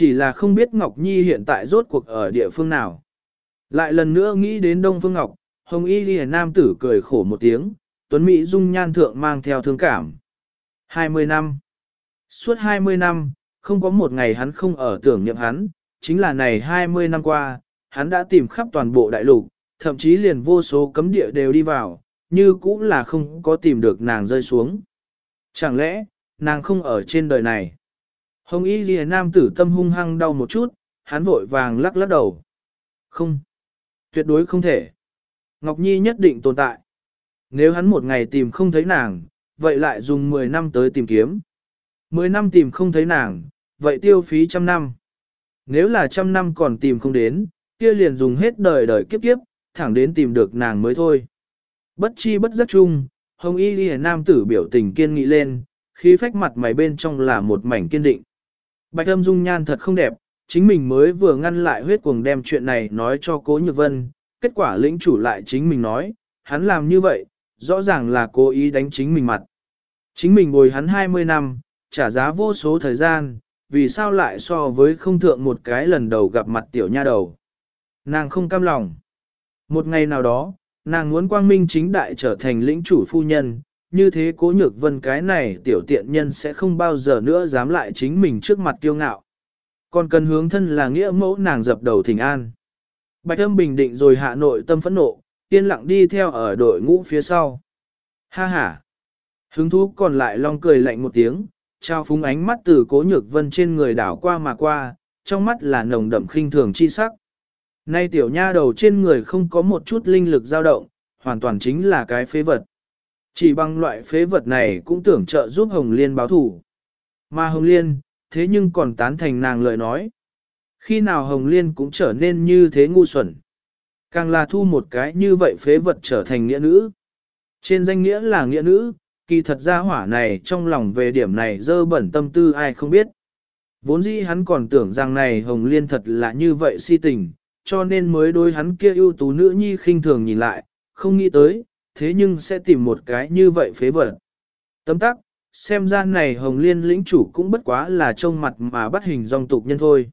Chỉ là không biết Ngọc Nhi hiện tại rốt cuộc ở địa phương nào. Lại lần nữa nghĩ đến Đông Phương Ngọc, Hồng Y Ghi Nam tử cười khổ một tiếng, Tuấn Mỹ dung nhan thượng mang theo thương cảm. 20 năm. Suốt 20 năm, không có một ngày hắn không ở tưởng niệm hắn, chính là này 20 năm qua, hắn đã tìm khắp toàn bộ đại lục, thậm chí liền vô số cấm địa đều đi vào, như cũng là không có tìm được nàng rơi xuống. Chẳng lẽ, nàng không ở trên đời này? Hồng Y Ghi Nam tử tâm hung hăng đau một chút, hắn vội vàng lắc lắc đầu. Không. Tuyệt đối không thể. Ngọc Nhi nhất định tồn tại. Nếu hắn một ngày tìm không thấy nàng, vậy lại dùng 10 năm tới tìm kiếm. 10 năm tìm không thấy nàng, vậy tiêu phí trăm năm. Nếu là trăm năm còn tìm không đến, kia liền dùng hết đời đời kiếp kiếp, thẳng đến tìm được nàng mới thôi. Bất chi bất giác chung, Hồng Y Ghi Nam tử biểu tình kiên nghị lên, khí phách mặt mày bên trong là một mảnh kiên định. Bạch âm dung nhan thật không đẹp, chính mình mới vừa ngăn lại huyết cuồng đem chuyện này nói cho cố nhược vân, kết quả lĩnh chủ lại chính mình nói, hắn làm như vậy, rõ ràng là cố ý đánh chính mình mặt. Chính mình ngồi hắn 20 năm, trả giá vô số thời gian, vì sao lại so với không thượng một cái lần đầu gặp mặt tiểu nha đầu. Nàng không cam lòng. Một ngày nào đó, nàng muốn quang minh chính đại trở thành lĩnh chủ phu nhân, như thế cố nhược vân cái này tiểu tiện nhân sẽ không bao giờ nữa dám lại chính mình trước mặt kiêu ngạo. Còn cần hướng thân là nghĩa mẫu nàng dập đầu thỉnh an. Bạch âm bình định rồi hạ nội tâm phẫn nộ, yên lặng đi theo ở đội ngũ phía sau. Ha ha! Hứng thú còn lại long cười lạnh một tiếng, trao phúng ánh mắt từ cố nhược vân trên người đảo qua mà qua, trong mắt là nồng đậm khinh thường chi sắc. Nay tiểu nha đầu trên người không có một chút linh lực dao động, hoàn toàn chính là cái phế vật. Chỉ bằng loại phế vật này cũng tưởng trợ giúp Hồng Liên báo thủ. Mà Hồng Liên, thế nhưng còn tán thành nàng lời nói. Khi nào Hồng Liên cũng trở nên như thế ngu xuẩn. Càng là thu một cái như vậy phế vật trở thành nghĩa nữ. Trên danh nghĩa là nghĩa nữ, kỳ thật ra hỏa này trong lòng về điểm này dơ bẩn tâm tư ai không biết. Vốn dĩ hắn còn tưởng rằng này Hồng Liên thật là như vậy si tình, cho nên mới đối hắn kia ưu tú nữ nhi khinh thường nhìn lại, không nghĩ tới, thế nhưng sẽ tìm một cái như vậy phế vật. Tấm tắc, xem ra này Hồng Liên lĩnh chủ cũng bất quá là trông mặt mà bắt hình dòng tục nhân thôi.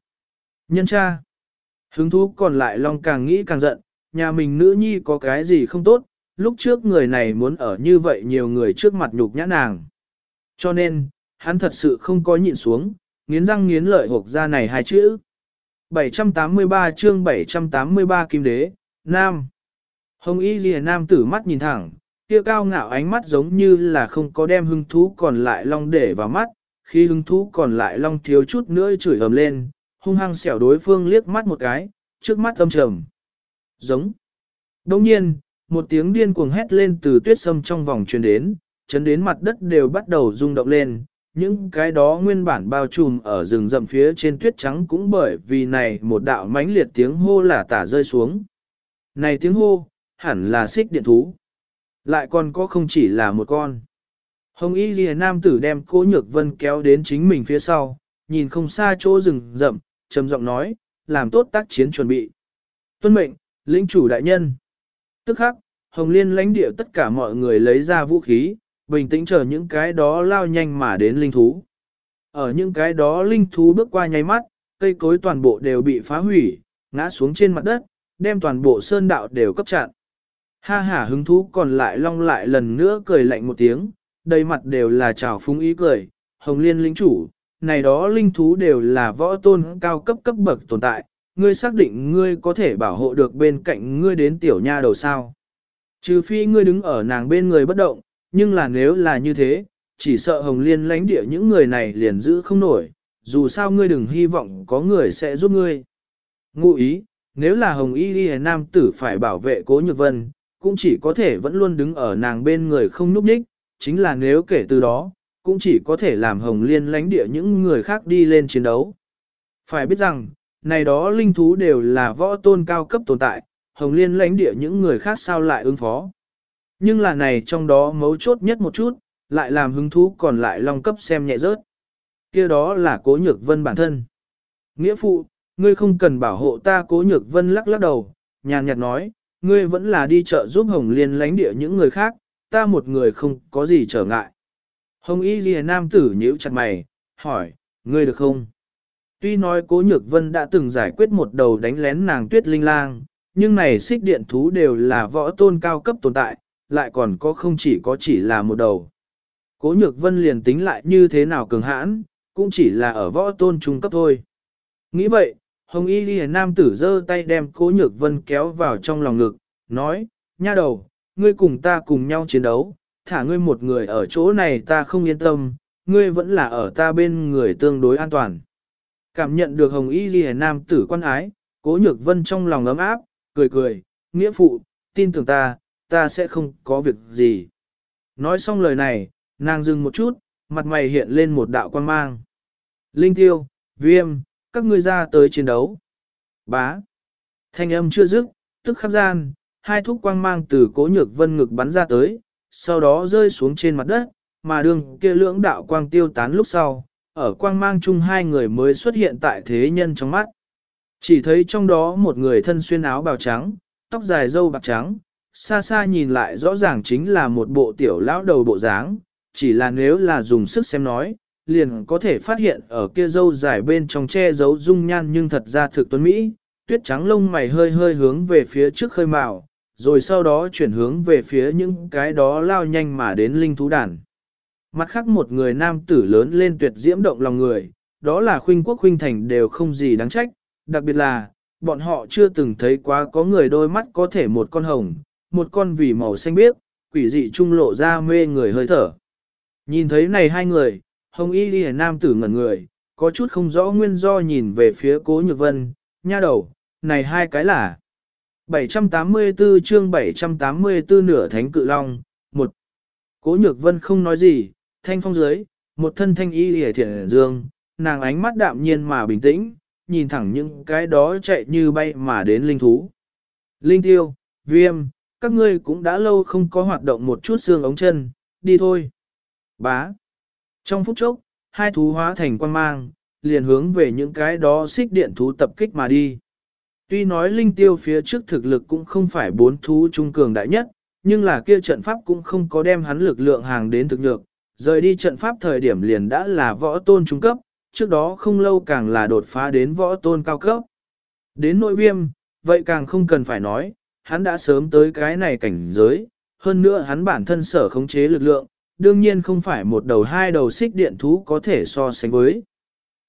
Nhân cha, hứng thú còn lại Long càng nghĩ càng giận, nhà mình nữ nhi có cái gì không tốt, lúc trước người này muốn ở như vậy nhiều người trước mặt nhục nhã nàng. Cho nên, hắn thật sự không có nhịn xuống, nghiến răng nghiến lợi hộp ra này hai chữ. 783 chương 783 Kim Đế, Nam. Hồng Y lìa Nam tử mắt nhìn thẳng, kia cao ngạo ánh mắt giống như là không có đem hứng thú còn lại long để vào mắt, khi hứng thú còn lại long thiếu chút nữa chửi ầm lên, hung hăng xẻo đối phương liếc mắt một cái, trước mắt âm trầm. Giống. Đồng nhiên, một tiếng điên cuồng hét lên từ tuyết sâm trong vòng truyền đến, chấn đến mặt đất đều bắt đầu rung động lên. Những cái đó nguyên bản bao trùm ở rừng rậm phía trên tuyết trắng cũng bởi vì này một đạo mãnh liệt tiếng hô là tả rơi xuống. Này tiếng hô, hẳn là xích điện thú. Lại còn có không chỉ là một con. Hồng Y Ghi Nam tử đem cố nhược vân kéo đến chính mình phía sau, nhìn không xa chỗ rừng rậm, trầm giọng nói, làm tốt tác chiến chuẩn bị. Tuân mệnh, lĩnh chủ đại nhân. Tức khắc, Hồng Liên lãnh địa tất cả mọi người lấy ra vũ khí, bình tĩnh chờ những cái đó lao nhanh mà đến linh thú. Ở những cái đó linh thú bước qua nháy mắt, cây cối toàn bộ đều bị phá hủy, ngã xuống trên mặt đất, đem toàn bộ sơn đạo đều cấp chặn. Ha ha hứng thú còn lại long lại lần nữa cười lạnh một tiếng, đầy mặt đều là trào phúng ý cười, hồng liên linh chủ, này đó linh thú đều là võ tôn cao cấp cấp bậc tồn tại, ngươi xác định ngươi có thể bảo hộ được bên cạnh ngươi đến tiểu nha đầu sao. Trừ phi ngươi đứng ở nàng bên người bất động, nhưng là nếu là như thế, chỉ sợ hồng liên lãnh địa những người này liền giữ không nổi, dù sao ngươi đừng hy vọng có người sẽ giúp ngươi. Ngụ ý, nếu là hồng y ghi nam tử phải bảo vệ cố nhược vân, cũng chỉ có thể vẫn luôn đứng ở nàng bên người không núp đích, chính là nếu kể từ đó, cũng chỉ có thể làm hồng liên lánh địa những người khác đi lên chiến đấu. Phải biết rằng, này đó linh thú đều là võ tôn cao cấp tồn tại, hồng liên lãnh địa những người khác sao lại ứng phó. Nhưng là này trong đó mấu chốt nhất một chút, lại làm hứng thú còn lại long cấp xem nhẹ rớt. kia đó là cố nhược vân bản thân. Nghĩa phụ, ngươi không cần bảo hộ ta cố nhược vân lắc lắc đầu, nhàn nhạt nói, ngươi vẫn là đi chợ giúp Hồng Liên lánh địa những người khác, ta một người không có gì trở ngại. Hồng Y Ghi Nam tử nhíu chặt mày, hỏi, ngươi được không? Tuy nói cố nhược vân đã từng giải quyết một đầu đánh lén nàng tuyết linh lang, nhưng này xích điện thú đều là võ tôn cao cấp tồn tại, lại còn có không chỉ có chỉ là một đầu. Cố nhược vân liền tính lại như thế nào cường hãn, cũng chỉ là ở võ tôn trung cấp thôi. Nghĩ vậy, Hồng Y Ghi Nam tử giơ tay đem cố nhược vân kéo vào trong lòng ngực, nói, nha đầu, ngươi cùng ta cùng nhau chiến đấu, thả ngươi một người ở chỗ này ta không yên tâm, ngươi vẫn là ở ta bên người tương đối an toàn. Cảm nhận được Hồng Y Ghi Nam tử quan ái, cố nhược vân trong lòng ấm áp, cười cười, nghĩa phụ, tin tưởng ta, ta sẽ không có việc gì. Nói xong lời này, nàng dừng một chút, mặt mày hiện lên một đạo quan mang. Linh tiêu, viêm, các ngươi ra tới chiến đấu. Bá. Thanh âm chưa dứt, tức khắp gian, hai thúc quang mang từ cố nhược vân ngực bắn ra tới, sau đó rơi xuống trên mặt đất, mà đường kia lưỡng đạo quang tiêu tán lúc sau, ở quang mang chung hai người mới xuất hiện tại thế nhân trong mắt. Chỉ thấy trong đó một người thân xuyên áo bào trắng, tóc dài râu bạc trắng, xa xa nhìn lại rõ ràng chính là một bộ tiểu lão đầu bộ dáng, chỉ là nếu là dùng sức xem nói, liền có thể phát hiện ở kia râu dài bên trong che giấu dung nhan nhưng thật ra thực tuấn Mỹ, tuyết trắng lông mày hơi hơi hướng về phía trước khơi màu, rồi sau đó chuyển hướng về phía những cái đó lao nhanh mà đến linh thú đàn. Mặt khác một người nam tử lớn lên tuyệt diễm động lòng người, đó là khuynh quốc khuynh thành đều không gì đáng trách, đặc biệt là, bọn họ chưa từng thấy quá có người đôi mắt có thể một con hồng, một con vì màu xanh biếc, quỷ dị trung lộ ra mê người hơi thở. Nhìn thấy này hai người, hồng y ghi nam tử ngẩn người, có chút không rõ nguyên do nhìn về phía cố nhược vân, nha đầu, này hai cái là 784 chương 784 nửa thánh cự long, một Cố nhược vân không nói gì, thanh phong dưới, một thân thanh y lìa thiện dương, nàng ánh mắt đạm nhiên mà bình tĩnh, nhìn thẳng những cái đó chạy như bay mà đến linh thú. Linh tiêu, viêm, các ngươi cũng đã lâu không có hoạt động một chút xương ống chân, đi thôi. Bá. Trong phút chốc, hai thú hóa thành quan mang, liền hướng về những cái đó xích điện thú tập kích mà đi. Tuy nói linh tiêu phía trước thực lực cũng không phải bốn thú trung cường đại nhất, nhưng là kia trận pháp cũng không có đem hắn lực lượng hàng đến thực lực, rời đi trận pháp thời điểm liền đã là võ tôn trung cấp, trước đó không lâu càng là đột phá đến võ tôn cao cấp. Đến nội viêm, vậy càng không cần phải nói, hắn đã sớm tới cái này cảnh giới, hơn nữa hắn bản thân sở khống chế lực lượng, đương nhiên không phải một đầu hai đầu xích điện thú có thể so sánh với.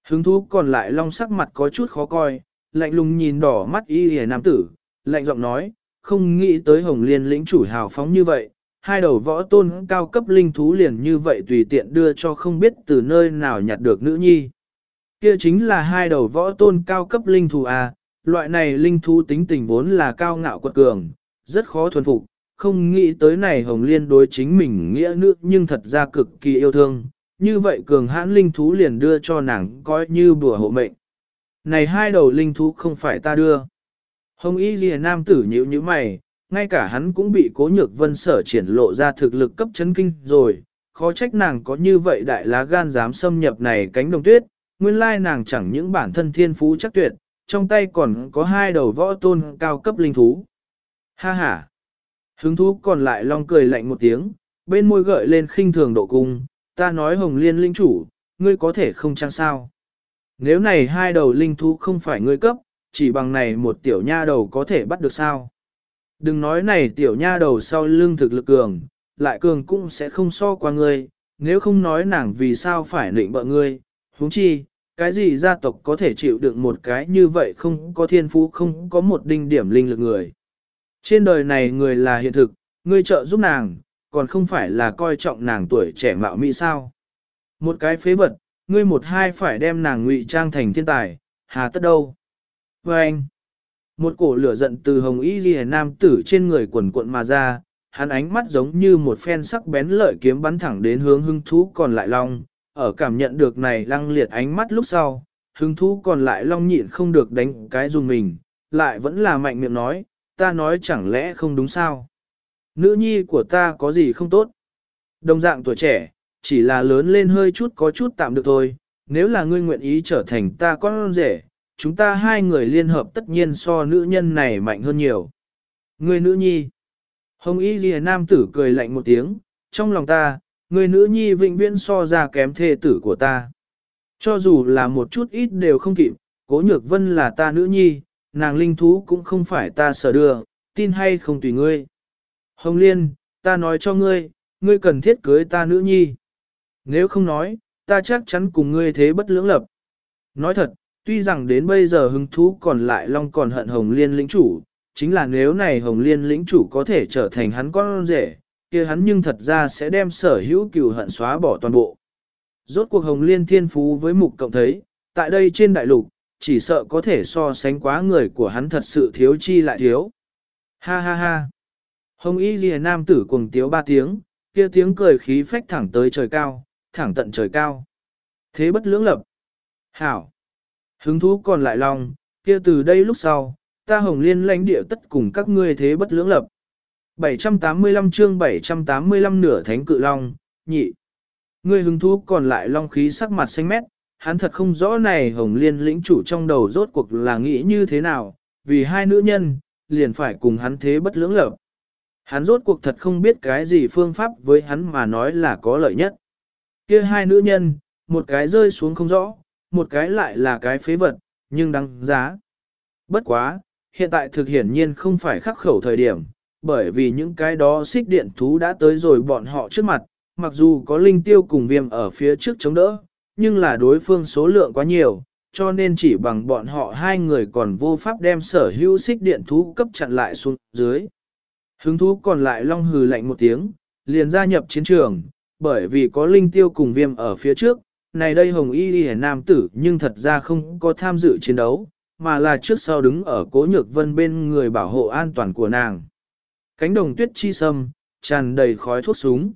Hứng thú còn lại long sắc mặt có chút khó coi, lạnh lùng nhìn đỏ mắt y hề nam tử, lạnh giọng nói, không nghĩ tới hồng liên lĩnh chủ hào phóng như vậy, hai đầu võ tôn cao cấp linh thú liền như vậy tùy tiện đưa cho không biết từ nơi nào nhặt được nữ nhi. Kia chính là hai đầu võ tôn cao cấp linh thú à, loại này linh thú tính tình vốn là cao ngạo quật cường, rất khó thuần phục, không nghĩ tới này hồng liên đối chính mình nghĩa nữ nhưng thật ra cực kỳ yêu thương, như vậy cường hãn linh thú liền đưa cho nàng coi như bùa hộ mệnh. Này hai đầu linh thú không phải ta đưa. Hồng y lìa nam tử nhíu như mày, ngay cả hắn cũng bị cố nhược vân sở triển lộ ra thực lực cấp chấn kinh rồi, khó trách nàng có như vậy đại lá gan dám xâm nhập này cánh đồng tuyết, nguyên lai nàng chẳng những bản thân thiên phú chắc tuyệt, trong tay còn có hai đầu võ tôn cao cấp linh thú. Ha ha! Hứng thú còn lại long cười lạnh một tiếng, bên môi gợi lên khinh thường độ cung, ta nói hồng liên linh chủ, ngươi có thể không trang sao. Nếu này hai đầu linh thú không phải ngươi cấp, chỉ bằng này một tiểu nha đầu có thể bắt được sao. Đừng nói này tiểu nha đầu sau lưng thực lực cường, lại cường cũng sẽ không so qua ngươi, nếu không nói nàng vì sao phải nịnh bợ ngươi, huống chi, cái gì gia tộc có thể chịu đựng một cái như vậy không có thiên phú không có một đinh điểm linh lực người. Trên đời này người là hiện thực, ngươi trợ giúp nàng, còn không phải là coi trọng nàng tuổi trẻ mạo mỹ sao. Một cái phế vật, ngươi một hai phải đem nàng ngụy trang thành thiên tài, hà tất đâu. Và anh, một cổ lửa giận từ hồng y ghi nam tử trên người quần cuộn mà ra, hắn ánh mắt giống như một phen sắc bén lợi kiếm bắn thẳng đến hướng hưng thú còn lại long, ở cảm nhận được này lăng liệt ánh mắt lúc sau, hưng thú còn lại long nhịn không được đánh cái dùng mình, lại vẫn là mạnh miệng nói, ta nói chẳng lẽ không đúng sao? Nữ nhi của ta có gì không tốt? Đồng dạng tuổi trẻ, chỉ là lớn lên hơi chút có chút tạm được thôi, nếu là ngươi nguyện ý trở thành ta con rể, chúng ta hai người liên hợp tất nhiên so nữ nhân này mạnh hơn nhiều. Ngươi nữ nhi. Hồng Y Ghi Nam tử cười lạnh một tiếng, trong lòng ta, người nữ nhi vĩnh viễn so ra kém thê tử của ta. Cho dù là một chút ít đều không kịp, cố nhược vân là ta nữ nhi, nàng linh thú cũng không phải ta sở đưa, tin hay không tùy ngươi. Hồng Liên, ta nói cho ngươi, ngươi cần thiết cưới ta nữ nhi. Nếu không nói, ta chắc chắn cùng ngươi thế bất lưỡng lập. Nói thật, tuy rằng đến bây giờ hứng thú còn lại long còn hận Hồng Liên lĩnh chủ, chính là nếu này Hồng Liên lĩnh chủ có thể trở thành hắn con rể, kia hắn nhưng thật ra sẽ đem sở hữu cừu hận xóa bỏ toàn bộ. Rốt cuộc Hồng Liên thiên phú với mục cộng thấy, tại đây trên đại lục, chỉ sợ có thể so sánh quá người của hắn thật sự thiếu chi lại thiếu. Ha ha ha. Hồng Y Ghi Nam tử cuồng tiếu ba tiếng, kia tiếng cười khí phách thẳng tới trời cao, thẳng tận trời cao. Thế bất lưỡng lập. Hảo. Hứng thú còn lại lòng, kia từ đây lúc sau, ta hồng liên lãnh địa tất cùng các ngươi thế bất lưỡng lập. 785 chương 785 nửa thánh cự long, nhị. Ngươi hứng thú còn lại long khí sắc mặt xanh mét, hắn thật không rõ này hồng liên lĩnh chủ trong đầu rốt cuộc là nghĩ như thế nào, vì hai nữ nhân, liền phải cùng hắn thế bất lưỡng lập. Hắn rốt cuộc thật không biết cái gì phương pháp với hắn mà nói là có lợi nhất. Kia hai nữ nhân, một cái rơi xuống không rõ, một cái lại là cái phế vật, nhưng đáng giá. Bất quá, hiện tại thực hiển nhiên không phải khắc khẩu thời điểm, bởi vì những cái đó xích điện thú đã tới rồi bọn họ trước mặt, mặc dù có linh tiêu cùng viêm ở phía trước chống đỡ, nhưng là đối phương số lượng quá nhiều, cho nên chỉ bằng bọn họ hai người còn vô pháp đem sở hữu xích điện thú cấp chặn lại xuống dưới. Hứng thú còn lại long hừ lạnh một tiếng, liền gia nhập chiến trường, bởi vì có linh tiêu cùng viêm ở phía trước, này đây hồng y y nam tử nhưng thật ra không có tham dự chiến đấu, mà là trước sau đứng ở cố nhược vân bên người bảo hộ an toàn của nàng. Cánh đồng tuyết chi sâm, tràn đầy khói thuốc súng.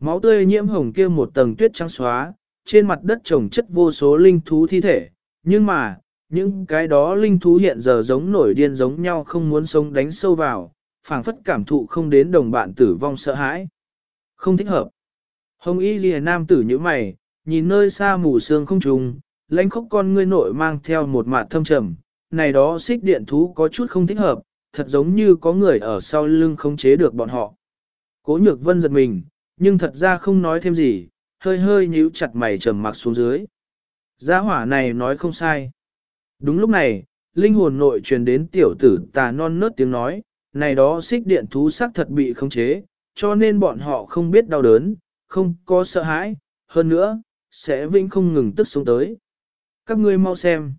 Máu tươi nhiễm hồng kia một tầng tuyết trắng xóa, trên mặt đất trồng chất vô số linh thú thi thể, nhưng mà, những cái đó linh thú hiện giờ giống nổi điên giống nhau không muốn sống đánh sâu vào, phảng phất cảm thụ không đến đồng bạn tử vong sợ hãi. Không thích hợp. Hồng y ghi nam tử như mày, nhìn nơi xa mù sương không trùng, lãnh khốc con ngươi nội mang theo một mạt thâm trầm, này đó xích điện thú có chút không thích hợp, thật giống như có người ở sau lưng không chế được bọn họ. Cố nhược vân giật mình, nhưng thật ra không nói thêm gì, hơi hơi nhíu chặt mày trầm mặc xuống dưới. Gia hỏa này nói không sai. Đúng lúc này, linh hồn nội truyền đến tiểu tử tà non nớt tiếng nói, này đó xích điện thú sắc thật bị khống chế, cho nên bọn họ không biết đau đớn, không có sợ hãi, hơn nữa, sẽ vĩnh không ngừng tức xuống tới. Các ngươi mau xem.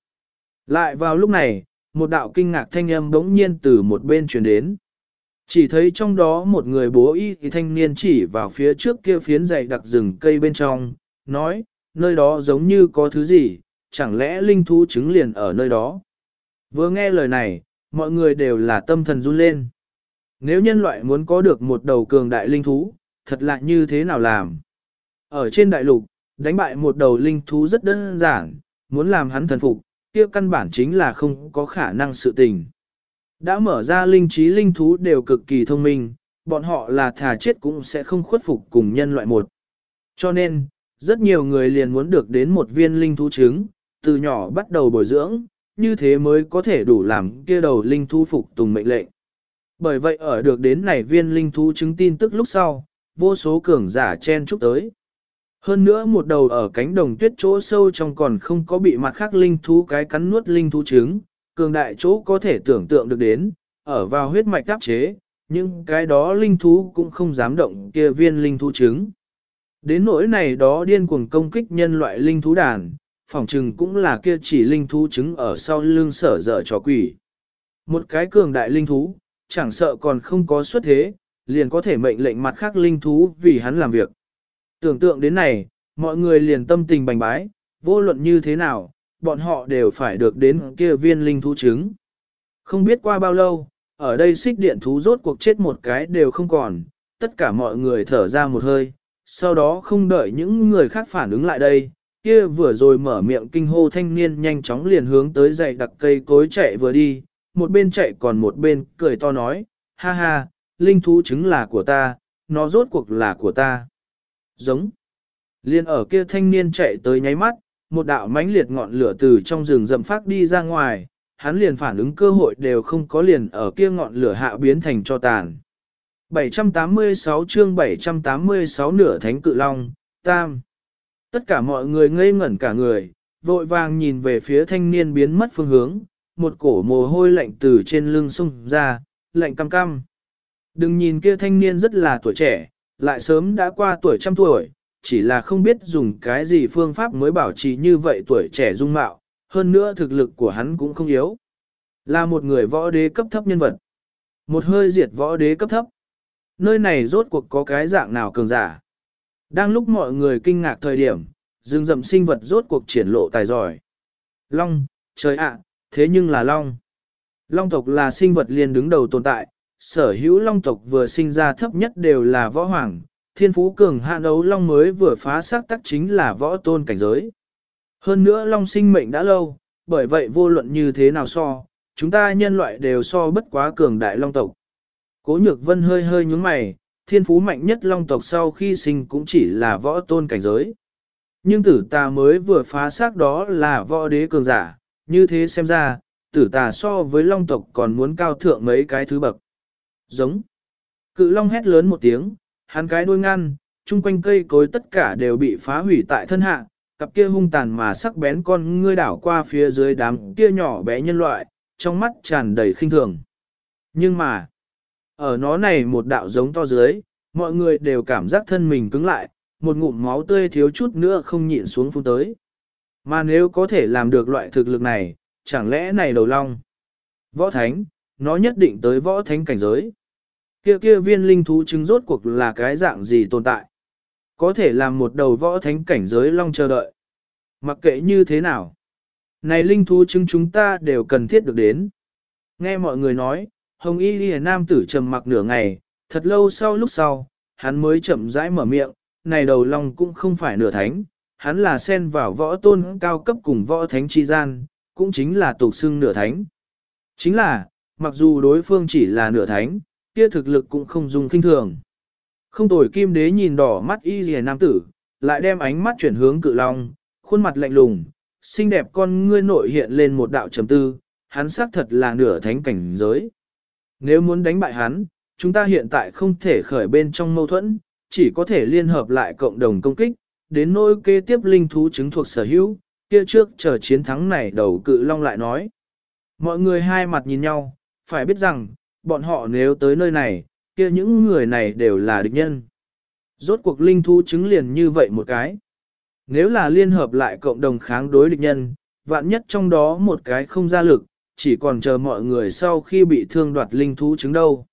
Lại vào lúc này, một đạo kinh ngạc thanh âm bỗng nhiên từ một bên truyền đến. Chỉ thấy trong đó một người bố y thì thanh niên chỉ vào phía trước kia phiến dày đặc rừng cây bên trong, nói, nơi đó giống như có thứ gì, chẳng lẽ linh thú trứng liền ở nơi đó. Vừa nghe lời này, mọi người đều là tâm thần run lên. Nếu nhân loại muốn có được một đầu cường đại linh thú, thật lạ như thế nào làm? Ở trên đại lục, đánh bại một đầu linh thú rất đơn giản, muốn làm hắn thần phục, kia căn bản chính là không có khả năng sự tình. Đã mở ra linh trí linh thú đều cực kỳ thông minh, bọn họ là thà chết cũng sẽ không khuất phục cùng nhân loại một. Cho nên, rất nhiều người liền muốn được đến một viên linh thú trứng, từ nhỏ bắt đầu bồi dưỡng, như thế mới có thể đủ làm kia đầu linh thú phục tùng mệnh lệnh. Bởi vậy ở được đến này viên linh thú chứng tin tức lúc sau, vô số cường giả chen chúc tới. Hơn nữa một đầu ở cánh đồng tuyết chỗ sâu trong còn không có bị mặt khác linh thú cái cắn nuốt linh thú trứng, cường đại chỗ có thể tưởng tượng được đến, ở vào huyết mạch đáp chế, nhưng cái đó linh thú cũng không dám động kia viên linh thú trứng. Đến nỗi này đó điên cuồng công kích nhân loại linh thú đàn, phỏng chừng cũng là kia chỉ linh thú trứng ở sau lưng sở dở trò quỷ. Một cái cường đại linh thú, chẳng sợ còn không có xuất thế, liền có thể mệnh lệnh mặt khác linh thú vì hắn làm việc. Tưởng tượng đến này, mọi người liền tâm tình bành bái, vô luận như thế nào, bọn họ đều phải được đến kia viên linh thú trứng. Không biết qua bao lâu, ở đây xích điện thú rốt cuộc chết một cái đều không còn, tất cả mọi người thở ra một hơi, sau đó không đợi những người khác phản ứng lại đây, kia vừa rồi mở miệng kinh hô thanh niên nhanh chóng liền hướng tới dậy đặc cây cối chạy vừa đi, một bên chạy còn một bên cười to nói, ha ha, linh thú trứng là của ta, nó rốt cuộc là của ta. Giống. Liên ở kia thanh niên chạy tới nháy mắt, một đạo mãnh liệt ngọn lửa từ trong rừng rậm phát đi ra ngoài, hắn liền phản ứng cơ hội đều không có liền ở kia ngọn lửa hạ biến thành cho tàn. 786 chương 786 nửa thánh cự long, tam. Tất cả mọi người ngây ngẩn cả người, vội vàng nhìn về phía thanh niên biến mất phương hướng, một cổ mồ hôi lạnh từ trên lưng sung ra, lạnh cam cam. Đừng nhìn kia thanh niên rất là tuổi trẻ, lại sớm đã qua tuổi trăm tuổi, chỉ là không biết dùng cái gì phương pháp mới bảo trì như vậy tuổi trẻ dung mạo, hơn nữa thực lực của hắn cũng không yếu. Là một người võ đế cấp thấp nhân vật. Một hơi diệt võ đế cấp thấp. Nơi này rốt cuộc có cái dạng nào cường giả. Đang lúc mọi người kinh ngạc thời điểm, rừng rậm sinh vật rốt cuộc triển lộ tài giỏi. Long, trời ạ, thế nhưng là Long. Long tộc là sinh vật liền đứng đầu tồn tại, sở hữu Long tộc vừa sinh ra thấp nhất đều là võ hoàng, thiên phú cường hạ đấu Long mới vừa phá xác tắc chính là võ tôn cảnh giới. Hơn nữa Long sinh mệnh đã lâu, bởi vậy vô luận như thế nào so, chúng ta nhân loại đều so bất quá cường đại Long tộc. Cố nhược vân hơi hơi nhúng mày, thiên phú mạnh nhất Long tộc sau khi sinh cũng chỉ là võ tôn cảnh giới. Nhưng tử ta mới vừa phá xác đó là võ đế cường giả, như thế xem ra, tử tà so với long tộc còn muốn cao thượng mấy cái thứ bậc. Giống. Cự long hét lớn một tiếng, hắn cái đuôi ngăn, chung quanh cây cối tất cả đều bị phá hủy tại thân hạ, cặp kia hung tàn mà sắc bén con ngươi đảo qua phía dưới đám kia nhỏ bé nhân loại, trong mắt tràn đầy khinh thường. Nhưng mà, ở nó này một đạo giống to dưới, mọi người đều cảm giác thân mình cứng lại, một ngụm máu tươi thiếu chút nữa không nhịn xuống phun tới. Mà nếu có thể làm được loại thực lực này, chẳng lẽ này đầu long? Võ thánh, nó nhất định tới võ thánh cảnh giới. Kia kia viên linh thú chứng rốt cuộc là cái dạng gì tồn tại? Có thể làm một đầu võ thánh cảnh giới long chờ đợi. Mặc kệ như thế nào. Này linh thú chứng chúng ta đều cần thiết được đến. Nghe mọi người nói, Hồng Y Ghi Nam tử trầm mặc nửa ngày, thật lâu sau lúc sau, hắn mới chậm rãi mở miệng, này đầu long cũng không phải nửa thánh, hắn là xen vào võ tôn cao cấp cùng võ thánh chi gian, cũng chính là tục xưng nửa thánh. Chính là, mặc dù đối phương chỉ là nửa thánh, kia thực lực cũng không dùng kinh thường. Không tồi kim đế nhìn đỏ mắt y rìa nam tử, lại đem ánh mắt chuyển hướng cự long, khuôn mặt lạnh lùng, xinh đẹp con ngươi nội hiện lên một đạo trầm tư, hắn xác thật là nửa thánh cảnh giới. Nếu muốn đánh bại hắn, chúng ta hiện tại không thể khởi bên trong mâu thuẫn, chỉ có thể liên hợp lại cộng đồng công kích, đến nỗi kế tiếp linh thú chứng thuộc sở hữu, kia trước chờ chiến thắng này đầu cự long lại nói. Mọi người hai mặt nhìn nhau, phải biết rằng, bọn họ nếu tới nơi này, kia những người này đều là địch nhân. Rốt cuộc linh thú chứng liền như vậy một cái. Nếu là liên hợp lại cộng đồng kháng đối địch nhân, vạn nhất trong đó một cái không ra lực, chỉ còn chờ mọi người sau khi bị thương đoạt linh thú chứng đâu.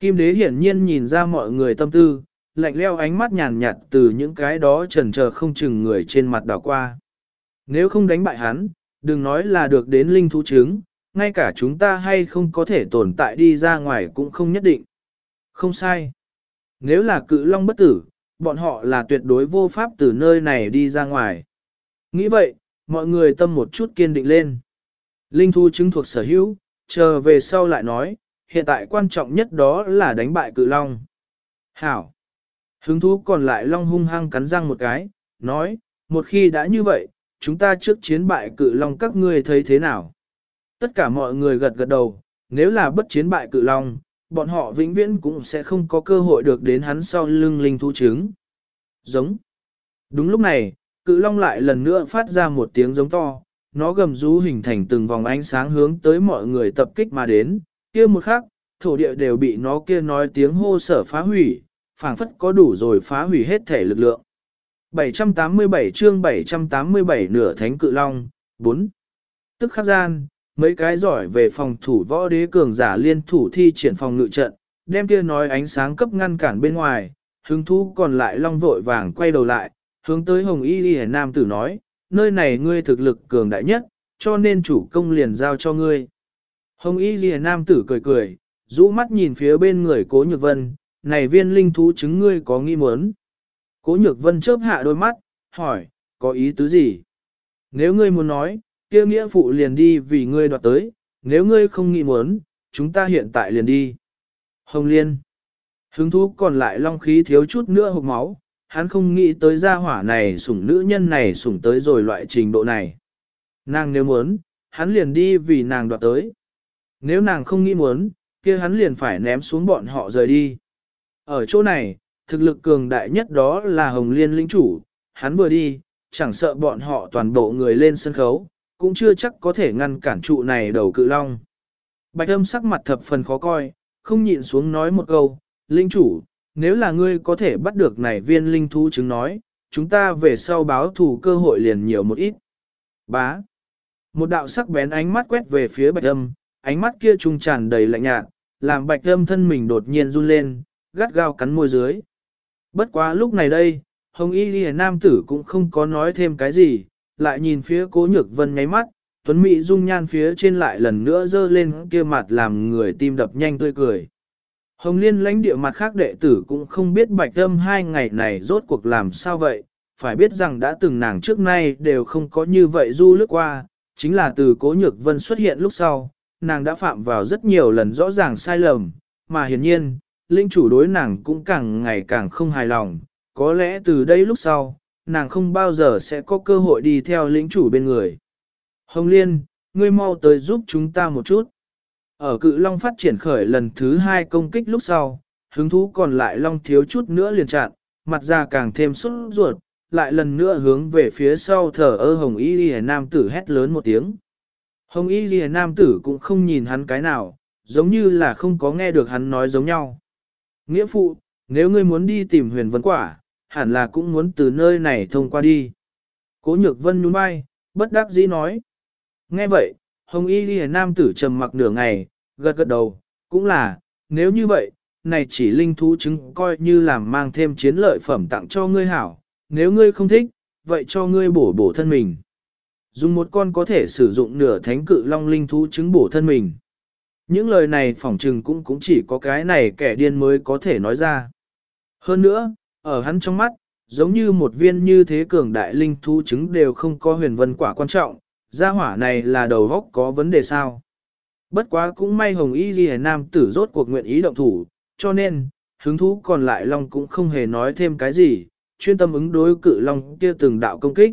Kim đế hiển nhiên nhìn ra mọi người tâm tư, lạnh leo ánh mắt nhàn nhạt từ những cái đó trần chờ không chừng người trên mặt đảo qua. Nếu không đánh bại hắn, đừng nói là được đến linh thú chứng, ngay cả chúng ta hay không có thể tồn tại đi ra ngoài cũng không nhất định. Không sai. Nếu là cự long bất tử, bọn họ là tuyệt đối vô pháp từ nơi này đi ra ngoài. Nghĩ vậy, mọi người tâm một chút kiên định lên. Linh Thu chứng thuộc sở hữu, chờ về sau lại nói, hiện tại quan trọng nhất đó là đánh bại cự long. Hảo. Hứng thú còn lại long hung hăng cắn răng một cái, nói, một khi đã như vậy, chúng ta trước chiến bại cự long các ngươi thấy thế nào? Tất cả mọi người gật gật đầu, nếu là bất chiến bại cự long, bọn họ vĩnh viễn cũng sẽ không có cơ hội được đến hắn sau lưng linh thú trứng. Giống. Đúng lúc này, cự long lại lần nữa phát ra một tiếng giống to, nó gầm rú hình thành từng vòng ánh sáng hướng tới mọi người tập kích mà đến, kia một khắc, thổ địa đều bị nó kia nói tiếng hô sở phá hủy, phảng phất có đủ rồi phá hủy hết thể lực lượng. 787 chương 787 nửa thánh cự long, 4. Tức khắc gian, mấy cái giỏi về phòng thủ võ đế cường giả liên thủ thi triển phòng ngự trận, đem kia nói ánh sáng cấp ngăn cản bên ngoài, hứng thú còn lại long vội vàng quay đầu lại, hướng tới hồng y ghi nam tử nói, nơi này ngươi thực lực cường đại nhất, cho nên chủ công liền giao cho ngươi. Hồng y ghi nam tử cười cười, rũ mắt nhìn phía bên người cố nhược vân, này viên linh thú chứng ngươi có nghi muốn. Cố nhược vân chớp hạ đôi mắt, hỏi, có ý tứ gì? Nếu ngươi muốn nói, kia nghĩa phụ liền đi vì ngươi đoạt tới, nếu ngươi không nghĩ muốn, chúng ta hiện tại liền đi. Hồng Liên Hứng thú còn lại long khí thiếu chút nữa hộp máu, hắn không nghĩ tới gia hỏa này sủng nữ nhân này sủng tới rồi loại trình độ này. Nàng nếu muốn, hắn liền đi vì nàng đoạt tới. Nếu nàng không nghĩ muốn, kia hắn liền phải ném xuống bọn họ rời đi. Ở chỗ này, thực lực cường đại nhất đó là Hồng Liên lĩnh chủ, hắn vừa đi, chẳng sợ bọn họ toàn bộ người lên sân khấu, cũng chưa chắc có thể ngăn cản trụ này đầu cự long. Bạch âm sắc mặt thập phần khó coi, không nhịn xuống nói một câu, linh chủ, nếu là ngươi có thể bắt được này viên linh thú chứng nói, chúng ta về sau báo thù cơ hội liền nhiều một ít. Bá. Một đạo sắc bén ánh mắt quét về phía bạch âm, ánh mắt kia trung tràn đầy lạnh nhạt, làm bạch âm thân mình đột nhiên run lên, gắt gao cắn môi dưới. Bất quá lúc này đây, Hồng Y Ghi Nam tử cũng không có nói thêm cái gì, lại nhìn phía cố nhược vân nháy mắt, tuấn mỹ dung nhan phía trên lại lần nữa dơ lên kia mặt làm người tim đập nhanh tươi cười. Hồng Liên lãnh địa mặt khác đệ tử cũng không biết bạch âm hai ngày này rốt cuộc làm sao vậy, phải biết rằng đã từng nàng trước nay đều không có như vậy du lướt qua, chính là từ cố nhược vân xuất hiện lúc sau, nàng đã phạm vào rất nhiều lần rõ ràng sai lầm, mà hiển nhiên, linh chủ đối nàng cũng càng ngày càng không hài lòng, có lẽ từ đây lúc sau, nàng không bao giờ sẽ có cơ hội đi theo lĩnh chủ bên người. Hồng Liên, ngươi mau tới giúp chúng ta một chút. Ở cự long phát triển khởi lần thứ hai công kích lúc sau, hứng thú còn lại long thiếu chút nữa liền chặn, mặt ra càng thêm xuất ruột, lại lần nữa hướng về phía sau thở ơ hồng y ghi nam tử hét lớn một tiếng. Hồng y ghi nam tử cũng không nhìn hắn cái nào, giống như là không có nghe được hắn nói giống nhau. Nghĩa phụ, nếu ngươi muốn đi tìm huyền vấn quả, hẳn là cũng muốn từ nơi này thông qua đi. Cố nhược vân nhún vai, bất đắc dĩ nói. Nghe vậy, hồng y ghi nam tử trầm mặc nửa ngày, gật gật đầu, cũng là, nếu như vậy, này chỉ linh thú chứng coi như làm mang thêm chiến lợi phẩm tặng cho ngươi hảo, nếu ngươi không thích, vậy cho ngươi bổ bổ thân mình. Dùng một con có thể sử dụng nửa thánh cự long linh thú chứng bổ thân mình. Những lời này phỏng trừng cũng cũng chỉ có cái này kẻ điên mới có thể nói ra. Hơn nữa, ở hắn trong mắt, giống như một viên như thế cường đại linh thú chứng đều không có huyền vân quả quan trọng, gia hỏa này là đầu góc có vấn đề sao. Bất quá cũng may hồng y ghi nam tử rốt cuộc nguyện ý động thủ, cho nên, hứng thú còn lại long cũng không hề nói thêm cái gì, chuyên tâm ứng đối cự long kia từng đạo công kích.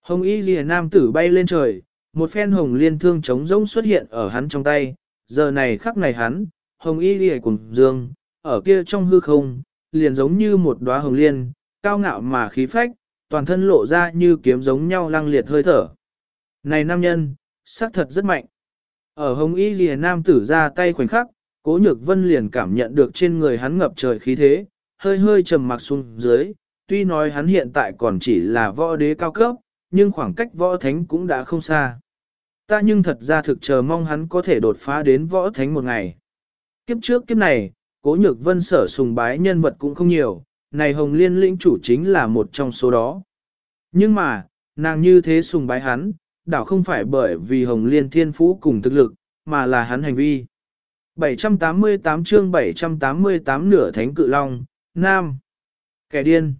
Hồng y ghi nam tử bay lên trời, một phen hồng liên thương Trống rỗng xuất hiện ở hắn trong tay, giờ này khắc này hắn, hồng y ghi cùng dương, ở kia trong hư không, liền giống như một đóa hồng liên, cao ngạo mà khí phách, toàn thân lộ ra như kiếm giống nhau lăng liệt hơi thở. Này nam nhân, sắc thật rất mạnh. Ở hồng y lìa nam tử ra tay khoảnh khắc, cố nhược vân liền cảm nhận được trên người hắn ngập trời khí thế, hơi hơi trầm mặc xuống dưới, tuy nói hắn hiện tại còn chỉ là võ đế cao cấp, nhưng khoảng cách võ thánh cũng đã không xa. Ta nhưng thật ra thực chờ mong hắn có thể đột phá đến võ thánh một ngày. Kiếp trước kiếp này, cố nhược vân sở sùng bái nhân vật cũng không nhiều, này hồng liên lĩnh chủ chính là một trong số đó. Nhưng mà, nàng như thế sùng bái hắn, đảo không phải bởi vì hồng liên thiên phú cùng thực lực, mà là hắn hành vi. 788 chương 788 nửa thánh cự long, Nam. Kẻ điên.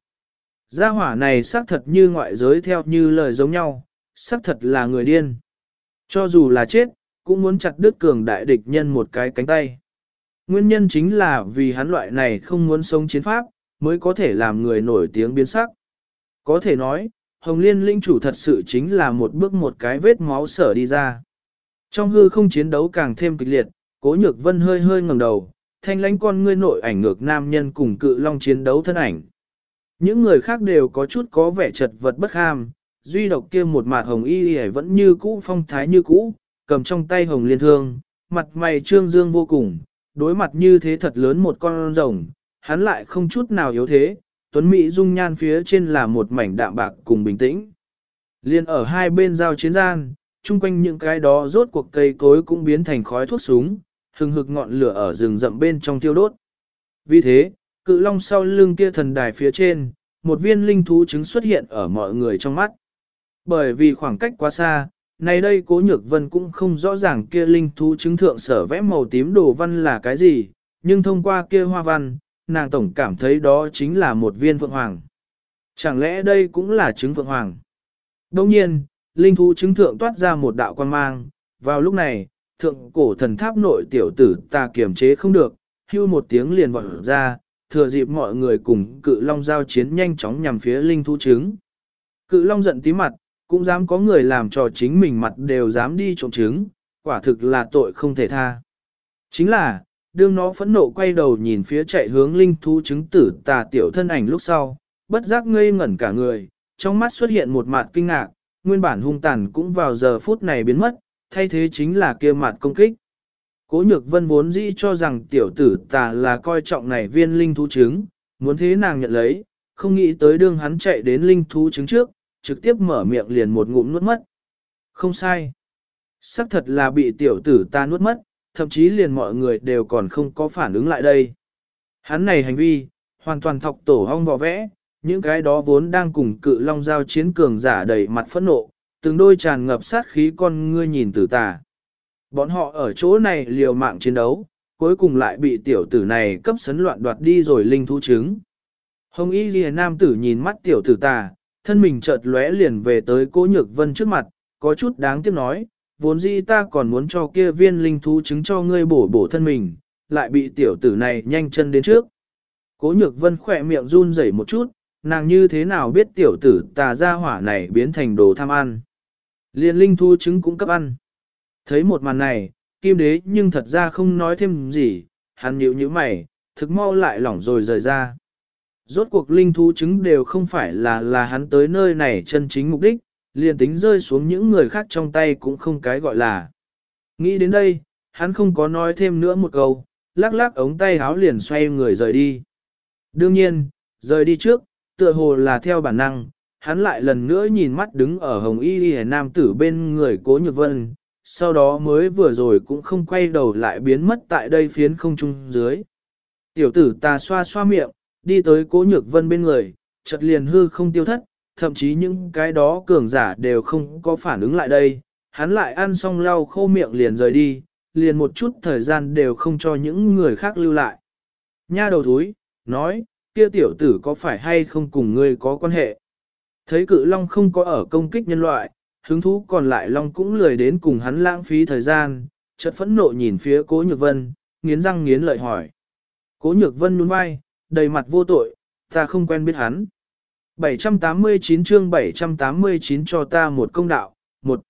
Gia hỏa này xác thật như ngoại giới theo như lời giống nhau, xác thật là người điên. Cho dù là chết, cũng muốn chặt đứt cường đại địch nhân một cái cánh tay. Nguyên nhân chính là vì hắn loại này không muốn sống chiến pháp, mới có thể làm người nổi tiếng biến sắc. Có thể nói, Hồng Liên linh chủ thật sự chính là một bước một cái vết máu sở đi ra. Trong hư không chiến đấu càng thêm kịch liệt, cố nhược vân hơi hơi ngẩng đầu, thanh lãnh con ngươi nội ảnh ngược nam nhân cùng cự long chiến đấu thân ảnh. Những người khác đều có chút có vẻ chật vật bất ham, duy độc kia một mặt hồng y y vẫn như cũ phong thái như cũ, cầm trong tay hồng liên thương, mặt mày trương dương vô cùng, đối mặt như thế thật lớn một con rồng, hắn lại không chút nào yếu thế, tuấn mỹ dung nhan phía trên là một mảnh đạm bạc cùng bình tĩnh. Liên ở hai bên giao chiến gian, chung quanh những cái đó rốt cuộc cây cối cũng biến thành khói thuốc súng, hừng hực ngọn lửa ở rừng rậm bên trong tiêu đốt. Vì thế, cự long sau lưng kia thần đài phía trên, một viên linh thú trứng xuất hiện ở mọi người trong mắt. Bởi vì khoảng cách quá xa, này đây cố nhược vân cũng không rõ ràng kia linh thú chứng thượng sở vẽ màu tím đồ văn là cái gì, nhưng thông qua kia hoa văn, nàng tổng cảm thấy đó chính là một viên phượng hoàng. Chẳng lẽ đây cũng là trứng phượng hoàng? Đồng nhiên, linh thú chứng thượng toát ra một đạo quan mang, vào lúc này, thượng cổ thần tháp nội tiểu tử ta kiềm chế không được, hưu một tiếng liền vọt ra, thừa dịp mọi người cùng cự long giao chiến nhanh chóng nhằm phía linh thú trứng. Cự long giận tí mặt, cũng dám có người làm cho chính mình mặt đều dám đi trộm trứng, quả thực là tội không thể tha. Chính là, đương nó phẫn nộ quay đầu nhìn phía chạy hướng linh thú trứng tử tà tiểu thân ảnh lúc sau, bất giác ngây ngẩn cả người, trong mắt xuất hiện một mặt kinh ngạc, nguyên bản hung tàn cũng vào giờ phút này biến mất, thay thế chính là kia mặt công kích. Cố nhược vân vốn dĩ cho rằng tiểu tử tà là coi trọng này viên linh thú trứng, muốn thế nàng nhận lấy, không nghĩ tới đương hắn chạy đến linh thú trứng trước, trực tiếp mở miệng liền một ngụm nuốt mất. Không sai. Sắc thật là bị tiểu tử ta nuốt mất, thậm chí liền mọi người đều còn không có phản ứng lại đây. Hắn này hành vi, hoàn toàn thọc tổ hong vò vẽ, những cái đó vốn đang cùng cự long giao chiến cường giả đầy mặt phẫn nộ, từng đôi tràn ngập sát khí con ngươi nhìn tử tà. Bọn họ ở chỗ này liều mạng chiến đấu, cuối cùng lại bị tiểu tử này cấp sấn loạn đoạt đi rồi linh thú chứng. Hồng Y Ghi Nam tử nhìn mắt tiểu tử tà, thân mình chợt lóe liền về tới cố nhược vân trước mặt, có chút đáng tiếc nói, vốn dĩ ta còn muốn cho kia viên linh thú chứng cho ngươi bổ bổ thân mình, lại bị tiểu tử này nhanh chân đến trước. Cố nhược vân khỏe miệng run rẩy một chút, nàng như thế nào biết tiểu tử tà gia hỏa này biến thành đồ tham ăn. Liên linh thú chứng cũng cấp ăn. Thấy một màn này, kim đế nhưng thật ra không nói thêm gì, hắn nhíu như mày, thực mau lại lỏng rồi rời ra. Rốt cuộc linh thú chứng đều không phải là là hắn tới nơi này chân chính mục đích, liền tính rơi xuống những người khác trong tay cũng không cái gọi là. Nghĩ đến đây, hắn không có nói thêm nữa một câu, lắc lắc ống tay háo liền xoay người rời đi. Đương nhiên, rời đi trước, tựa hồ là theo bản năng, hắn lại lần nữa nhìn mắt đứng ở hồng y y nam tử bên người cố nhược vân, sau đó mới vừa rồi cũng không quay đầu lại biến mất tại đây phiến không trung dưới. Tiểu tử ta xoa xoa miệng, đi tới cố nhược vân bên người, chợt liền hư không tiêu thất, thậm chí những cái đó cường giả đều không có phản ứng lại đây, hắn lại ăn xong lau khô miệng liền rời đi, liền một chút thời gian đều không cho những người khác lưu lại. Nha đầu thúi, nói, kia tiểu tử có phải hay không cùng ngươi có quan hệ? Thấy cự long không có ở công kích nhân loại, hứng thú còn lại long cũng lười đến cùng hắn lãng phí thời gian, chợt phẫn nộ nhìn phía cố nhược vân, nghiến răng nghiến lợi hỏi. Cố nhược vân nhún vai, đầy mặt vô tội, ta không quen biết hắn. 789 chương 789 cho ta một công đạo, một.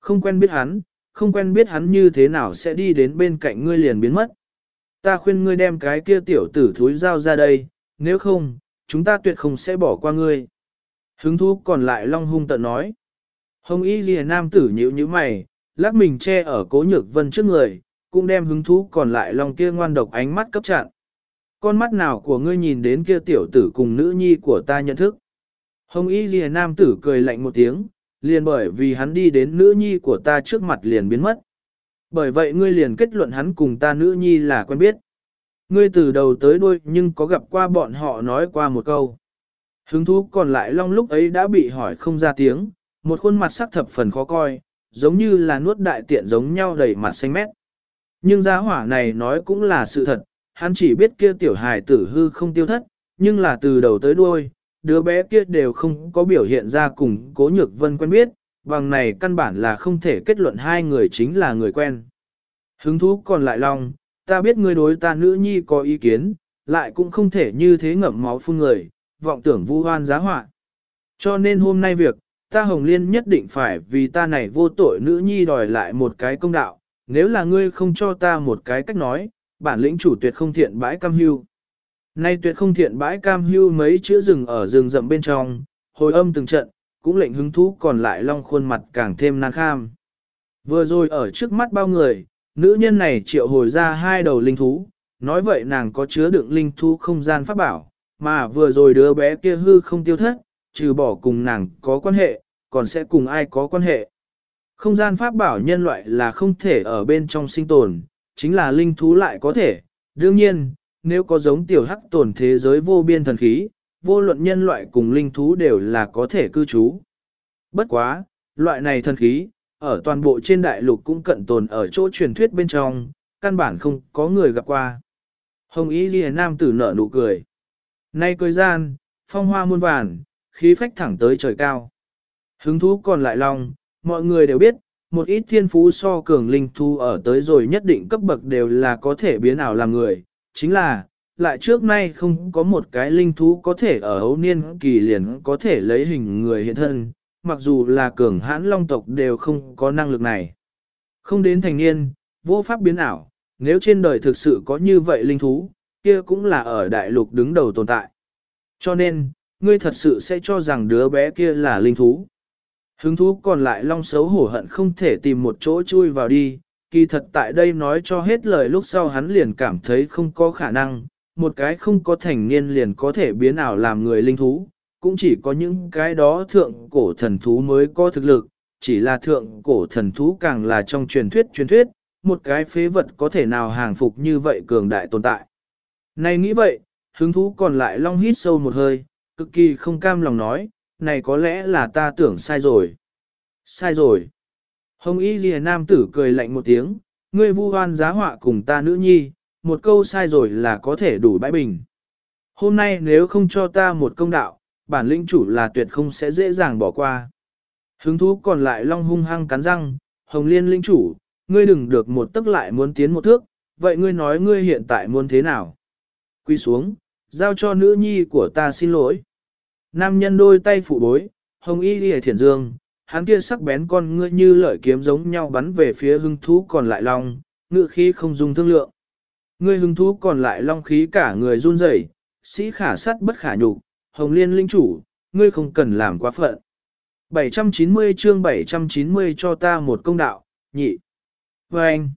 Không quen biết hắn, không quen biết hắn như thế nào sẽ đi đến bên cạnh ngươi liền biến mất. Ta khuyên ngươi đem cái kia tiểu tử thúi giao ra đây, nếu không, chúng ta tuyệt không sẽ bỏ qua ngươi. Hứng thú còn lại long hung tận nói. Hồng y lìa nam tử nhíu như mày, lắc mình che ở cố nhược vân trước người, cũng đem hứng thú còn lại long kia ngoan độc ánh mắt cấp chặn con mắt nào của ngươi nhìn đến kia tiểu tử cùng nữ nhi của ta nhận thức. Hồng y ghi nam tử cười lạnh một tiếng, liền bởi vì hắn đi đến nữ nhi của ta trước mặt liền biến mất. Bởi vậy ngươi liền kết luận hắn cùng ta nữ nhi là quen biết. Ngươi từ đầu tới đuôi nhưng có gặp qua bọn họ nói qua một câu. Hứng thú còn lại long lúc ấy đã bị hỏi không ra tiếng, một khuôn mặt sắc thập phần khó coi, giống như là nuốt đại tiện giống nhau đầy mặt xanh mét. Nhưng giá hỏa này nói cũng là sự thật, hắn chỉ biết kia tiểu hài tử hư không tiêu thất, nhưng là từ đầu tới đuôi, đứa bé kia đều không có biểu hiện ra cùng cố nhược vân quen biết, bằng này căn bản là không thể kết luận hai người chính là người quen. Hứng thú còn lại lòng, ta biết ngươi đối ta nữ nhi có ý kiến, lại cũng không thể như thế ngậm máu phun người, vọng tưởng vu hoan giá họa. Cho nên hôm nay việc, ta Hồng Liên nhất định phải vì ta này vô tội nữ nhi đòi lại một cái công đạo, nếu là ngươi không cho ta một cái cách nói, bản lĩnh chủ tuyệt không thiện bãi cam hưu. Nay tuyệt không thiện bãi cam hưu mấy chữ rừng ở rừng rậm bên trong, hồi âm từng trận, cũng lệnh hứng thú còn lại long khuôn mặt càng thêm nan kham. Vừa rồi ở trước mắt bao người, nữ nhân này triệu hồi ra hai đầu linh thú, nói vậy nàng có chứa đựng linh thú không gian pháp bảo, mà vừa rồi đứa bé kia hư không tiêu thất, trừ bỏ cùng nàng có quan hệ, còn sẽ cùng ai có quan hệ. Không gian pháp bảo nhân loại là không thể ở bên trong sinh tồn, chính là linh thú lại có thể. Đương nhiên, nếu có giống tiểu hắc tồn thế giới vô biên thần khí, vô luận nhân loại cùng linh thú đều là có thể cư trú. Bất quá, loại này thần khí, ở toàn bộ trên đại lục cũng cận tồn ở chỗ truyền thuyết bên trong, căn bản không có người gặp qua. Hồng Y Ghi Nam tử nở nụ cười. Nay cười gian, phong hoa muôn vàn, khí phách thẳng tới trời cao. Hứng thú còn lại lòng, mọi người đều biết, một ít thiên phú so cường linh thu ở tới rồi nhất định cấp bậc đều là có thể biến ảo làm người, chính là, lại trước nay không có một cái linh thú có thể ở hấu niên kỳ liền có thể lấy hình người hiện thân, mặc dù là cường hãn long tộc đều không có năng lực này. Không đến thành niên, vô pháp biến ảo, nếu trên đời thực sự có như vậy linh thú, kia cũng là ở đại lục đứng đầu tồn tại. Cho nên, ngươi thật sự sẽ cho rằng đứa bé kia là linh thú. Hứng thú còn lại long xấu hổ hận không thể tìm một chỗ chui vào đi, kỳ thật tại đây nói cho hết lời lúc sau hắn liền cảm thấy không có khả năng, một cái không có thành niên liền có thể biến ảo làm người linh thú, cũng chỉ có những cái đó thượng cổ thần thú mới có thực lực, chỉ là thượng cổ thần thú càng là trong truyền thuyết truyền thuyết, một cái phế vật có thể nào hàng phục như vậy cường đại tồn tại. Này nghĩ vậy, hứng thú còn lại long hít sâu một hơi, cực kỳ không cam lòng nói, này có lẽ là ta tưởng sai rồi. Sai rồi. Hồng Y Ghi Nam tử cười lạnh một tiếng, ngươi vu hoan giá họa cùng ta nữ nhi, một câu sai rồi là có thể đủ bãi bình. Hôm nay nếu không cho ta một công đạo, bản lĩnh chủ là tuyệt không sẽ dễ dàng bỏ qua. Hứng thú còn lại long hung hăng cắn răng, hồng liên linh chủ, ngươi đừng được một tức lại muốn tiến một thước, vậy ngươi nói ngươi hiện tại muốn thế nào? Quy xuống, giao cho nữ nhi của ta xin lỗi. Nam nhân đôi tay phụ bối, hồng y ghi thiền dương, hắn kia sắc bén con ngươi như lợi kiếm giống nhau bắn về phía hưng thú còn lại long, ngự khí không dùng thương lượng. Ngươi hưng thú còn lại long khí cả người run rẩy, sĩ khả sắt bất khả nhục, hồng liên linh chủ, ngươi không cần làm quá phận. 790 chương 790 cho ta một công đạo, nhị. Và anh,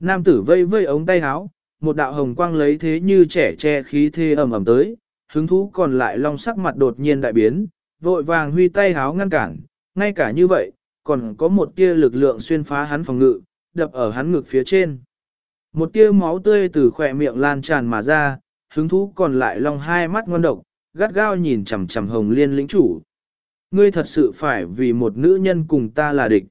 nam tử vây vây ống tay háo, một đạo hồng quang lấy thế như trẻ che khí thê ẩm ẩm tới, hứng thú còn lại long sắc mặt đột nhiên đại biến, vội vàng huy tay háo ngăn cản, ngay cả như vậy, còn có một tia lực lượng xuyên phá hắn phòng ngự, đập ở hắn ngực phía trên. Một tia máu tươi từ khỏe miệng lan tràn mà ra, hứng thú còn lại long hai mắt ngon độc, gắt gao nhìn chằm chằm hồng liên lĩnh chủ. Ngươi thật sự phải vì một nữ nhân cùng ta là địch.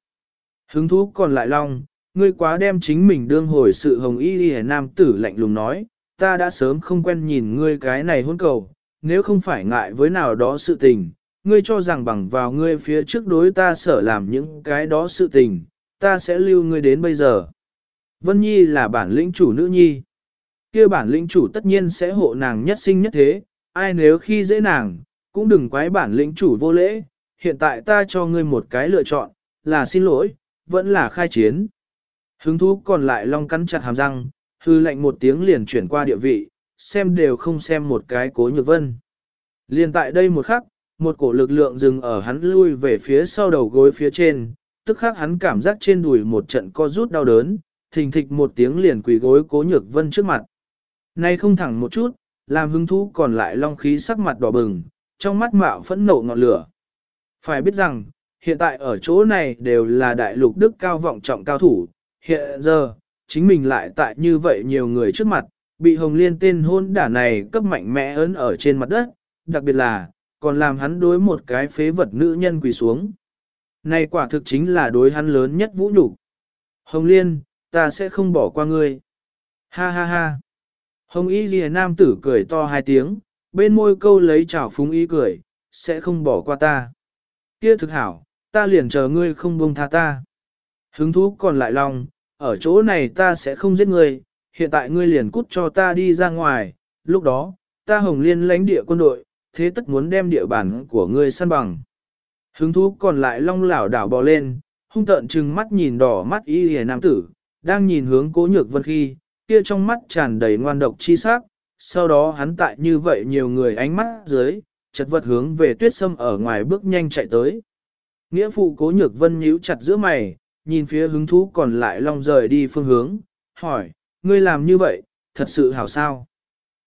Hứng thú còn lại long, ngươi quá đem chính mình đương hồi sự hồng y y nam tử lạnh lùng nói, ta đã sớm không quen nhìn ngươi cái này hôn cầu, nếu không phải ngại với nào đó sự tình, ngươi cho rằng bằng vào ngươi phía trước đối ta sở làm những cái đó sự tình, ta sẽ lưu ngươi đến bây giờ. Vân Nhi là bản lĩnh chủ nữ nhi. kia bản lĩnh chủ tất nhiên sẽ hộ nàng nhất sinh nhất thế, ai nếu khi dễ nàng, cũng đừng quái bản lĩnh chủ vô lễ, hiện tại ta cho ngươi một cái lựa chọn, là xin lỗi, vẫn là khai chiến. Hứng thú còn lại long cắn chặt hàm răng, hư lệnh một tiếng liền chuyển qua địa vị, xem đều không xem một cái cố nhược vân. Liền tại đây một khắc, một cổ lực lượng dừng ở hắn lui về phía sau đầu gối phía trên, tức khắc hắn cảm giác trên đùi một trận co rút đau đớn, thình thịch một tiếng liền quỳ gối cố nhược vân trước mặt. Nay không thẳng một chút, làm hứng thú còn lại long khí sắc mặt đỏ bừng, trong mắt mạo phẫn nộ ngọn lửa. Phải biết rằng, hiện tại ở chỗ này đều là đại lục đức cao vọng trọng cao thủ, hiện giờ, chính mình lại tại như vậy nhiều người trước mặt, bị hồng liên tên hôn đả này cấp mạnh mẽ ấn ở trên mặt đất, đặc biệt là, còn làm hắn đối một cái phế vật nữ nhân quỳ xuống. Này quả thực chính là đối hắn lớn nhất vũ nhục. Hồng liên, ta sẽ không bỏ qua ngươi. Ha ha ha. Hồng y ghi nam tử cười to hai tiếng, bên môi câu lấy chảo phúng ý cười, sẽ không bỏ qua ta. Kia thực hảo, ta liền chờ ngươi không buông tha ta. Hứng thú còn lại lòng, ở chỗ này ta sẽ không giết ngươi, hiện tại ngươi liền cút cho ta đi ra ngoài, lúc đó, ta hồng liên lãnh địa quân đội, thế tất muốn đem địa bàn của ngươi săn bằng. Hứng thú còn lại long lảo đảo bò lên, hung tợn trừng mắt nhìn đỏ mắt y hề nam tử, đang nhìn hướng cố nhược vân khi, kia trong mắt tràn đầy ngoan độc chi sắc, sau đó hắn tại như vậy nhiều người ánh mắt dưới, chật vật hướng về tuyết sâm ở ngoài bước nhanh chạy tới. Nghĩa phụ cố nhược vân nhíu chặt giữa mày, nhìn phía hứng thú còn lại long rời đi phương hướng, hỏi, ngươi làm như vậy, thật sự hảo sao?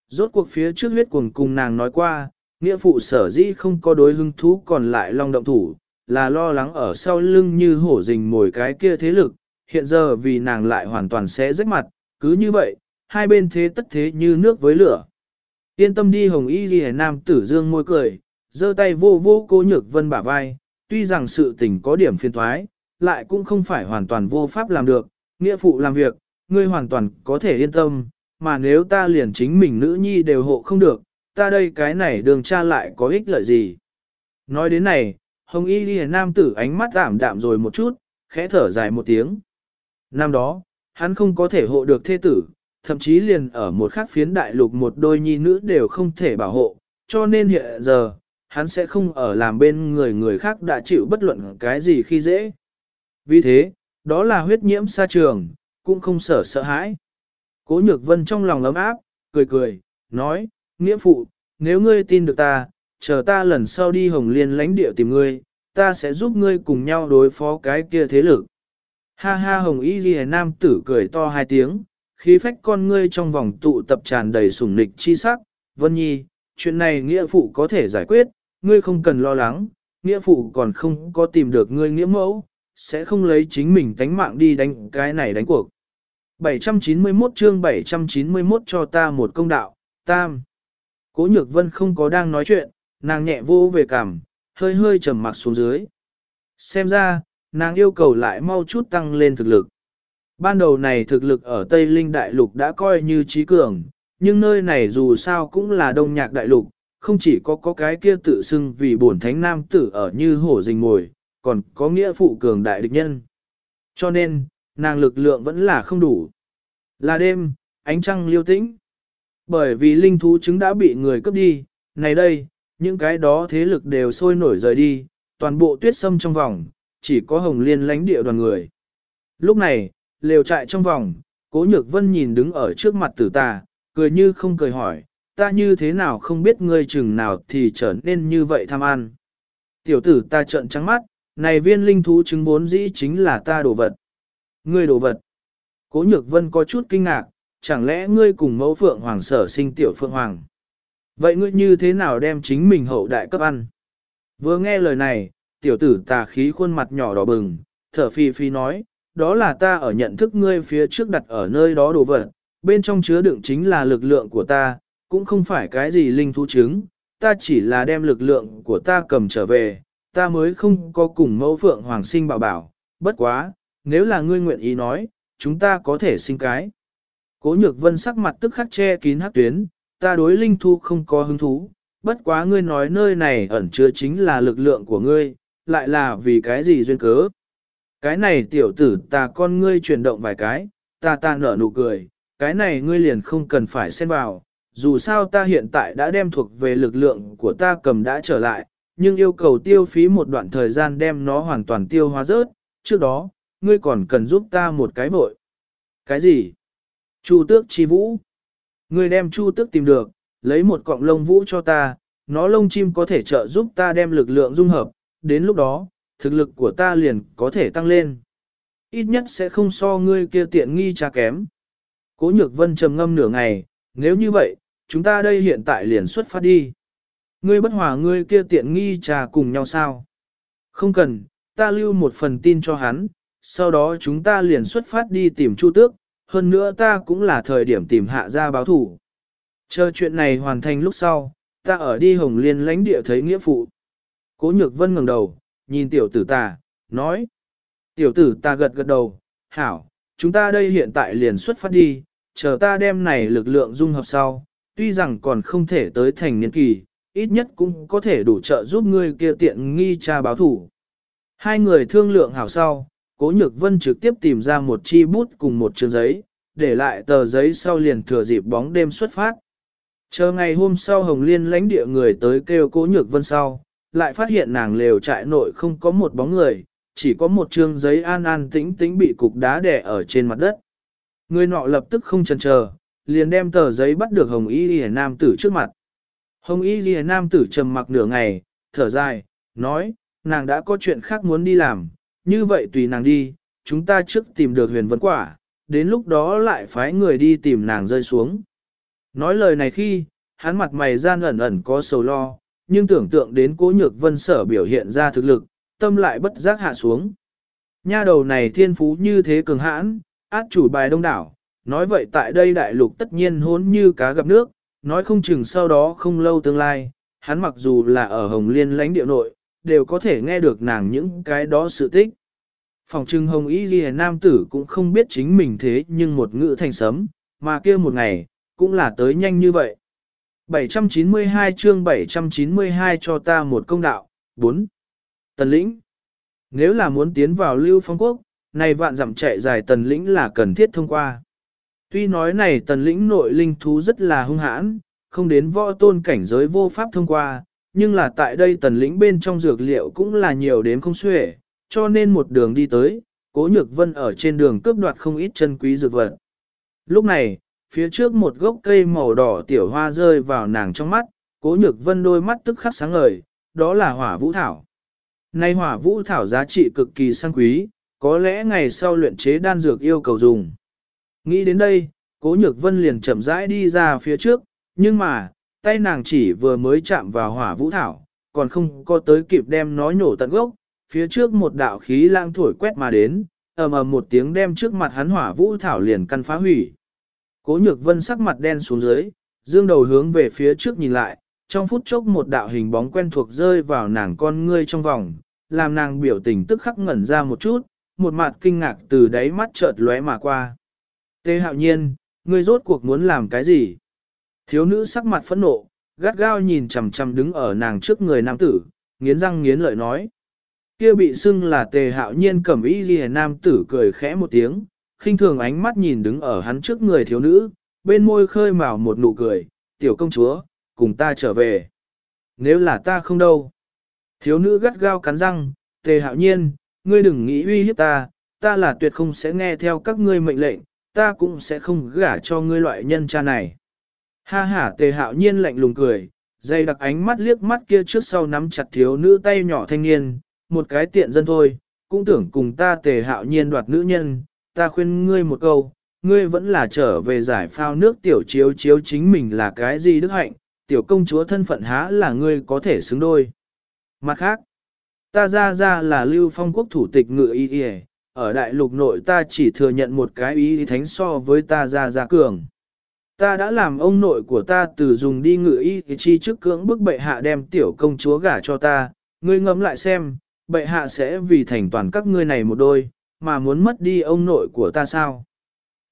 Rốt cuộc phía trước huyết cuồng cùng nàng nói qua, nghĩa phụ sở dĩ không có đối hứng thú còn lại long động thủ, là lo lắng ở sau lưng như hổ rình mồi cái kia thế lực, hiện giờ vì nàng lại hoàn toàn sẽ rách mặt, cứ như vậy, hai bên thế tất thế như nước với lửa. Yên tâm đi hồng y ghi nam tử dương môi cười, giơ tay vô vô cố nhược vân bả vai, tuy rằng sự tình có điểm phiền thoái, lại cũng không phải hoàn toàn vô pháp làm được, nghĩa phụ làm việc, ngươi hoàn toàn có thể yên tâm, mà nếu ta liền chính mình nữ nhi đều hộ không được, ta đây cái này đường cha lại có ích lợi gì. Nói đến này, hồng y ghi nam tử ánh mắt giảm đạm rồi một chút, khẽ thở dài một tiếng. Năm đó, hắn không có thể hộ được thê tử, thậm chí liền ở một khắc phiến đại lục một đôi nhi nữ đều không thể bảo hộ, cho nên hiện giờ, hắn sẽ không ở làm bên người người khác đã chịu bất luận cái gì khi dễ. Vì thế, đó là huyết nhiễm xa trường, cũng không sợ sợ hãi. Cố nhược vân trong lòng ấm áp, cười cười, nói, nghĩa phụ, nếu ngươi tin được ta, chờ ta lần sau đi hồng liên lãnh địa tìm ngươi, ta sẽ giúp ngươi cùng nhau đối phó cái kia thế lực. Ha ha hồng y ghi nam tử cười to hai tiếng, khí phách con ngươi trong vòng tụ tập tràn đầy sủng nịch chi sắc, vân nhi, chuyện này nghĩa phụ có thể giải quyết, ngươi không cần lo lắng, nghĩa phụ còn không có tìm được ngươi nghĩa mẫu, sẽ không lấy chính mình tánh mạng đi đánh cái này đánh cuộc. 791 chương 791 cho ta một công đạo, tam. Cố nhược vân không có đang nói chuyện, nàng nhẹ vô về cảm, hơi hơi trầm mặc xuống dưới. Xem ra, nàng yêu cầu lại mau chút tăng lên thực lực. Ban đầu này thực lực ở Tây Linh Đại Lục đã coi như trí cường, nhưng nơi này dù sao cũng là đông nhạc đại lục, không chỉ có có cái kia tự xưng vì bổn thánh nam tử ở như hổ rình mồi, còn có nghĩa phụ cường đại địch nhân. Cho nên, nàng lực lượng vẫn là không đủ. Là đêm, ánh trăng liêu tĩnh. Bởi vì linh thú trứng đã bị người cướp đi, này đây, những cái đó thế lực đều sôi nổi rời đi, toàn bộ tuyết sâm trong vòng, chỉ có hồng liên lánh địa đoàn người. Lúc này, lều trại trong vòng, cố nhược vân nhìn đứng ở trước mặt tử ta cười như không cười hỏi, ta như thế nào không biết ngươi chừng nào thì trở nên như vậy tham ăn. Tiểu tử ta trợn trắng mắt, này viên linh thú chứng vốn dĩ chính là ta đồ vật. Ngươi đồ vật. Cố nhược vân có chút kinh ngạc, chẳng lẽ ngươi cùng mẫu phượng hoàng sở sinh tiểu phượng hoàng. Vậy ngươi như thế nào đem chính mình hậu đại cấp ăn? Vừa nghe lời này, tiểu tử tà khí khuôn mặt nhỏ đỏ bừng, thở phi phi nói, đó là ta ở nhận thức ngươi phía trước đặt ở nơi đó đồ vật, bên trong chứa đựng chính là lực lượng của ta, cũng không phải cái gì linh thú chứng, ta chỉ là đem lực lượng của ta cầm trở về, ta mới không có cùng mẫu phượng hoàng sinh bảo bảo, bất quá, nếu là ngươi nguyện ý nói, chúng ta có thể sinh cái. Cố nhược vân sắc mặt tức khắc che kín hát tuyến, ta đối linh thu không có hứng thú, bất quá ngươi nói nơi này ẩn chứa chính là lực lượng của ngươi, lại là vì cái gì duyên cớ. Cái này tiểu tử ta con ngươi chuyển động vài cái, ta ta nở nụ cười, cái này ngươi liền không cần phải xen vào, dù sao ta hiện tại đã đem thuộc về lực lượng của ta cầm đã trở lại, nhưng yêu cầu tiêu phí một đoạn thời gian đem nó hoàn toàn tiêu hóa rớt, trước đó, ngươi còn cần giúp ta một cái vội. Cái gì? Chu tước chi vũ. Ngươi đem chu tước tìm được, lấy một cọng lông vũ cho ta, nó lông chim có thể trợ giúp ta đem lực lượng dung hợp, đến lúc đó, thực lực của ta liền có thể tăng lên. Ít nhất sẽ không so ngươi kia tiện nghi cha kém. Cố nhược vân trầm ngâm nửa ngày, nếu như vậy, chúng ta đây hiện tại liền xuất phát đi. Ngươi bất hòa ngươi kia tiện nghi trà cùng nhau sao? Không cần, ta lưu một phần tin cho hắn, sau đó chúng ta liền xuất phát đi tìm Chu Tước, hơn nữa ta cũng là thời điểm tìm hạ gia báo thủ. Chờ chuyện này hoàn thành lúc sau, ta ở đi Hồng Liên lãnh địa thấy nghĩa phụ. Cố Nhược Vân ngẩng đầu, nhìn tiểu tử ta, nói. Tiểu tử ta gật gật đầu, hảo, chúng ta đây hiện tại liền xuất phát đi, chờ ta đem này lực lượng dung hợp sau, tuy rằng còn không thể tới thành niên kỳ, ít nhất cũng có thể đủ trợ giúp ngươi kia tiện nghi cha báo thủ. Hai người thương lượng hảo sau, Cố Nhược Vân trực tiếp tìm ra một chi bút cùng một trường giấy, để lại tờ giấy sau liền thừa dịp bóng đêm xuất phát. Chờ ngày hôm sau Hồng Liên lãnh địa người tới kêu Cố Nhược Vân sau, lại phát hiện nàng lều trại nội không có một bóng người, chỉ có một trương giấy an an tĩnh tĩnh bị cục đá đè ở trên mặt đất. Người nọ lập tức không chần chờ, liền đem tờ giấy bắt được Hồng Y Liễu Nam tử trước mặt. Hồng Y Ghi Nam tử trầm mặc nửa ngày, thở dài, nói, nàng đã có chuyện khác muốn đi làm, như vậy tùy nàng đi, chúng ta trước tìm được huyền vấn quả, đến lúc đó lại phái người đi tìm nàng rơi xuống. Nói lời này khi, hắn mặt mày gian ẩn ẩn có sầu lo, nhưng tưởng tượng đến cố nhược vân sở biểu hiện ra thực lực, tâm lại bất giác hạ xuống. Nha đầu này thiên phú như thế cường hãn, át chủ bài đông đảo, nói vậy tại đây đại lục tất nhiên hốn như cá gặp nước, nói không chừng sau đó không lâu tương lai, hắn mặc dù là ở Hồng Liên lãnh địa nội, đều có thể nghe được nàng những cái đó sự tích. Phòng trưng hồng y ghi nam tử cũng không biết chính mình thế nhưng một ngữ thành sấm, mà kia một ngày, cũng là tới nhanh như vậy. 792 chương 792 cho ta một công đạo, 4. Tần lĩnh Nếu là muốn tiến vào lưu phong quốc, này vạn dặm chạy dài tần lĩnh là cần thiết thông qua. Tuy nói này tần lĩnh nội linh thú rất là hung hãn, không đến võ tôn cảnh giới vô pháp thông qua, nhưng là tại đây tần lĩnh bên trong dược liệu cũng là nhiều đến không xuể, cho nên một đường đi tới, cố nhược vân ở trên đường cướp đoạt không ít chân quý dược vật. Lúc này, phía trước một gốc cây màu đỏ tiểu hoa rơi vào nàng trong mắt, Cố nhược vân đôi mắt tức khắc sáng ngời, đó là hỏa vũ thảo. Nay hỏa vũ thảo giá trị cực kỳ sang quý, có lẽ ngày sau luyện chế đan dược yêu cầu dùng. Nghĩ đến đây, cố nhược vân liền chậm rãi đi ra phía trước, nhưng mà, tay nàng chỉ vừa mới chạm vào hỏa vũ thảo, còn không có tới kịp đem nó nhổ tận gốc, phía trước một đạo khí lang thổi quét mà đến, ầm ầm một tiếng đem trước mặt hắn hỏa vũ thảo liền căn phá hủy. Cố nhược vân sắc mặt đen xuống dưới, dương đầu hướng về phía trước nhìn lại, trong phút chốc một đạo hình bóng quen thuộc rơi vào nàng con ngươi trong vòng, làm nàng biểu tình tức khắc ngẩn ra một chút, một mặt kinh ngạc từ đáy mắt chợt lóe mà qua. Tê hạo nhiên, ngươi rốt cuộc muốn làm cái gì? Thiếu nữ sắc mặt phẫn nộ, gắt gao nhìn chằm chằm đứng ở nàng trước người nam tử, nghiến răng nghiến lợi nói. Kia bị xưng là tề hạo nhiên cẩm ý ghi nam tử cười khẽ một tiếng, khinh thường ánh mắt nhìn đứng ở hắn trước người thiếu nữ, bên môi khơi mào một nụ cười, tiểu công chúa, cùng ta trở về. Nếu là ta không đâu. Thiếu nữ gắt gao cắn răng, tề hạo nhiên, ngươi đừng nghĩ uy hiếp ta, ta là tuyệt không sẽ nghe theo các ngươi mệnh lệnh, ta cũng sẽ không gả cho ngươi loại nhân cha này. Ha ha tề hạo nhiên lạnh lùng cười, dây đặc ánh mắt liếc mắt kia trước sau nắm chặt thiếu nữ tay nhỏ thanh niên, một cái tiện dân thôi, cũng tưởng cùng ta tề hạo nhiên đoạt nữ nhân, ta khuyên ngươi một câu, ngươi vẫn là trở về giải phao nước tiểu chiếu chiếu chính mình là cái gì đức hạnh, tiểu công chúa thân phận há là ngươi có thể xứng đôi. Mặt khác, ta ra ra là lưu phong quốc thủ tịch ngự y y, ở đại lục nội ta chỉ thừa nhận một cái ý thánh so với ta ra ra cường. Ta đã làm ông nội của ta từ dùng đi ngự y thì chi trước cưỡng bức bệ hạ đem tiểu công chúa gả cho ta, ngươi ngẫm lại xem, bệ hạ sẽ vì thành toàn các ngươi này một đôi, mà muốn mất đi ông nội của ta sao?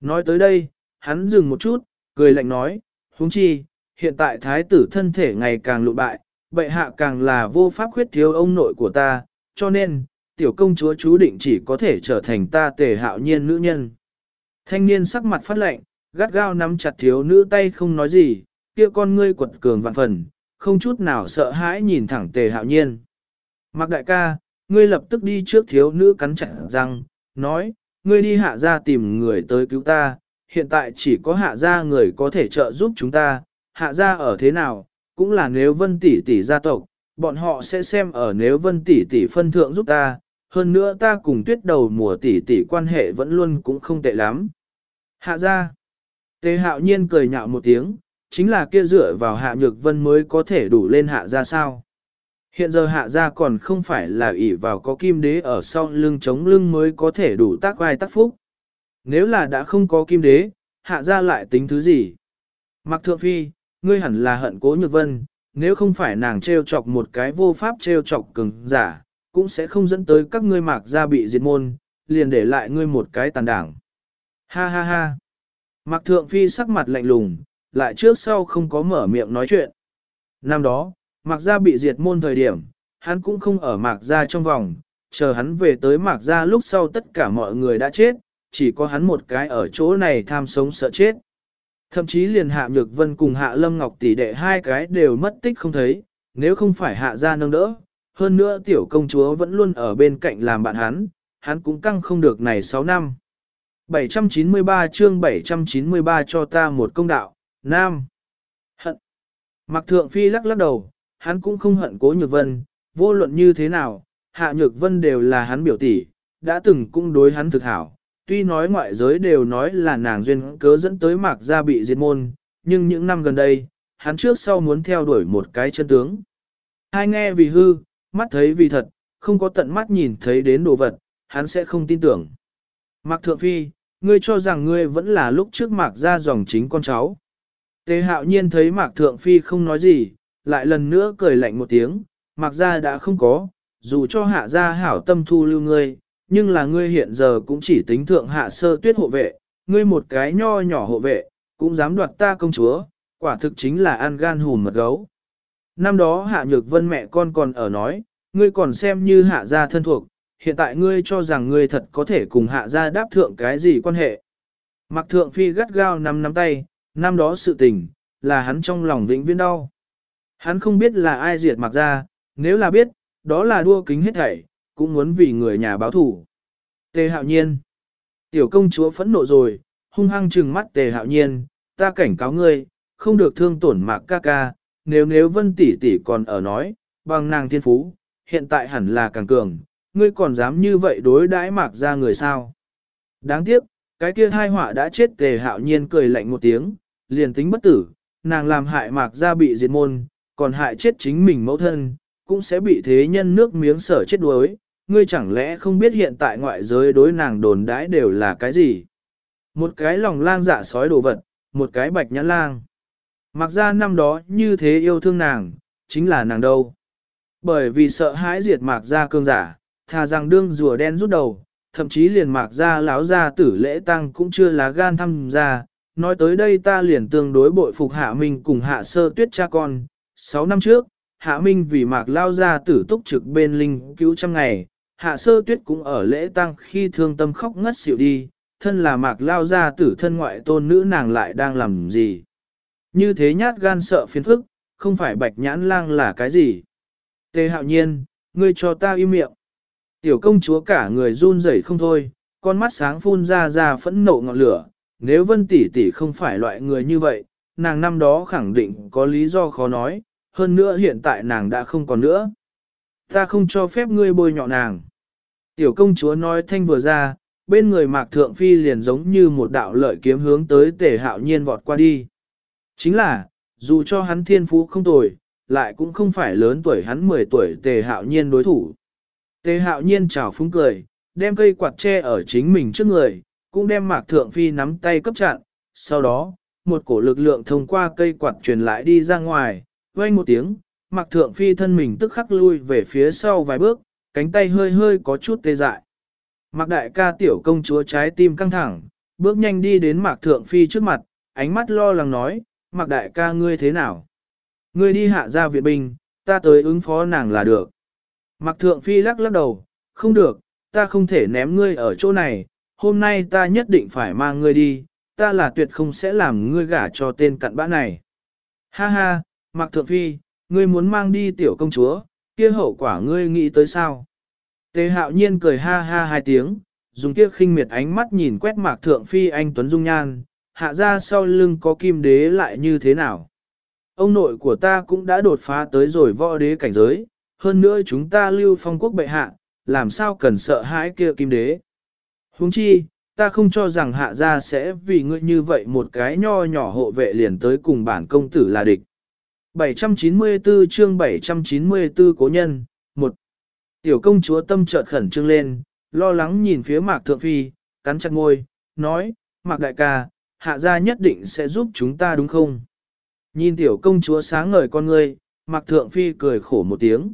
Nói tới đây, hắn dừng một chút, cười lạnh nói, huống chi, hiện tại thái tử thân thể ngày càng lụ bại, bệ hạ càng là vô pháp khuyết thiếu ông nội của ta, cho nên, tiểu công chúa chú định chỉ có thể trở thành ta tề hạo nhiên nữ nhân. Thanh niên sắc mặt phát lạnh, gắt gao nắm chặt thiếu nữ tay không nói gì, kia con ngươi quật cường vạn phần, không chút nào sợ hãi nhìn thẳng tề hạo nhiên. Mạc đại ca, ngươi lập tức đi trước thiếu nữ cắn chặt răng, nói, ngươi đi hạ ra tìm người tới cứu ta, hiện tại chỉ có hạ ra người có thể trợ giúp chúng ta, hạ ra ở thế nào, cũng là nếu vân tỷ tỷ gia tộc, bọn họ sẽ xem ở nếu vân tỷ tỷ phân thượng giúp ta, hơn nữa ta cùng tuyết đầu mùa tỷ tỷ quan hệ vẫn luôn cũng không tệ lắm. Hạ ra, tề hạo nhiên cười nhạo một tiếng, chính là kia dựa vào hạ nhược vân mới có thể đủ lên hạ ra sao. Hiện giờ hạ gia còn không phải là ỷ vào có kim đế ở sau lưng chống lưng mới có thể đủ tác vai tác phúc. Nếu là đã không có kim đế, hạ gia lại tính thứ gì? Mặc thượng phi, ngươi hẳn là hận cố nhược vân, nếu không phải nàng treo chọc một cái vô pháp treo chọc cứng giả, cũng sẽ không dẫn tới các ngươi mạc gia bị diệt môn, liền để lại ngươi một cái tàn đảng. Ha ha ha. Mặc thượng phi sắc mặt lạnh lùng, lại trước sau không có mở miệng nói chuyện. Năm đó, Mạc Gia bị diệt môn thời điểm, hắn cũng không ở Mạc Gia trong vòng, chờ hắn về tới Mạc Gia lúc sau tất cả mọi người đã chết, chỉ có hắn một cái ở chỗ này tham sống sợ chết. Thậm chí liền Hạ Nhược Vân cùng Hạ Lâm Ngọc tỷ đệ hai cái đều mất tích không thấy, nếu không phải Hạ Gia nâng đỡ, hơn nữa tiểu công chúa vẫn luôn ở bên cạnh làm bạn hắn, hắn cũng căng không được này 6 năm. 793 chương 793 cho ta một công đạo, Nam. Hận. Mặc thượng phi lắc lắc đầu, hắn cũng không hận cố nhược vân, vô luận như thế nào, hạ nhược vân đều là hắn biểu tỷ, đã từng cũng đối hắn thực hảo. Tuy nói ngoại giới đều nói là nàng duyên cớ dẫn tới mạc gia bị diệt môn, nhưng những năm gần đây, hắn trước sau muốn theo đuổi một cái chân tướng. Hai nghe vì hư, mắt thấy vì thật, không có tận mắt nhìn thấy đến đồ vật, hắn sẽ không tin tưởng. Mạc Thượng Phi, ngươi cho rằng ngươi vẫn là lúc trước Mạc gia dòng chính con cháu. Tề hạo nhiên thấy Mạc Thượng Phi không nói gì, lại lần nữa cười lạnh một tiếng, mặc ra đã không có, dù cho hạ gia hảo tâm thu lưu ngươi, nhưng là ngươi hiện giờ cũng chỉ tính thượng hạ sơ tuyết hộ vệ, ngươi một cái nho nhỏ hộ vệ, cũng dám đoạt ta công chúa, quả thực chính là ăn gan hùn mật gấu. Năm đó hạ nhược vân mẹ con còn ở nói, ngươi còn xem như hạ gia thân thuộc, hiện tại ngươi cho rằng ngươi thật có thể cùng hạ gia đáp thượng cái gì quan hệ. Mặc thượng phi gắt gao nắm nắm tay, năm đó sự tình, là hắn trong lòng vĩnh viễn đau. Hắn không biết là ai diệt mặc ra, nếu là biết, đó là đua kính hết thảy, cũng muốn vì người nhà báo thủ. Tề hạo nhiên. Tiểu công chúa phẫn nộ rồi, hung hăng trừng mắt tề hạo nhiên, ta cảnh cáo ngươi, không được thương tổn mạc ca ca, nếu nếu vân tỷ tỷ còn ở nói, bằng nàng thiên phú, hiện tại hẳn là càng cường, ngươi còn dám như vậy đối đãi mạc ra người sao. Đáng tiếc, cái kia hai họa đã chết tề hạo nhiên cười lạnh một tiếng, liền tính bất tử, nàng làm hại mạc ra bị diệt môn, còn hại chết chính mình mẫu thân, cũng sẽ bị thế nhân nước miếng sở chết đuối. Ngươi chẳng lẽ không biết hiện tại ngoại giới đối nàng đồn đãi đều là cái gì? Một cái lòng lang dạ sói đồ vật, một cái bạch nhãn lang. Mặc ra năm đó như thế yêu thương nàng, chính là nàng đâu. Bởi vì sợ hãi diệt mạc ra cương giả, thà rằng đương rùa đen rút đầu, thậm chí liền mạc ra láo ra tử lễ tăng cũng chưa lá gan thăm ra. Nói tới đây ta liền tương đối bội phục hạ minh cùng hạ sơ tuyết cha con. Sáu năm trước, hạ minh vì mạc lao ra tử túc trực bên linh cứu trăm ngày, hạ sơ tuyết cũng ở lễ tăng khi thương tâm khóc ngất xỉu đi, thân là mạc lao ra tử thân ngoại tôn nữ nàng lại đang làm gì. Như thế nhát gan sợ phiền phức, không phải bạch nhãn lang là cái gì. Tề hạo nhiên, ngươi cho ta im miệng. Tiểu công chúa cả người run rẩy không thôi, con mắt sáng phun ra ra phẫn nộ ngọn lửa. Nếu vân tỷ tỷ không phải loại người như vậy, nàng năm đó khẳng định có lý do khó nói, hơn nữa hiện tại nàng đã không còn nữa. Ta không cho phép ngươi bôi nhọ nàng. Tiểu công chúa nói thanh vừa ra, bên người mạc thượng phi liền giống như một đạo lợi kiếm hướng tới tề hạo nhiên vọt qua đi. Chính là, dù cho hắn thiên phú không tồi, lại cũng không phải lớn tuổi hắn 10 tuổi tề hạo nhiên đối thủ. Tề hạo nhiên chào phúng cười, đem cây quạt tre ở chính mình trước người, cũng đem mạc thượng phi nắm tay cấp chặn, sau đó, một cổ lực lượng thông qua cây quạt truyền lại đi ra ngoài, vang một tiếng, mạc thượng phi thân mình tức khắc lui về phía sau vài bước, cánh tay hơi hơi có chút tê dại. Mạc đại ca tiểu công chúa trái tim căng thẳng, bước nhanh đi đến mạc thượng phi trước mặt, ánh mắt lo lắng nói, mạc đại ca ngươi thế nào? Ngươi đi hạ ra viện binh, ta tới ứng phó nàng là được. Mạc thượng phi lắc lắc đầu, không được, ta không thể ném ngươi ở chỗ này, hôm nay ta nhất định phải mang ngươi đi, ta là tuyệt không sẽ làm ngươi gả cho tên cặn bã này. Ha ha, Mạc thượng phi, ngươi muốn mang đi tiểu công chúa, kia hậu quả ngươi nghĩ tới sao? Tề hạo nhiên cười ha ha hai tiếng, dùng kia khinh miệt ánh mắt nhìn quét mạc thượng phi anh Tuấn Dung Nhan, hạ ra sau lưng có kim đế lại như thế nào. Ông nội của ta cũng đã đột phá tới rồi võ đế cảnh giới, hơn nữa chúng ta lưu phong quốc bệ hạ, làm sao cần sợ hãi kia kim đế. Huống chi, ta không cho rằng hạ gia sẽ vì ngươi như vậy một cái nho nhỏ hộ vệ liền tới cùng bản công tử là địch. 794 chương 794 cố nhân, 1. Tiểu công chúa tâm chợt khẩn trương lên, lo lắng nhìn phía mạc thượng phi, cắn chặt ngôi, nói, mạc đại ca, hạ gia nhất định sẽ giúp chúng ta đúng không? Nhìn tiểu công chúa sáng ngời con ngươi, mạc thượng phi cười khổ một tiếng.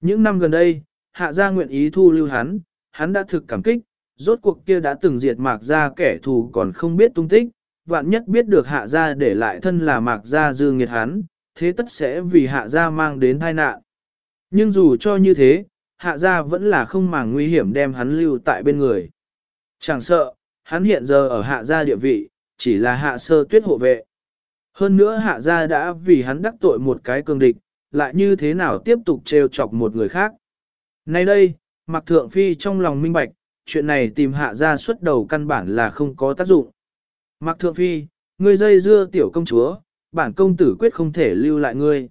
Những năm gần đây, hạ gia nguyện ý thu lưu hắn, hắn đã thực cảm kích, rốt cuộc kia đã từng diệt mạc gia kẻ thù còn không biết tung tích, vạn nhất biết được hạ gia để lại thân là mạc gia dư nghiệt hắn, thế tất sẽ vì hạ gia mang đến tai nạn. Nhưng dù cho như thế, hạ gia vẫn là không màng nguy hiểm đem hắn lưu tại bên người. Chẳng sợ, hắn hiện giờ ở hạ gia địa vị, chỉ là hạ sơ tuyết hộ vệ. Hơn nữa hạ gia đã vì hắn đắc tội một cái cường địch, lại như thế nào tiếp tục trêu chọc một người khác. Nay đây, Mạc Thượng Phi trong lòng minh bạch, chuyện này tìm hạ gia xuất đầu căn bản là không có tác dụng. Mạc Thượng Phi, ngươi dây dưa tiểu công chúa, bản công tử quyết không thể lưu lại ngươi.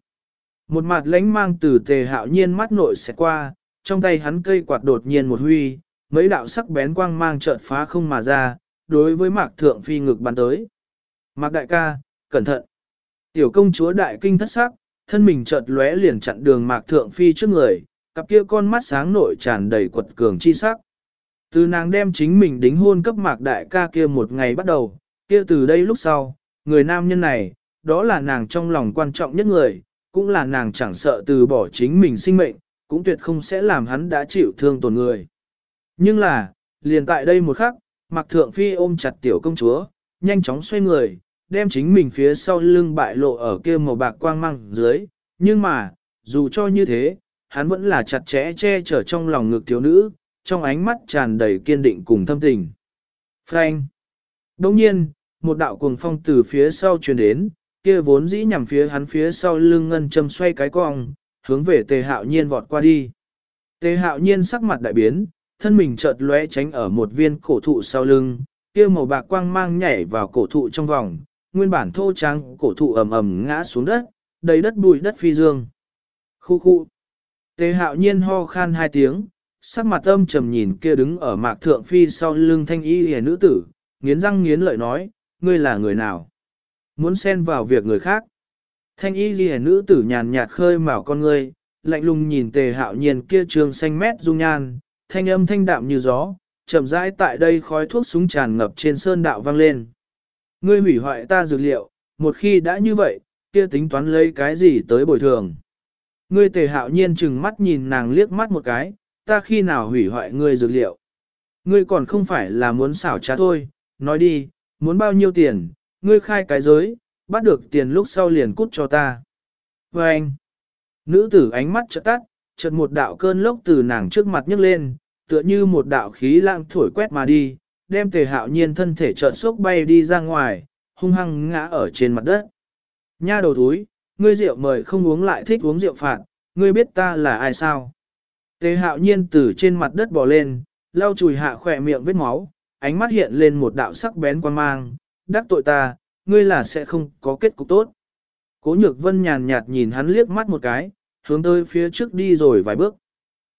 Một mặt lánh mang từ tề hạo nhiên mắt nội sẽ qua, trong tay hắn cây quạt đột nhiên một huy, mấy đạo sắc bén quang mang chợt phá không mà ra, đối với mạc thượng phi ngực bắn tới. Mạc đại ca, cẩn thận. Tiểu công chúa đại kinh thất sắc, thân mình chợt lóe liền chặn đường mạc thượng phi trước người, cặp kia con mắt sáng nội tràn đầy quật cường chi sắc. Từ nàng đem chính mình đính hôn cấp mạc đại ca kia một ngày bắt đầu, kia từ đây lúc sau, người nam nhân này, đó là nàng trong lòng quan trọng nhất người, cũng là nàng chẳng sợ từ bỏ chính mình sinh mệnh, cũng tuyệt không sẽ làm hắn đã chịu thương tổn người. Nhưng là, liền tại đây một khắc, Mạc Thượng Phi ôm chặt tiểu công chúa, nhanh chóng xoay người, đem chính mình phía sau lưng bại lộ ở kia màu bạc quang mang dưới, nhưng mà, dù cho như thế, hắn vẫn là chặt chẽ che chở trong lòng ngực thiếu nữ, trong ánh mắt tràn đầy kiên định cùng thâm tình. Frank! Đồng nhiên, một đạo cuồng phong từ phía sau truyền đến, kia vốn dĩ nhằm phía hắn phía sau lưng ngân châm xoay cái cong, hướng về tề hạo nhiên vọt qua đi. Tề hạo nhiên sắc mặt đại biến, thân mình chợt lóe tránh ở một viên cổ thụ sau lưng, kia màu bạc quang mang nhảy vào cổ thụ trong vòng, nguyên bản thô trắng cổ thụ ầm ầm ngã xuống đất, đầy đất bụi đất phi dương. Khu khu. Tề hạo nhiên ho khan hai tiếng, sắc mặt âm trầm nhìn kia đứng ở mạc thượng phi sau lưng thanh y hề nữ tử, nghiến răng nghiến lợi nói, ngươi là người nào? Muốn xen vào việc người khác. Thanh y ghi nữ tử nhàn nhạt khơi mào con ngươi, lạnh lùng nhìn tề hạo nhiên kia trường xanh mét dung nhan, thanh âm thanh đạm như gió, chậm rãi tại đây khói thuốc súng tràn ngập trên sơn đạo vang lên. Ngươi hủy hoại ta dược liệu, một khi đã như vậy, kia tính toán lấy cái gì tới bồi thường. Ngươi tề hạo nhiên chừng mắt nhìn nàng liếc mắt một cái, ta khi nào hủy hoại ngươi dược liệu. Ngươi còn không phải là muốn xảo trá thôi, nói đi, muốn bao nhiêu tiền, ngươi khai cái giới, bắt được tiền lúc sau liền cút cho ta. Và anh, nữ tử ánh mắt chợt tắt, chợt một đạo cơn lốc từ nàng trước mặt nhấc lên, tựa như một đạo khí lãng thổi quét mà đi, đem tề hạo nhiên thân thể chợt sốc bay đi ra ngoài, hung hăng ngã ở trên mặt đất. Nha đầu túi, ngươi rượu mời không uống lại thích uống rượu phạt, ngươi biết ta là ai sao? Tề hạo nhiên từ trên mặt đất bò lên, lau chùi hạ khỏe miệng vết máu, ánh mắt hiện lên một đạo sắc bén quan mang, đắc tội ta, ngươi là sẽ không có kết cục tốt. Cố nhược vân nhàn nhạt nhìn hắn liếc mắt một cái, hướng tới phía trước đi rồi vài bước.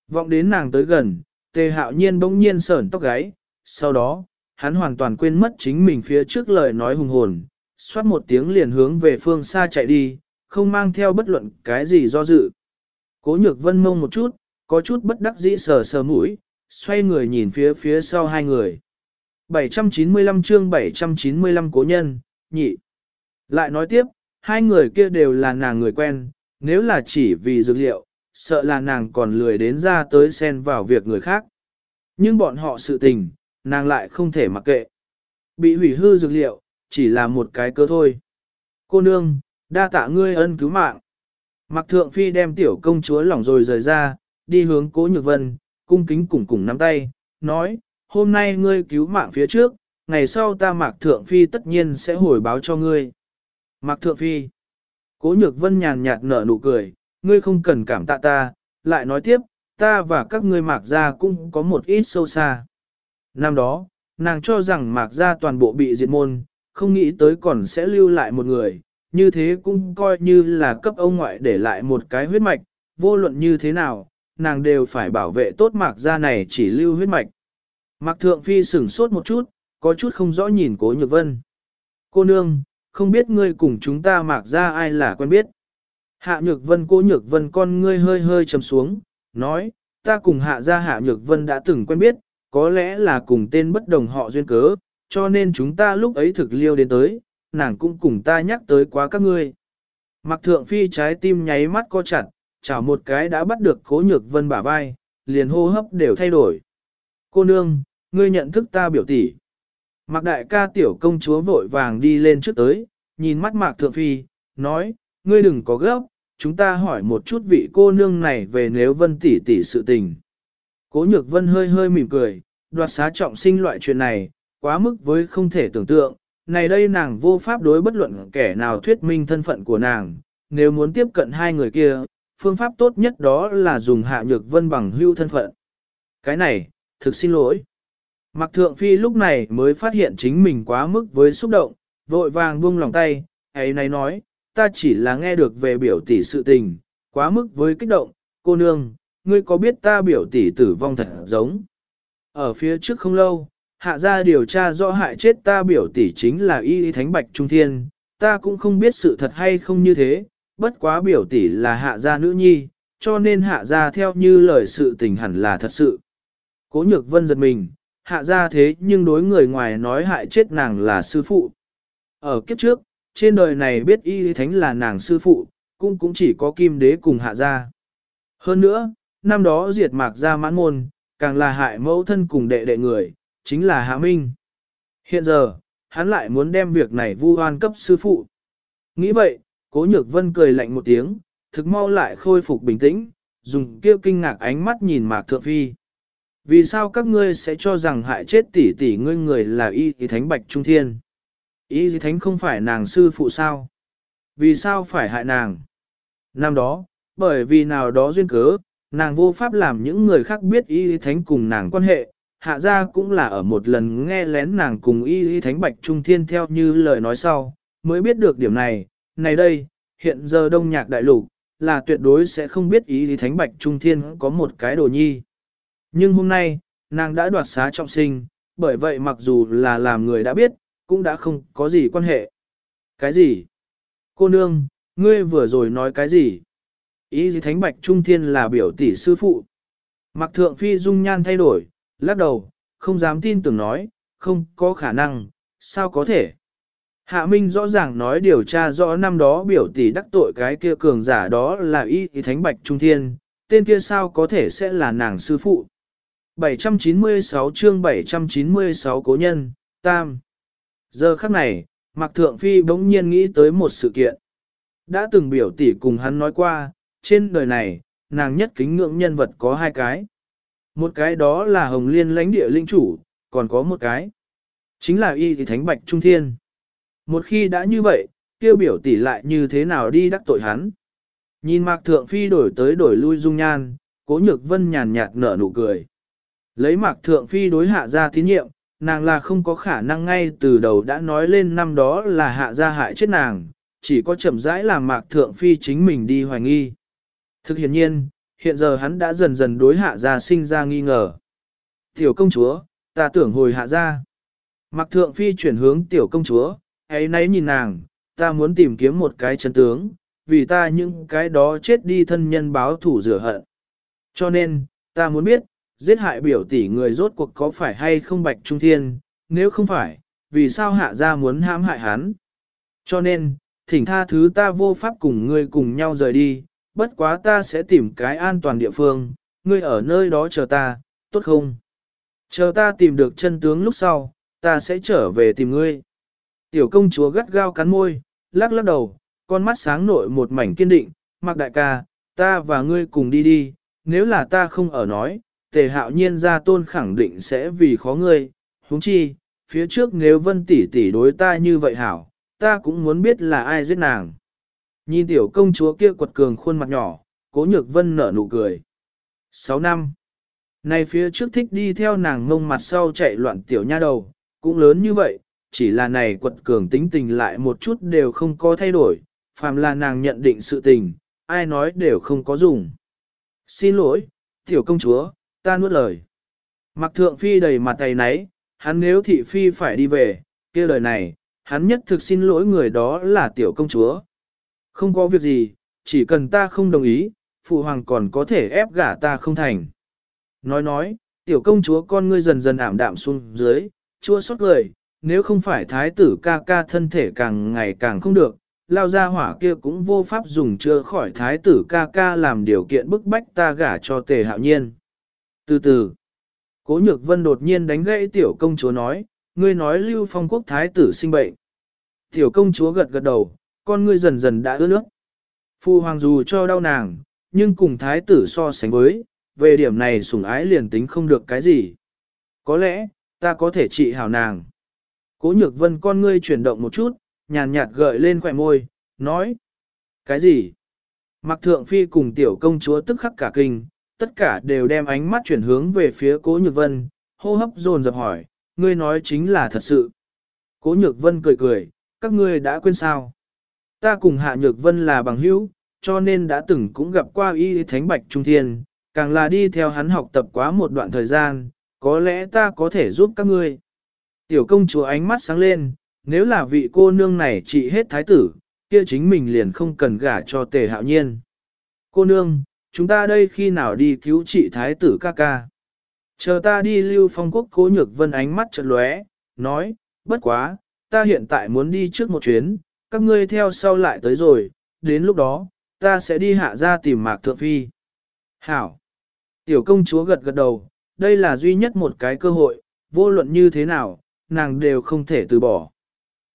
Vọng đến nàng tới gần, tề hạo nhiên bỗng nhiên sởn tóc gáy, sau đó, hắn hoàn toàn quên mất chính mình phía trước lời nói hùng hồn, xoát một tiếng liền hướng về phương xa chạy đi, không mang theo bất luận cái gì do dự. Cố nhược vân mông một chút, có chút bất đắc dĩ sờ sờ mũi, xoay người nhìn phía phía sau hai người. 795 chương 795 cố nhân, nhị. Lại nói tiếp, hai người kia đều là nàng người quen, nếu là chỉ vì dược liệu, sợ là nàng còn lười đến ra tới xen vào việc người khác. Nhưng bọn họ sự tình, nàng lại không thể mặc kệ. Bị hủy hư dược liệu, chỉ là một cái cơ thôi. Cô nương, đa tạ ngươi ân cứu mạng. Mặc thượng phi đem tiểu công chúa lỏng rồi rời ra, đi hướng cố nhược vân, cung kính cùng cùng nắm tay, nói, hôm nay ngươi cứu mạng phía trước, ngày sau ta Mạc Thượng Phi tất nhiên sẽ hồi báo cho ngươi. Mạc Thượng Phi Cố nhược vân nhàn nhạt nở nụ cười, ngươi không cần cảm tạ ta, lại nói tiếp, ta và các ngươi Mạc Gia cũng có một ít sâu xa. Năm đó, nàng cho rằng Mạc Gia toàn bộ bị diệt môn, không nghĩ tới còn sẽ lưu lại một người, như thế cũng coi như là cấp ông ngoại để lại một cái huyết mạch, vô luận như thế nào, nàng đều phải bảo vệ tốt Mạc Gia này chỉ lưu huyết mạch. Mạc Thượng Phi sửng sốt một chút, có chút không rõ nhìn cố nhược vân. Cô nương, không biết ngươi cùng chúng ta mạc ra ai là quen biết. Hạ nhược vân cố nhược vân con ngươi hơi hơi trầm xuống, nói, ta cùng hạ ra hạ nhược vân đã từng quen biết, có lẽ là cùng tên bất đồng họ duyên cớ, cho nên chúng ta lúc ấy thực liêu đến tới, nàng cũng cùng ta nhắc tới quá các ngươi. Mặc thượng phi trái tim nháy mắt co chặt, chảo một cái đã bắt được cố nhược vân bả vai, liền hô hấp đều thay đổi. Cô nương, ngươi nhận thức ta biểu tỷ. Mạc đại ca tiểu công chúa vội vàng đi lên trước tới, nhìn mắt mạc thượng phi, nói, ngươi đừng có gấp, chúng ta hỏi một chút vị cô nương này về nếu vân tỷ tỷ sự tình. Cố nhược vân hơi hơi mỉm cười, đoạt xá trọng sinh loại chuyện này, quá mức với không thể tưởng tượng, này đây nàng vô pháp đối bất luận kẻ nào thuyết minh thân phận của nàng, nếu muốn tiếp cận hai người kia, phương pháp tốt nhất đó là dùng hạ nhược vân bằng hưu thân phận. Cái này, thực xin lỗi. Mạc Thượng Phi lúc này mới phát hiện chính mình quá mức với xúc động, vội vàng buông lòng tay, ấy này nói, ta chỉ là nghe được về biểu tỷ sự tình, quá mức với kích động, cô nương, ngươi có biết ta biểu tỷ tử vong thật giống. Ở phía trước không lâu, hạ gia điều tra rõ hại chết ta biểu tỷ chính là y thánh bạch trung thiên, ta cũng không biết sự thật hay không như thế, bất quá biểu tỷ là hạ gia nữ nhi, cho nên hạ gia theo như lời sự tình hẳn là thật sự. Cố nhược vân giật mình, hạ ra thế nhưng đối người ngoài nói hại chết nàng là sư phụ. Ở kiếp trước, trên đời này biết y thánh là nàng sư phụ, cũng cũng chỉ có kim đế cùng hạ ra. Hơn nữa, năm đó diệt mạc ra mãn môn, càng là hại mẫu thân cùng đệ đệ người, chính là hạ minh. Hiện giờ, hắn lại muốn đem việc này vu oan cấp sư phụ. Nghĩ vậy, cố nhược vân cười lạnh một tiếng, thực mau lại khôi phục bình tĩnh, dùng kêu kinh ngạc ánh mắt nhìn mạc thượng phi. Vì sao các ngươi sẽ cho rằng hại chết tỷ tỷ ngươi người là y thì thánh bạch trung thiên? Y thì thánh không phải nàng sư phụ sao? Vì sao phải hại nàng? Năm đó, bởi vì nào đó duyên cớ, nàng vô pháp làm những người khác biết y thì thánh cùng nàng quan hệ, hạ ra cũng là ở một lần nghe lén nàng cùng y y thánh bạch trung thiên theo như lời nói sau, mới biết được điểm này, này đây, hiện giờ đông nhạc đại lục, là tuyệt đối sẽ không biết ý thì thánh bạch trung thiên có một cái đồ nhi. Nhưng hôm nay, nàng đã đoạt xá trọng sinh, bởi vậy mặc dù là làm người đã biết, cũng đã không có gì quan hệ. Cái gì? Cô nương, ngươi vừa rồi nói cái gì? Ý gì thánh bạch trung thiên là biểu tỷ sư phụ. Mặc thượng phi dung nhan thay đổi, lắc đầu, không dám tin tưởng nói, không có khả năng, sao có thể? Hạ Minh rõ ràng nói điều tra rõ năm đó biểu tỷ đắc tội cái kia cường giả đó là y thánh bạch trung thiên, tên kia sao có thể sẽ là nàng sư phụ. 796 chương 796 cố nhân, tam. Giờ khắc này, Mạc Thượng Phi bỗng nhiên nghĩ tới một sự kiện. Đã từng biểu tỷ cùng hắn nói qua, trên đời này, nàng nhất kính ngưỡng nhân vật có hai cái. Một cái đó là Hồng Liên lãnh địa linh chủ, còn có một cái. Chính là y thì thánh bạch trung thiên. Một khi đã như vậy, kêu biểu tỷ lại như thế nào đi đắc tội hắn. Nhìn Mạc Thượng Phi đổi tới đổi lui dung nhan, cố nhược vân nhàn nhạt nở nụ cười. Lấy Mạc Thượng Phi đối hạ gia tín nhiệm, nàng là không có khả năng ngay từ đầu đã nói lên năm đó là hạ gia hại chết nàng, chỉ có chậm rãi làm Mạc Thượng Phi chính mình đi hoài nghi. Thực hiện nhiên, hiện giờ hắn đã dần dần đối hạ gia sinh ra nghi ngờ. Tiểu công chúa, ta tưởng hồi hạ gia. Mạc Thượng Phi chuyển hướng tiểu công chúa, ấy nấy nhìn nàng, ta muốn tìm kiếm một cái chân tướng, vì ta những cái đó chết đi thân nhân báo thủ rửa hận. Cho nên, ta muốn biết, giết hại biểu tỷ người rốt cuộc có phải hay không bạch trung thiên, nếu không phải, vì sao hạ gia muốn hãm hại hắn. Cho nên, thỉnh tha thứ ta vô pháp cùng ngươi cùng nhau rời đi, bất quá ta sẽ tìm cái an toàn địa phương, ngươi ở nơi đó chờ ta, tốt không? Chờ ta tìm được chân tướng lúc sau, ta sẽ trở về tìm ngươi. Tiểu công chúa gắt gao cắn môi, lắc lắc đầu, con mắt sáng nội một mảnh kiên định, mặc đại ca, ta và ngươi cùng đi đi, nếu là ta không ở nói, tề hạo nhiên ra tôn khẳng định sẽ vì khó ngươi, huống chi, phía trước nếu vân tỷ tỷ đối ta như vậy hảo, ta cũng muốn biết là ai giết nàng. Nhìn tiểu công chúa kia quật cường khuôn mặt nhỏ, cố nhược vân nở nụ cười. 6 năm. Này phía trước thích đi theo nàng ngông mặt sau chạy loạn tiểu nha đầu, cũng lớn như vậy, chỉ là này quật cường tính tình lại một chút đều không có thay đổi, phàm là nàng nhận định sự tình, ai nói đều không có dùng. Xin lỗi, tiểu công chúa, ta nuốt lời. Mặc thượng phi đầy mặt tay náy, hắn nếu thị phi phải đi về, kia lời này, hắn nhất thực xin lỗi người đó là tiểu công chúa. Không có việc gì, chỉ cần ta không đồng ý, phụ hoàng còn có thể ép gả ta không thành. Nói nói, tiểu công chúa con ngươi dần dần ảm đạm xuống dưới, chua xót cười, nếu không phải thái tử ca ca thân thể càng ngày càng không được, lao ra hỏa kia cũng vô pháp dùng chưa khỏi thái tử ca ca làm điều kiện bức bách ta gả cho tề hạo nhiên. Từ từ, cố nhược vân đột nhiên đánh gãy tiểu công chúa nói, ngươi nói lưu phong quốc thái tử sinh bệnh. Tiểu công chúa gật gật đầu, con ngươi dần dần đã ướt nước. Phu hoàng dù cho đau nàng, nhưng cùng thái tử so sánh với, về điểm này sủng ái liền tính không được cái gì. Có lẽ, ta có thể trị hảo nàng. Cố nhược vân con ngươi chuyển động một chút, nhàn nhạt gợi lên khỏe môi, nói. Cái gì? Mặc thượng phi cùng tiểu công chúa tức khắc cả kinh, tất cả đều đem ánh mắt chuyển hướng về phía cố nhược vân, hô hấp dồn dập hỏi, ngươi nói chính là thật sự. Cố nhược vân cười cười, các ngươi đã quên sao? Ta cùng hạ nhược vân là bằng hữu, cho nên đã từng cũng gặp qua y thánh bạch trung thiên, càng là đi theo hắn học tập quá một đoạn thời gian, có lẽ ta có thể giúp các ngươi. Tiểu công chúa ánh mắt sáng lên, nếu là vị cô nương này trị hết thái tử, kia chính mình liền không cần gả cho tề hạo nhiên. Cô nương, chúng ta đây khi nào đi cứu trị thái tử ca ca? Chờ ta đi lưu phong quốc cố nhược vân ánh mắt chợt lóe, nói, bất quá, ta hiện tại muốn đi trước một chuyến, các ngươi theo sau lại tới rồi, đến lúc đó, ta sẽ đi hạ ra tìm mạc thượng phi. Hảo! Tiểu công chúa gật gật đầu, đây là duy nhất một cái cơ hội, vô luận như thế nào, nàng đều không thể từ bỏ.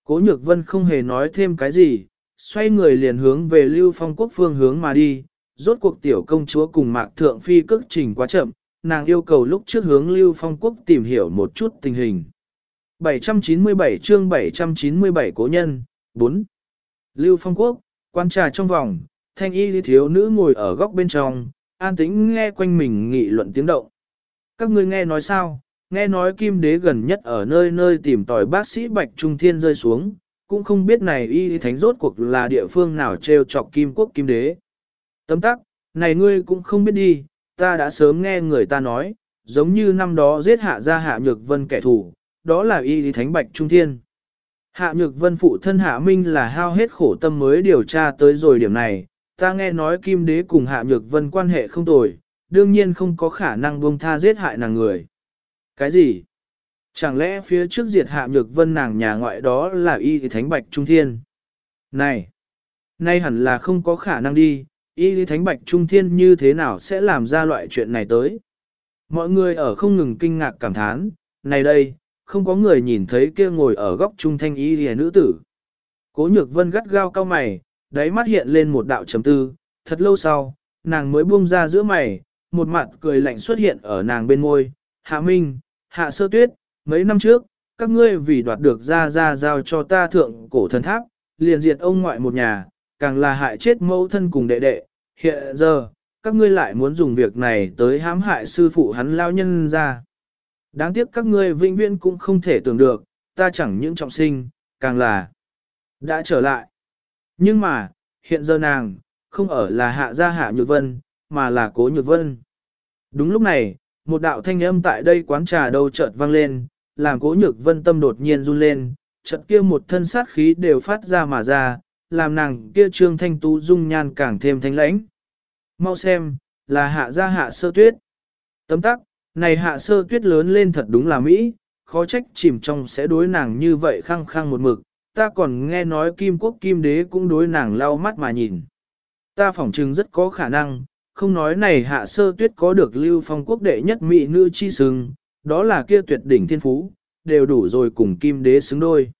Cố nhược vân không hề nói thêm cái gì, xoay người liền hướng về lưu phong quốc phương hướng mà đi, rốt cuộc tiểu công chúa cùng mạc thượng phi cước trình quá chậm, nàng yêu cầu lúc trước hướng lưu phong quốc tìm hiểu một chút tình hình. 797 chương 797 cố nhân, 4. Lưu phong quốc, quan trà trong vòng, thanh y thiếu nữ ngồi ở góc bên trong, an tĩnh nghe quanh mình nghị luận tiếng động. Các ngươi nghe nói sao, nghe nói kim đế gần nhất ở nơi nơi tìm tòi bác sĩ Bạch Trung Thiên rơi xuống, cũng không biết này y thánh rốt cuộc là địa phương nào treo chọc kim quốc kim đế. Tấm tắc, này ngươi cũng không biết đi, ta đã sớm nghe người ta nói, giống như năm đó giết hạ ra hạ nhược vân kẻ thù, đó là y thánh bạch trung thiên. Hạ nhược vân phụ thân hạ minh là hao hết khổ tâm mới điều tra tới rồi điểm này, ta nghe nói kim đế cùng hạ nhược vân quan hệ không tồi, đương nhiên không có khả năng buông tha giết hại nàng người. Cái gì? Chẳng lẽ phía trước diệt hạ nhược vân nàng nhà ngoại đó là y thì thánh bạch trung thiên? Này! Nay hẳn là không có khả năng đi, y lý thánh bạch trung thiên như thế nào sẽ làm ra loại chuyện này tới? Mọi người ở không ngừng kinh ngạc cảm thán, này đây, không có người nhìn thấy kia ngồi ở góc trung thanh y lý nữ tử. Cố nhược vân gắt gao cao mày, đáy mắt hiện lên một đạo chấm tư, thật lâu sau, nàng mới buông ra giữa mày, một mặt cười lạnh xuất hiện ở nàng bên môi, hạ minh, hạ sơ tuyết, mấy năm trước, các ngươi vì đoạt được ra ra giao cho ta thượng cổ thần tháp, liền diệt ông ngoại một nhà, càng là hại chết mẫu thân cùng đệ đệ, hiện giờ, các ngươi lại muốn dùng việc này tới hãm hại sư phụ hắn lao nhân ra. Đáng tiếc các ngươi vĩnh viễn cũng không thể tưởng được, ta chẳng những trọng sinh, càng là đã trở lại. Nhưng mà, hiện giờ nàng, không ở là hạ gia hạ nhược vân, mà là cố nhược vân. Đúng lúc này, một đạo thanh âm tại đây quán trà đâu chợt vang lên, làm cố nhược vân tâm đột nhiên run lên, chợt kia một thân sát khí đều phát ra mà ra, làm nàng kia trương thanh tú dung nhan càng thêm thanh lãnh. Mau xem, là hạ gia hạ sơ tuyết. Tấm tắc, này hạ sơ tuyết lớn lên thật đúng là Mỹ, khó trách chìm trong sẽ đối nàng như vậy khăng khăng một mực, ta còn nghe nói kim quốc kim đế cũng đối nàng lau mắt mà nhìn. Ta phỏng chừng rất có khả năng, không nói này hạ sơ tuyết có được lưu phong quốc đệ nhất mỹ nữ chi sừng, đó là kia tuyệt đỉnh thiên phú, đều đủ rồi cùng kim đế xứng đôi.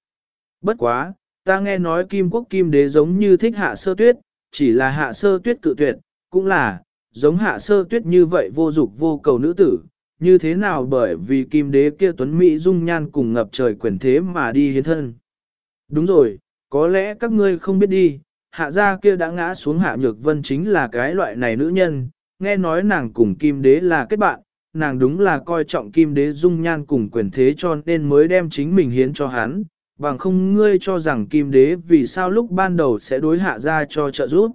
Bất quá, ta nghe nói kim quốc kim đế giống như thích hạ sơ tuyết, chỉ là hạ sơ tuyết cự tuyệt, cũng là, giống hạ sơ tuyết như vậy vô dục vô cầu nữ tử, như thế nào bởi vì kim đế kia tuấn Mỹ dung nhan cùng ngập trời quyền thế mà đi hiến thân. Đúng rồi, có lẽ các ngươi không biết đi, hạ gia kia đã ngã xuống hạ nhược vân chính là cái loại này nữ nhân, nghe nói nàng cùng kim đế là kết bạn, nàng đúng là coi trọng kim đế dung nhan cùng quyền thế cho nên mới đem chính mình hiến cho hắn, bằng không ngươi cho rằng kim đế vì sao lúc ban đầu sẽ đối hạ gia cho trợ giúp.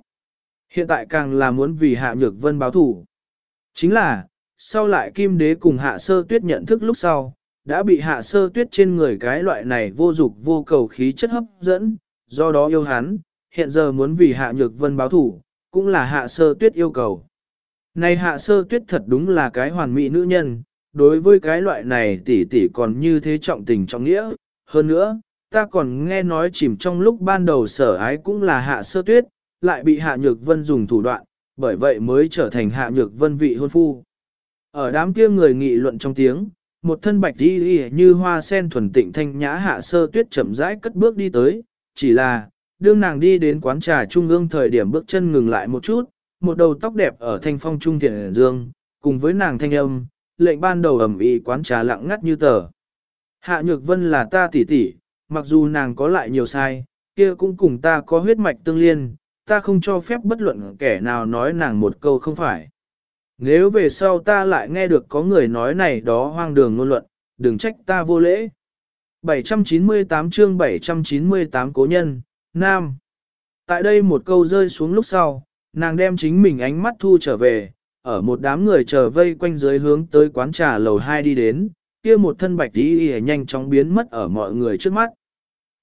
Hiện tại càng là muốn vì hạ nhược vân báo thủ. Chính là, sau lại kim đế cùng hạ sơ tuyết nhận thức lúc sau, đã bị hạ sơ tuyết trên người cái loại này vô dục vô cầu khí chất hấp dẫn, do đó yêu hắn, hiện giờ muốn vì hạ nhược vân báo thủ, cũng là hạ sơ tuyết yêu cầu. Này hạ sơ tuyết thật đúng là cái hoàn mỹ nữ nhân, đối với cái loại này tỷ tỷ còn như thế trọng tình trọng nghĩa, hơn nữa, ta còn nghe nói chìm trong lúc ban đầu sở ái cũng là hạ sơ tuyết, lại bị hạ nhược vân dùng thủ đoạn, bởi vậy mới trở thành hạ nhược vân vị hôn phu. Ở đám kia người nghị luận trong tiếng, một thân bạch đi đi như hoa sen thuần tịnh thanh nhã hạ sơ tuyết chậm rãi cất bước đi tới, chỉ là, đương nàng đi đến quán trà trung ương thời điểm bước chân ngừng lại một chút, một đầu tóc đẹp ở thanh phong trung thiện dương, cùng với nàng thanh âm, lệnh ban đầu ẩm ý quán trà lặng ngắt như tờ. Hạ Nhược Vân là ta tỷ tỷ, mặc dù nàng có lại nhiều sai, kia cũng cùng ta có huyết mạch tương liên, ta không cho phép bất luận kẻ nào nói nàng một câu không phải. Nếu về sau ta lại nghe được có người nói này đó hoang đường ngôn luận, đừng trách ta vô lễ. 798 chương 798 cố nhân, Nam. Tại đây một câu rơi xuống lúc sau, nàng đem chính mình ánh mắt thu trở về, ở một đám người chờ vây quanh dưới hướng tới quán trà lầu 2 đi đến, kia một thân bạch tí y nhanh chóng biến mất ở mọi người trước mắt.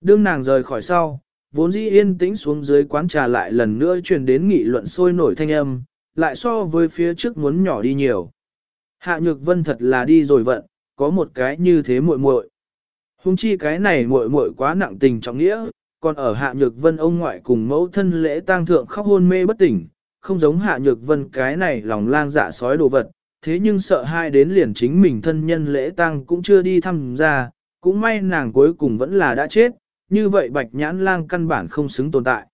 Đương nàng rời khỏi sau, vốn dĩ yên tĩnh xuống dưới quán trà lại lần nữa truyền đến nghị luận sôi nổi thanh âm, lại so với phía trước muốn nhỏ đi nhiều. Hạ Nhược Vân thật là đi rồi vận, có một cái như thế muội muội. Hùng chi cái này muội muội quá nặng tình trọng nghĩa, còn ở Hạ Nhược Vân ông ngoại cùng mẫu thân lễ tang thượng khóc hôn mê bất tỉnh, không giống Hạ Nhược Vân cái này lòng lang dạ sói đồ vật, thế nhưng sợ hai đến liền chính mình thân nhân lễ tang cũng chưa đi thăm ra, cũng may nàng cuối cùng vẫn là đã chết, như vậy bạch nhãn lang căn bản không xứng tồn tại.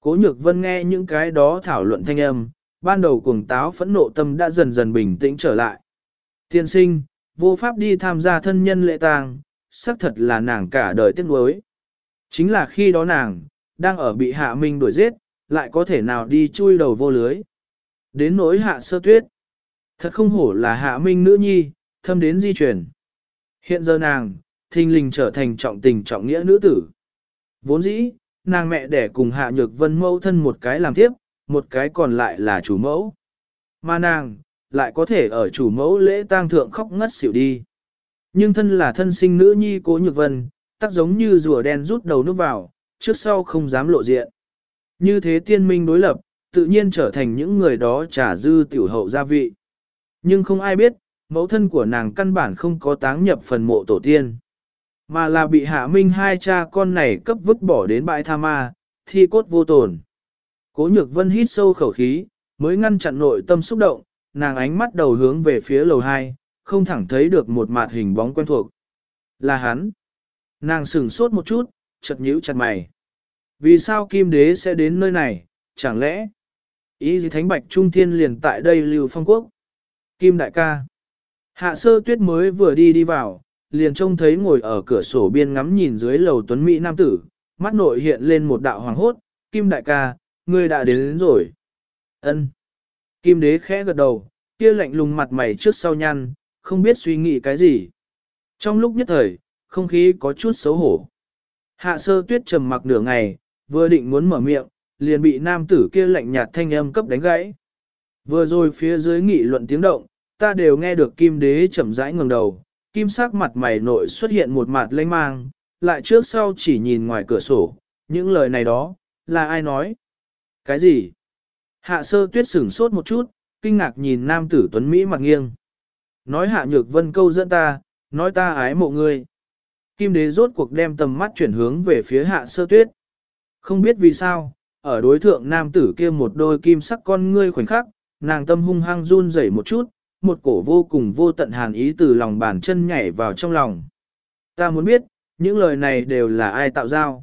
Cố Nhược Vân nghe những cái đó thảo luận thanh âm, ban đầu cuồng táo phẫn nộ tâm đã dần dần bình tĩnh trở lại. Tiên sinh, vô pháp đi tham gia thân nhân lễ tang, xác thật là nàng cả đời tiếc nuối. Chính là khi đó nàng, đang ở bị hạ minh đuổi giết, lại có thể nào đi chui đầu vô lưới. Đến nỗi hạ sơ tuyết. Thật không hổ là hạ minh nữ nhi, thâm đến di chuyển. Hiện giờ nàng, thình lình trở thành trọng tình trọng nghĩa nữ tử. Vốn dĩ, nàng mẹ đẻ cùng hạ nhược vân mẫu thân một cái làm tiếp, một cái còn lại là chủ mẫu. Mà nàng, lại có thể ở chủ mẫu lễ tang thượng khóc ngất xỉu đi. Nhưng thân là thân sinh nữ nhi cố nhược vân, tác giống như rùa đen rút đầu nước vào, trước sau không dám lộ diện. Như thế tiên minh đối lập, tự nhiên trở thành những người đó trả dư tiểu hậu gia vị. Nhưng không ai biết, mẫu thân của nàng căn bản không có táng nhập phần mộ tổ tiên. Mà là bị hạ minh hai cha con này cấp vứt bỏ đến bãi tha ma, thi cốt vô tồn. Cố nhược vân hít sâu khẩu khí, mới ngăn chặn nội tâm xúc động, nàng ánh mắt đầu hướng về phía lầu 2, không thẳng thấy được một mặt hình bóng quen thuộc. Là hắn. Nàng sửng sốt một chút, chật nhíu chặt mày. Vì sao kim đế sẽ đến nơi này, chẳng lẽ? Ý gì thánh bạch trung thiên liền tại đây lưu phong quốc. Kim đại ca. Hạ sơ tuyết mới vừa đi đi vào, liền trông thấy ngồi ở cửa sổ biên ngắm nhìn dưới lầu tuấn Mỹ nam tử, mắt nội hiện lên một đạo hoàng hốt, Kim đại ca, ngươi đã đến, đến rồi. ân Kim đế khẽ gật đầu, kia lạnh lùng mặt mày trước sau nhăn, không biết suy nghĩ cái gì. Trong lúc nhất thời, không khí có chút xấu hổ. Hạ sơ tuyết trầm mặc nửa ngày, vừa định muốn mở miệng, liền bị nam tử kia lạnh nhạt thanh âm cấp đánh gãy. Vừa rồi phía dưới nghị luận tiếng động, ta đều nghe được kim đế chậm rãi ngẩng đầu, kim sắc mặt mày nội xuất hiện một mặt lanh mang, lại trước sau chỉ nhìn ngoài cửa sổ, những lời này đó, là ai nói? Cái gì? Hạ sơ tuyết sửng sốt một chút, kinh ngạc nhìn nam tử tuấn Mỹ mặt nghiêng. Nói hạ nhược vân câu dẫn ta, nói ta ái mộ ngươi. Kim đế rốt cuộc đem tầm mắt chuyển hướng về phía hạ sơ tuyết. Không biết vì sao, ở đối thượng nam tử kia một đôi kim sắc con ngươi khoảnh khắc, nàng tâm hung hăng run rẩy một chút, một cổ vô cùng vô tận hàn ý từ lòng bàn chân nhảy vào trong lòng. Ta muốn biết, những lời này đều là ai tạo giao.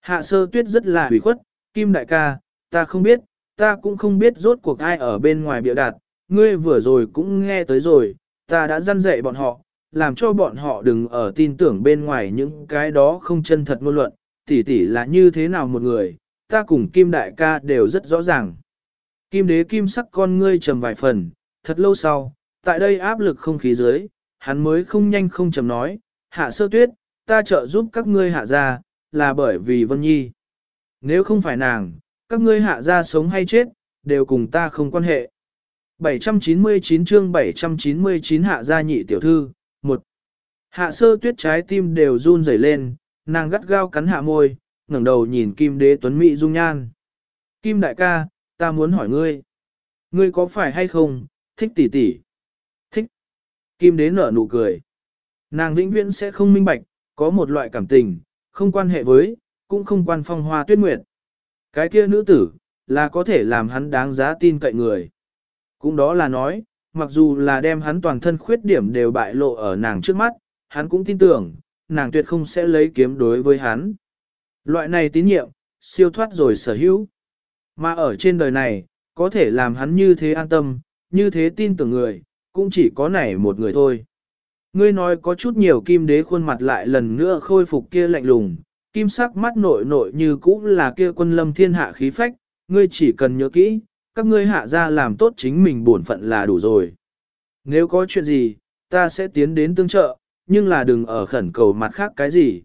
Hạ sơ tuyết rất là hủy khuất, Kim đại ca, ta không biết, ta cũng không biết rốt cuộc ai ở bên ngoài biểu đạt, ngươi vừa rồi cũng nghe tới rồi, ta đã dăn dạy bọn họ, làm cho bọn họ đừng ở tin tưởng bên ngoài những cái đó không chân thật ngôn luận, tỷ tỷ là như thế nào một người, ta cùng Kim đại ca đều rất rõ ràng. Kim đế kim sắc con ngươi trầm vài phần, thật lâu sau, tại đây áp lực không khí dưới, hắn mới không nhanh không chầm nói, hạ sơ tuyết, ta trợ giúp các ngươi hạ ra, là bởi vì Vân Nhi. Nếu không phải nàng, các ngươi hạ ra sống hay chết, đều cùng ta không quan hệ. 799 chương 799 hạ gia nhị tiểu thư, một Hạ sơ tuyết trái tim đều run rẩy lên, nàng gắt gao cắn hạ môi, ngẩng đầu nhìn kim đế tuấn mỹ dung nhan. Kim đại ca, ta muốn hỏi ngươi. Ngươi có phải hay không, thích tỷ tỷ? Thích. Kim đế nở nụ cười. Nàng vĩnh viễn sẽ không minh bạch, có một loại cảm tình, không quan hệ với, cũng không quan phong hoa tuyết nguyệt. Cái kia nữ tử, là có thể làm hắn đáng giá tin cậy người. Cũng đó là nói, mặc dù là đem hắn toàn thân khuyết điểm đều bại lộ ở nàng trước mắt, hắn cũng tin tưởng, nàng tuyệt không sẽ lấy kiếm đối với hắn. Loại này tín nhiệm, siêu thoát rồi sở hữu. Mà ở trên đời này, có thể làm hắn như thế an tâm, như thế tin tưởng người, cũng chỉ có nảy một người thôi. Ngươi nói có chút nhiều kim đế khuôn mặt lại lần nữa khôi phục kia lạnh lùng, kim sắc mắt nội nội như cũ là kia quân lâm thiên hạ khí phách, ngươi chỉ cần nhớ kỹ, các ngươi hạ ra làm tốt chính mình bổn phận là đủ rồi. Nếu có chuyện gì, ta sẽ tiến đến tương trợ, nhưng là đừng ở khẩn cầu mặt khác cái gì.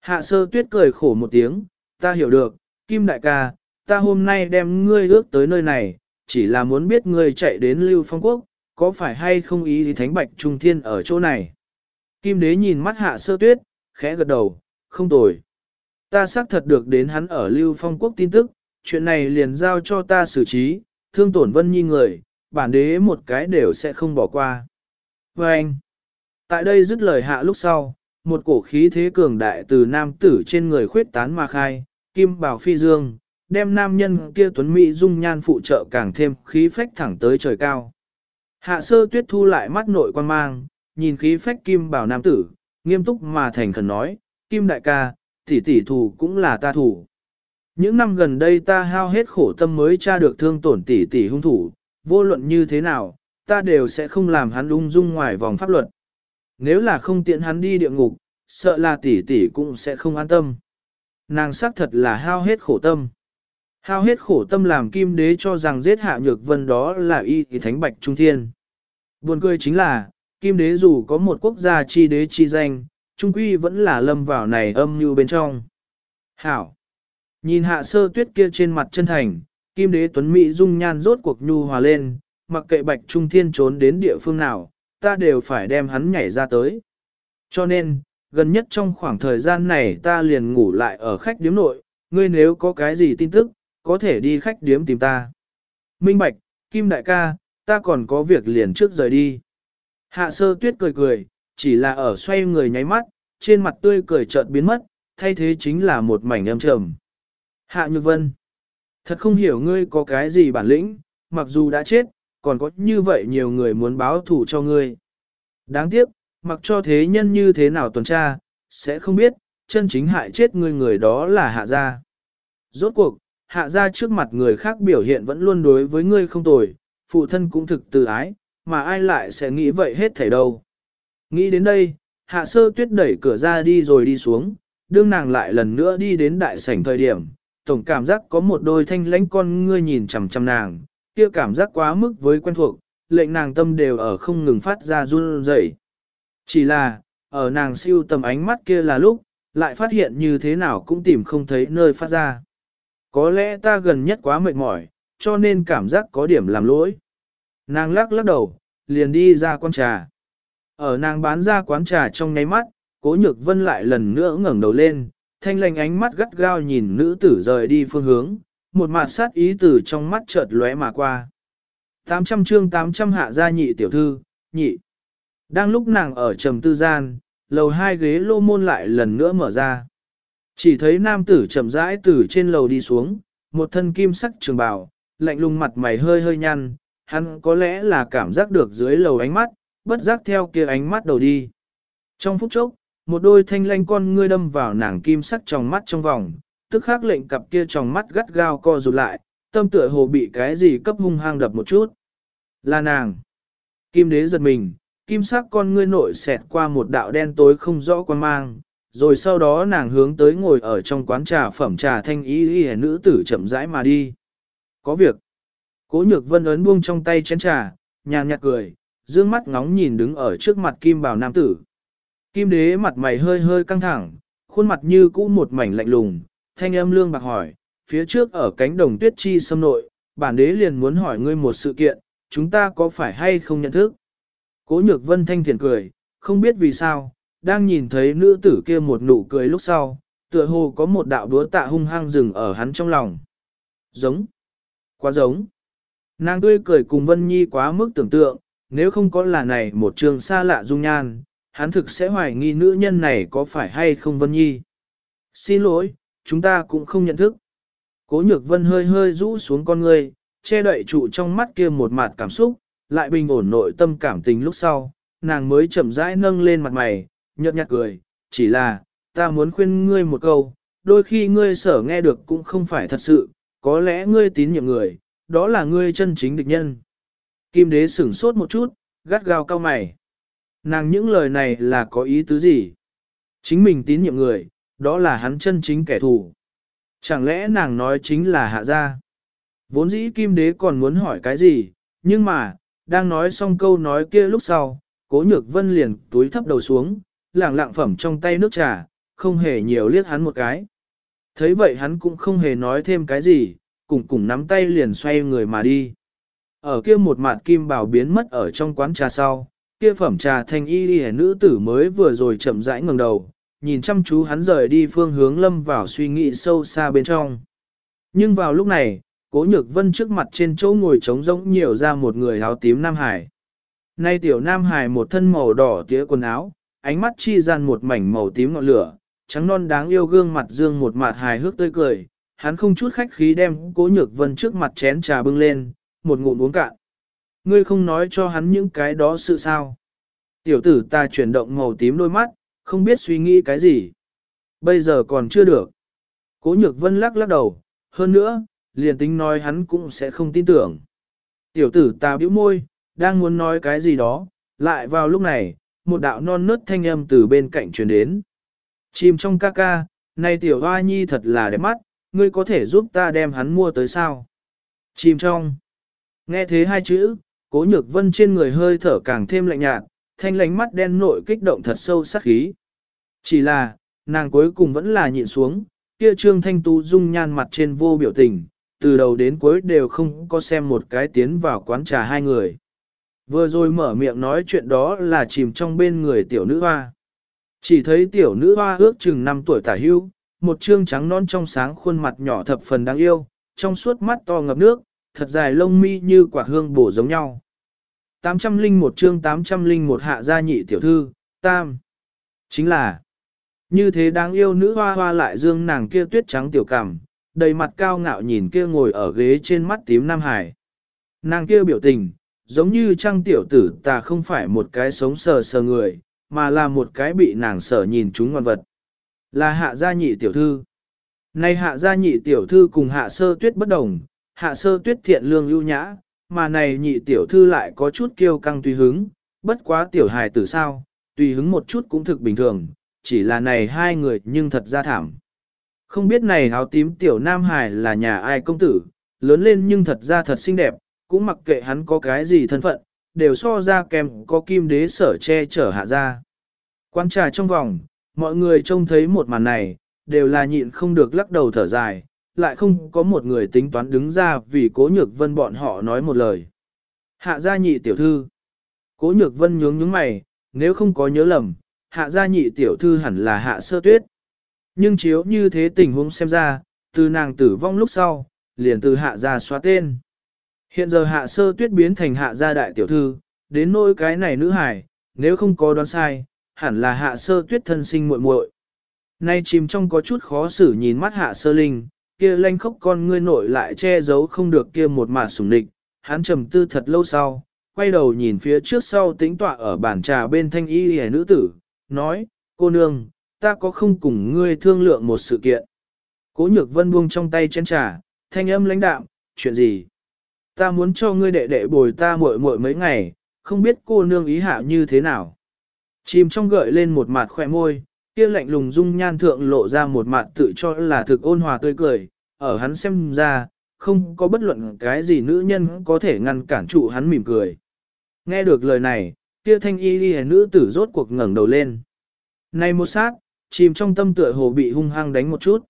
Hạ sơ tuyết cười khổ một tiếng, ta hiểu được, Kim đại ca, ta hôm nay đem ngươi ước tới nơi này, chỉ là muốn biết ngươi chạy đến Lưu Phong Quốc, có phải hay không ý thì Thánh Bạch Trung Thiên ở chỗ này. Kim đế nhìn mắt hạ sơ tuyết, khẽ gật đầu, không tồi. Ta xác thật được đến hắn ở Lưu Phong Quốc tin tức, chuyện này liền giao cho ta xử trí, thương tổn vân nhi người, bản đế một cái đều sẽ không bỏ qua. Và anh, tại đây dứt lời hạ lúc sau, một cổ khí thế cường đại từ nam tử trên người khuyết tán mà khai, kim bảo phi dương, đem nam nhân kia tuấn mỹ dung nhan phụ trợ càng thêm khí phách thẳng tới trời cao. Hạ sơ tuyết thu lại mắt nội quan mang, nhìn khí phách kim bảo nam tử, nghiêm túc mà thành khẩn nói, kim đại ca, tỷ tỷ thủ cũng là ta thủ. Những năm gần đây ta hao hết khổ tâm mới tra được thương tổn tỷ tỷ hung thủ, vô luận như thế nào, ta đều sẽ không làm hắn lung dung ngoài vòng pháp luật. Nếu là không tiện hắn đi địa ngục, sợ là tỷ tỷ cũng sẽ không an tâm. Nàng xác thật là hao hết khổ tâm. Hao hết khổ tâm làm kim đế cho rằng giết hạ nhược vân đó là y thì thánh bạch trung thiên. Buồn cười chính là, kim đế dù có một quốc gia chi đế chi danh, trung quy vẫn là lâm vào này âm như bên trong. Hảo. Nhìn hạ sơ tuyết kia trên mặt chân thành, kim đế tuấn Mỹ dung nhan rốt cuộc nhu hòa lên, mặc kệ bạch trung thiên trốn đến địa phương nào, ta đều phải đem hắn nhảy ra tới. Cho nên, gần nhất trong khoảng thời gian này ta liền ngủ lại ở khách điếm nội, ngươi nếu có cái gì tin tức, có thể đi khách điếm tìm ta. Minh Bạch, Kim Đại ca, ta còn có việc liền trước rời đi. Hạ sơ tuyết cười cười, chỉ là ở xoay người nháy mắt, trên mặt tươi cười chợt biến mất, thay thế chính là một mảnh âm trầm. Hạ Nhược Vân, thật không hiểu ngươi có cái gì bản lĩnh, mặc dù đã chết, còn có như vậy nhiều người muốn báo thù cho ngươi. Đáng tiếc, mặc cho thế nhân như thế nào tuần tra, sẽ không biết, chân chính hại chết ngươi người đó là hạ gia. Rốt cuộc, hạ ra trước mặt người khác biểu hiện vẫn luôn đối với ngươi không tồi, phụ thân cũng thực từ ái, mà ai lại sẽ nghĩ vậy hết thảy đâu. Nghĩ đến đây, hạ sơ tuyết đẩy cửa ra đi rồi đi xuống, đương nàng lại lần nữa đi đến đại sảnh thời điểm, tổng cảm giác có một đôi thanh lãnh con ngươi nhìn chằm chằm nàng, kia cảm giác quá mức với quen thuộc, lệnh nàng tâm đều ở không ngừng phát ra run rẩy. Chỉ là, ở nàng siêu tầm ánh mắt kia là lúc, lại phát hiện như thế nào cũng tìm không thấy nơi phát ra. Có lẽ ta gần nhất quá mệt mỏi, cho nên cảm giác có điểm làm lỗi. Nàng lắc lắc đầu, liền đi ra quán trà. Ở nàng bán ra quán trà trong nháy mắt, cố nhược vân lại lần nữa ngẩng đầu lên, thanh lành ánh mắt gắt gao nhìn nữ tử rời đi phương hướng, một mặt sát ý tử trong mắt chợt lóe mà qua. 800 chương 800 hạ gia nhị tiểu thư, nhị. Đang lúc nàng ở trầm tư gian, lầu hai ghế lô môn lại lần nữa mở ra. Chỉ thấy nam tử chậm rãi từ trên lầu đi xuống, một thân kim sắc trường bào, lạnh lùng mặt mày hơi hơi nhăn, hắn có lẽ là cảm giác được dưới lầu ánh mắt, bất giác theo kia ánh mắt đầu đi. Trong phút chốc, một đôi thanh lanh con ngươi đâm vào nàng kim sắc trong mắt trong vòng, tức khắc lệnh cặp kia trong mắt gắt gao co rụt lại, tâm tựa hồ bị cái gì cấp hung hang đập một chút. Là nàng. Kim đế giật mình, kim sắc con ngươi nội xẹt qua một đạo đen tối không rõ quan mang, rồi sau đó nàng hướng tới ngồi ở trong quán trà phẩm trà thanh ý y nữ tử chậm rãi mà đi. Có việc. Cố nhược vân ấn buông trong tay chén trà, nhàn nhạt cười, dương mắt ngóng nhìn đứng ở trước mặt kim bào nam tử. Kim đế mặt mày hơi hơi căng thẳng, khuôn mặt như cũ một mảnh lạnh lùng, thanh âm lương bạc hỏi, phía trước ở cánh đồng tuyết chi xâm nội, bản đế liền muốn hỏi ngươi một sự kiện, chúng ta có phải hay không nhận thức? Cố nhược vân thanh thiền cười, không biết vì sao, đang nhìn thấy nữ tử kia một nụ cười lúc sau, tựa hồ có một đạo đúa tạ hung hăng rừng ở hắn trong lòng. Giống. Quá giống. Nàng tươi cười cùng Vân Nhi quá mức tưởng tượng, nếu không có là này một trường xa lạ dung nhan, hắn thực sẽ hoài nghi nữ nhân này có phải hay không Vân Nhi. Xin lỗi, chúng ta cũng không nhận thức. Cố nhược Vân hơi hơi rũ xuống con người, che đậy trụ trong mắt kia một mặt cảm xúc, lại bình ổn nội tâm cảm tình lúc sau, nàng mới chậm rãi nâng lên mặt mày, nhợt nhạt cười, chỉ là, ta muốn khuyên ngươi một câu, đôi khi ngươi sở nghe được cũng không phải thật sự, có lẽ ngươi tín nhiệm người, đó là ngươi chân chính địch nhân. Kim đế sửng sốt một chút, gắt gao cao mày. Nàng những lời này là có ý tứ gì? Chính mình tín nhiệm người, đó là hắn chân chính kẻ thù. Chẳng lẽ nàng nói chính là hạ gia? Vốn dĩ kim đế còn muốn hỏi cái gì, nhưng mà, đang nói xong câu nói kia lúc sau, cố nhược vân liền túi thấp đầu xuống, lẳng lặng phẩm trong tay nước trà, không hề nhiều liếc hắn một cái. Thấy vậy hắn cũng không hề nói thêm cái gì, cùng cùng nắm tay liền xoay người mà đi. Ở kia một mặt kim bảo biến mất ở trong quán trà sau, kia phẩm trà thanh y đi nữ tử mới vừa rồi chậm rãi ngẩng đầu, nhìn chăm chú hắn rời đi phương hướng lâm vào suy nghĩ sâu xa bên trong. Nhưng vào lúc này, cố nhược vân trước mặt trên chỗ ngồi trống rỗng nhiều ra một người áo tím Nam Hải. Nay tiểu Nam Hải một thân màu đỏ tía quần áo, ánh mắt chi gian một mảnh màu tím ngọn lửa, trắng non đáng yêu gương mặt dương một mặt hài hước tươi cười, hắn không chút khách khí đem cố nhược vân trước mặt chén trà bưng lên, một ngụm uống cạn. Ngươi không nói cho hắn những cái đó sự sao. Tiểu tử ta chuyển động màu tím đôi mắt, không biết suy nghĩ cái gì. Bây giờ còn chưa được. Cố nhược vân lắc lắc đầu, hơn nữa, liền tính nói hắn cũng sẽ không tin tưởng. Tiểu tử ta bĩu môi, đang muốn nói cái gì đó, lại vào lúc này, một đạo non nớt thanh âm từ bên cạnh truyền đến. Chìm trong ca ca, này tiểu hoa nhi thật là đẹp mắt, ngươi có thể giúp ta đem hắn mua tới sao? Chìm trong. Nghe thế hai chữ, cố nhược vân trên người hơi thở càng thêm lạnh nhạt, thanh lánh mắt đen nội kích động thật sâu sắc khí. Chỉ là, nàng cuối cùng vẫn là nhịn xuống, kia trương thanh tú dung nhan mặt trên vô biểu tình, từ đầu đến cuối đều không có xem một cái tiến vào quán trà hai người. Vừa rồi mở miệng nói chuyện đó là chìm trong bên người tiểu nữ hoa. Chỉ thấy tiểu nữ hoa ước chừng 5 tuổi tả hưu, một trương trắng non trong sáng khuôn mặt nhỏ thập phần đáng yêu, trong suốt mắt to ngập nước, thật dài lông mi như quả hương bổ giống nhau. 801 chương 801 hạ gia nhị tiểu thư, tam. Chính là, như thế đáng yêu nữ hoa hoa lại dương nàng kia tuyết trắng tiểu cảm, đầy mặt cao ngạo nhìn kia ngồi ở ghế trên mắt tím Nam Hải. Nàng kia biểu tình, giống như trang tiểu tử ta không phải một cái sống sờ sờ người, mà là một cái bị nàng sở nhìn chúng ngoan vật. Là hạ gia nhị tiểu thư. Này hạ gia nhị tiểu thư cùng hạ sơ tuyết bất đồng, hạ sơ tuyết thiện lương ưu nhã, mà này nhị tiểu thư lại có chút kiêu căng tùy hứng, bất quá tiểu hài tử sao, tùy hứng một chút cũng thực bình thường, chỉ là này hai người nhưng thật ra thảm. Không biết này áo tím tiểu nam hài là nhà ai công tử, lớn lên nhưng thật ra thật xinh đẹp, cũng mặc kệ hắn có cái gì thân phận, đều so ra kèm có kim đế sở che chở hạ ra. Quan trà trong vòng, mọi người trông thấy một màn này, đều là nhịn không được lắc đầu thở dài, lại không có một người tính toán đứng ra vì cố nhược vân bọn họ nói một lời. Hạ gia nhị tiểu thư. Cố nhược vân nhướng nhướng mày, nếu không có nhớ lầm, hạ gia nhị tiểu thư hẳn là hạ sơ tuyết. Nhưng chiếu như thế tình huống xem ra, từ nàng tử vong lúc sau, liền từ hạ gia xóa tên. Hiện giờ hạ sơ tuyết biến thành hạ gia đại tiểu thư, đến nỗi cái này nữ hải, nếu không có đoán sai, hẳn là hạ sơ tuyết thân sinh muội muội. Nay chìm trong có chút khó xử nhìn mắt hạ sơ linh, kia lanh khóc con ngươi nội lại che giấu không được kia một mả sủng địch, hắn trầm tư thật lâu sau, quay đầu nhìn phía trước sau tính tọa ở bàn trà bên thanh y hề nữ tử, nói, cô nương, ta có không cùng ngươi thương lượng một sự kiện. Cố nhược vân buông trong tay chén trà, thanh âm lãnh đạm, chuyện gì? Ta muốn cho ngươi đệ đệ bồi ta muội muội mấy ngày, không biết cô nương ý hạ như thế nào. Chìm trong gợi lên một mặt khỏe môi, kia lạnh lùng dung nhan thượng lộ ra một mặt tự cho là thực ôn hòa tươi cười, ở hắn xem ra, không có bất luận cái gì nữ nhân có thể ngăn cản trụ hắn mỉm cười. Nghe được lời này, kia thanh y ghi nữ tử rốt cuộc ngẩng đầu lên. Này một sát, chìm trong tâm tựa hồ bị hung hăng đánh một chút.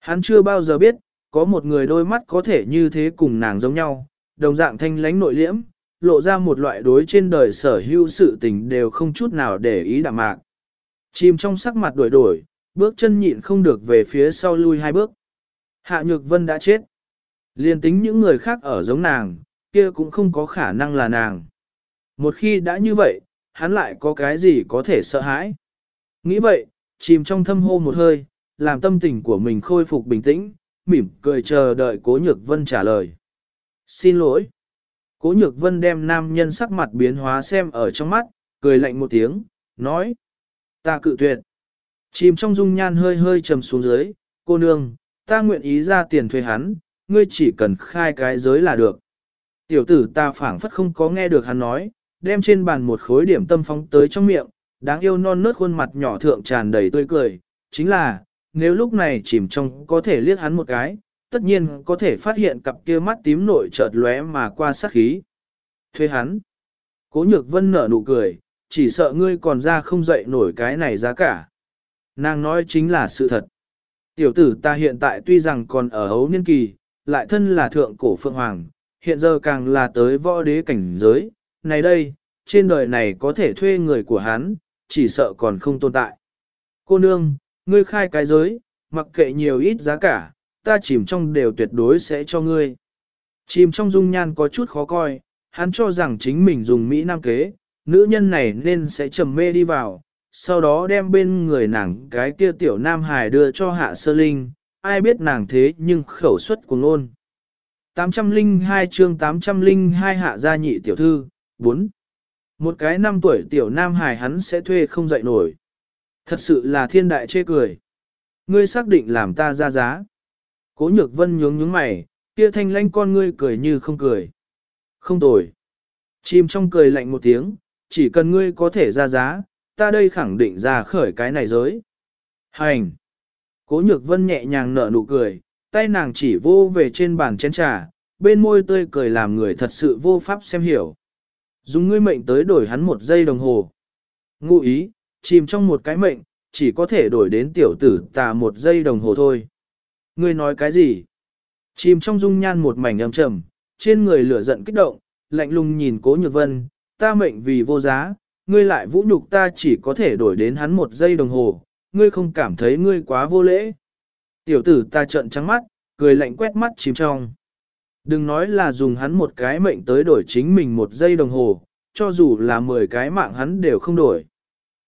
Hắn chưa bao giờ biết, có một người đôi mắt có thể như thế cùng nàng giống nhau, đồng dạng thanh lánh nội liễm, lộ ra một loại đối trên đời sở hữu sự tình đều không chút nào để ý đạm mạc. Chìm trong sắc mặt đổi đổi, bước chân nhịn không được về phía sau lui hai bước. Hạ Nhược Vân đã chết. Liên tính những người khác ở giống nàng, kia cũng không có khả năng là nàng. Một khi đã như vậy, hắn lại có cái gì có thể sợ hãi. Nghĩ vậy, chìm trong thâm hô một hơi, làm tâm tình của mình khôi phục bình tĩnh, mỉm cười chờ đợi Cố Nhược Vân trả lời. Xin lỗi. Cố Nhược Vân đem nam nhân sắc mặt biến hóa xem ở trong mắt, cười lạnh một tiếng, nói. Ta cự tuyệt. Chìm trong dung nhan hơi hơi trầm xuống dưới, cô nương, ta nguyện ý ra tiền thuê hắn, ngươi chỉ cần khai cái giới là được. Tiểu tử ta phảng phất không có nghe được hắn nói, đem trên bàn một khối điểm tâm phóng tới trong miệng, đáng yêu non nớt khuôn mặt nhỏ thượng tràn đầy tươi cười, chính là, nếu lúc này chìm trong có thể liếc hắn một cái, tất nhiên có thể phát hiện cặp kia mắt tím nội chợt lóe mà qua sát khí. Thuê hắn. Cố nhược vân nở nụ cười, chỉ sợ ngươi còn ra không dậy nổi cái này giá cả. Nàng nói chính là sự thật. Tiểu tử ta hiện tại tuy rằng còn ở hấu niên kỳ, lại thân là thượng cổ phượng hoàng, hiện giờ càng là tới võ đế cảnh giới, này đây, trên đời này có thể thuê người của hắn, chỉ sợ còn không tồn tại. Cô nương, ngươi khai cái giới, mặc kệ nhiều ít giá cả, ta chìm trong đều tuyệt đối sẽ cho ngươi. Chìm trong dung nhan có chút khó coi, hắn cho rằng chính mình dùng Mỹ Nam kế, nữ nhân này nên sẽ trầm mê đi vào, sau đó đem bên người nàng cái kia tiểu nam hải đưa cho hạ sơ linh, ai biết nàng thế nhưng khẩu suất của ngôn. 802 chương 802 hạ gia nhị tiểu thư, 4. Một cái năm tuổi tiểu nam hải hắn sẽ thuê không dậy nổi. Thật sự là thiên đại chê cười. Ngươi xác định làm ta ra giá. Cố nhược vân nhướng nhướng mày, kia thanh lanh con ngươi cười như không cười. Không tồi. Chim trong cười lạnh một tiếng, chỉ cần ngươi có thể ra giá, ta đây khẳng định ra khởi cái này giới. Hành! Cố nhược vân nhẹ nhàng nở nụ cười, tay nàng chỉ vô về trên bàn chén trà, bên môi tươi cười làm người thật sự vô pháp xem hiểu. Dùng ngươi mệnh tới đổi hắn một giây đồng hồ. Ngụ ý, chìm trong một cái mệnh, chỉ có thể đổi đến tiểu tử tà một giây đồng hồ thôi. Ngươi nói cái gì? Chìm trong dung nhan một mảnh âm trầm, trên người lửa giận kích động, lạnh lùng nhìn cố nhược vân, ta mệnh vì vô giá, ngươi lại vũ nhục ta chỉ có thể đổi đến hắn một giây đồng hồ, ngươi không cảm thấy ngươi quá vô lễ. Tiểu tử ta trợn trắng mắt, cười lạnh quét mắt chìm trong. Đừng nói là dùng hắn một cái mệnh tới đổi chính mình một giây đồng hồ, cho dù là 10 cái mạng hắn đều không đổi.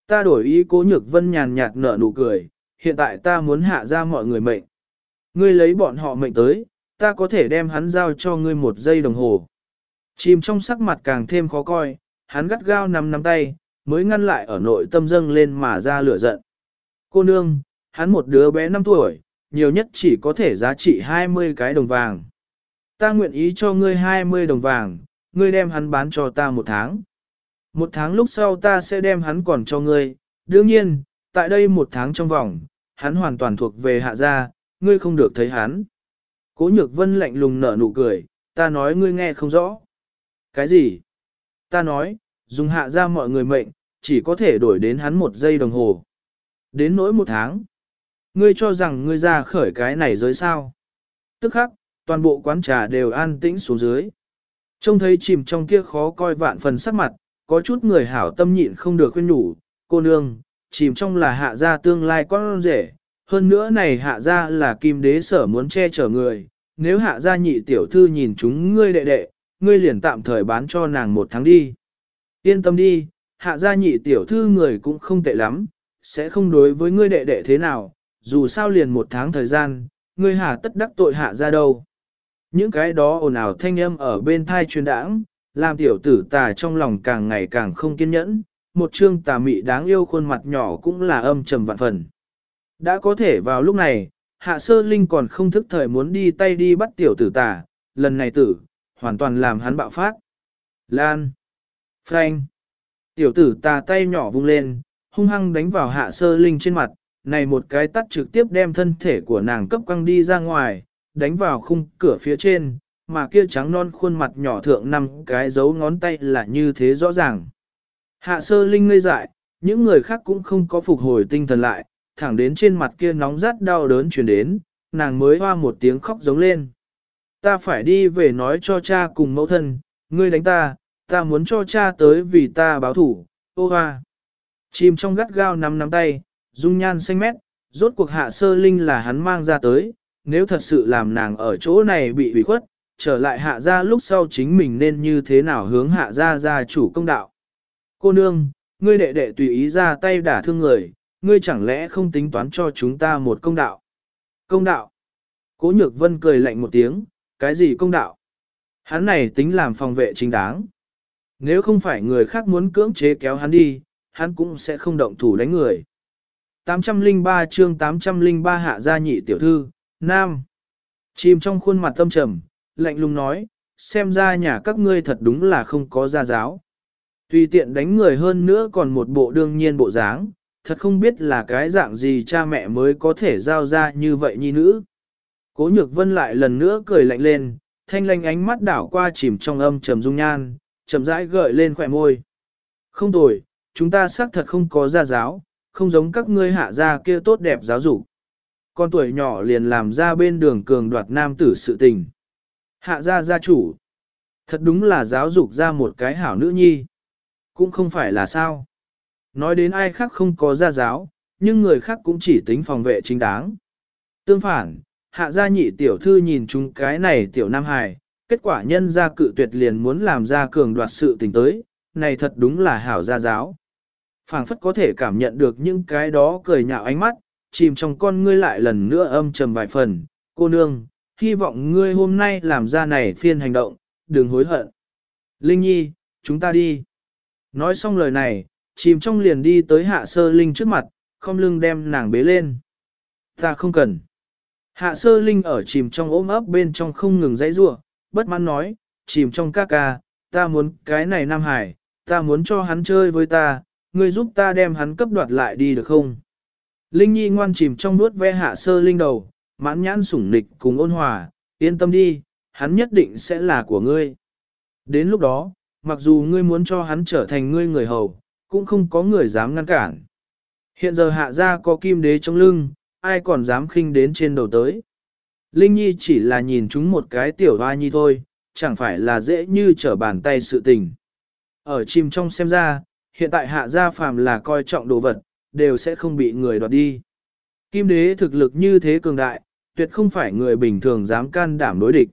Ta đổi ý cố nhược vân nhàn nhạt nở nụ cười, hiện tại ta muốn hạ ra mọi người mệnh. Ngươi lấy bọn họ mệnh tới, ta có thể đem hắn giao cho ngươi một giây đồng hồ. Chìm trong sắc mặt càng thêm khó coi, hắn gắt gao nắm nắm tay, mới ngăn lại ở nội tâm dâng lên mà ra lửa giận. Cô nương, hắn một đứa bé 5 tuổi, nhiều nhất chỉ có thể giá trị 20 cái đồng vàng. Ta nguyện ý cho ngươi 20 đồng vàng, ngươi đem hắn bán cho ta một tháng. Một tháng lúc sau ta sẽ đem hắn còn cho ngươi, đương nhiên, tại đây một tháng trong vòng, hắn hoàn toàn thuộc về hạ gia, ngươi không được thấy hắn. Cố nhược vân lạnh lùng nở nụ cười, ta nói ngươi nghe không rõ. Cái gì? Ta nói, dùng hạ gia mọi người mệnh, chỉ có thể đổi đến hắn một giây đồng hồ. Đến nỗi một tháng. Ngươi cho rằng ngươi ra khởi cái này giới sao. Tức khắc, toàn bộ quán trà đều an tĩnh xuống dưới. Trông thấy chìm trong kia khó coi vạn phần sắc mặt, có chút người hảo tâm nhịn không được khuyên nhủ, cô nương, chìm trong là hạ gia tương lai con rể, hơn nữa này hạ gia là kim đế sở muốn che chở người, nếu hạ gia nhị tiểu thư nhìn chúng ngươi đệ đệ, ngươi liền tạm thời bán cho nàng một tháng đi. Yên tâm đi, hạ gia nhị tiểu thư người cũng không tệ lắm, sẽ không đối với ngươi đệ đệ thế nào, dù sao liền một tháng thời gian, ngươi hạ tất đắc tội hạ gia đâu. Những cái đó ồn ào thanh âm ở bên thai truyền đãng, làm tiểu tử tà trong lòng càng ngày càng không kiên nhẫn, một trương tà mị đáng yêu khuôn mặt nhỏ cũng là âm trầm vạn phần. Đã có thể vào lúc này, hạ sơ linh còn không thức thời muốn đi tay đi bắt tiểu tử tà, lần này tử, hoàn toàn làm hắn bạo phát. Lan! Frank! Tiểu tử tà tay nhỏ vung lên, hung hăng đánh vào hạ sơ linh trên mặt, này một cái tắt trực tiếp đem thân thể của nàng cấp quăng đi ra ngoài, đánh vào khung cửa phía trên, mà kia trắng non khuôn mặt nhỏ thượng năm cái dấu ngón tay là như thế rõ ràng. Hạ sơ linh ngây dại, những người khác cũng không có phục hồi tinh thần lại, thẳng đến trên mặt kia nóng rát đau đớn truyền đến, nàng mới hoa một tiếng khóc giống lên. Ta phải đi về nói cho cha cùng mẫu thân, ngươi đánh ta, ta muốn cho cha tới vì ta báo thủ, ô hoa. Chìm trong gắt gao nắm nắm tay, dung nhan xanh mét, rốt cuộc hạ sơ linh là hắn mang ra tới, nếu thật sự làm nàng ở chỗ này bị ủy khuất, trở lại hạ gia lúc sau chính mình nên như thế nào hướng hạ gia gia chủ công đạo. Cô nương, ngươi đệ đệ tùy ý ra tay đả thương người, ngươi chẳng lẽ không tính toán cho chúng ta một công đạo? Công đạo. Cố nhược vân cười lạnh một tiếng, cái gì công đạo? Hắn này tính làm phòng vệ chính đáng. Nếu không phải người khác muốn cưỡng chế kéo hắn đi, hắn cũng sẽ không động thủ đánh người. 803 chương 803 hạ gia nhị tiểu thư, Nam. Chìm trong khuôn mặt tâm trầm, lạnh lùng nói, xem ra nhà các ngươi thật đúng là không có gia giáo. Tùy tiện đánh người hơn nữa còn một bộ đương nhiên bộ dáng, thật không biết là cái dạng gì cha mẹ mới có thể giao ra như vậy nhi nữ. Cố nhược vân lại lần nữa cười lạnh lên, thanh lanh ánh mắt đảo qua chìm trong âm trầm dung nhan, chậm rãi gợi lên khỏe môi. Không tồi, chúng ta xác thật không có gia giáo, không giống các ngươi hạ gia kia tốt đẹp giáo dục. Con tuổi nhỏ liền làm ra bên đường cường đoạt nam tử sự tình. Hạ gia gia chủ. Thật đúng là giáo dục ra một cái hảo nữ nhi. Cũng không phải là sao. Nói đến ai khác không có gia giáo, nhưng người khác cũng chỉ tính phòng vệ chính đáng. Tương phản, hạ gia nhị tiểu thư nhìn chúng cái này tiểu nam hài, kết quả nhân gia cự tuyệt liền muốn làm ra cường đoạt sự tình tới, này thật đúng là hảo gia giáo. phảng phất có thể cảm nhận được những cái đó cười nhạo ánh mắt, chìm trong con ngươi lại lần nữa âm trầm vài phần, cô nương, hy vọng ngươi hôm nay làm ra này phiên hành động, đừng hối hận. Linh Nhi, chúng ta đi. Nói xong lời này, chìm trong liền đi tới hạ sơ Linh trước mặt, không lưng đem nàng bế lên. Ta không cần. Hạ sơ Linh ở chìm trong ôm ấp bên trong không ngừng dãy rủa, bất mãn nói, chìm trong ca ca, ta muốn cái này Nam Hải, ta muốn cho hắn chơi với ta, ngươi giúp ta đem hắn cấp đoạt lại đi được không? Linh Nhi ngoan chìm trong nuốt ve hạ sơ Linh đầu, mãn nhãn sủng nịch cùng ôn hòa, yên tâm đi, hắn nhất định sẽ là của ngươi. Đến lúc đó, mặc dù ngươi muốn cho hắn trở thành ngươi người hầu, cũng không có người dám ngăn cản. Hiện giờ hạ gia có kim đế trong lưng, ai còn dám khinh đến trên đầu tới. Linh Nhi chỉ là nhìn chúng một cái tiểu hoa nhi thôi, chẳng phải là dễ như trở bàn tay sự tình. Ở chim trong xem ra, hiện tại hạ gia phàm là coi trọng đồ vật, đều sẽ không bị người đoạt đi. Kim đế thực lực như thế cường đại, tuyệt không phải người bình thường dám can đảm đối địch.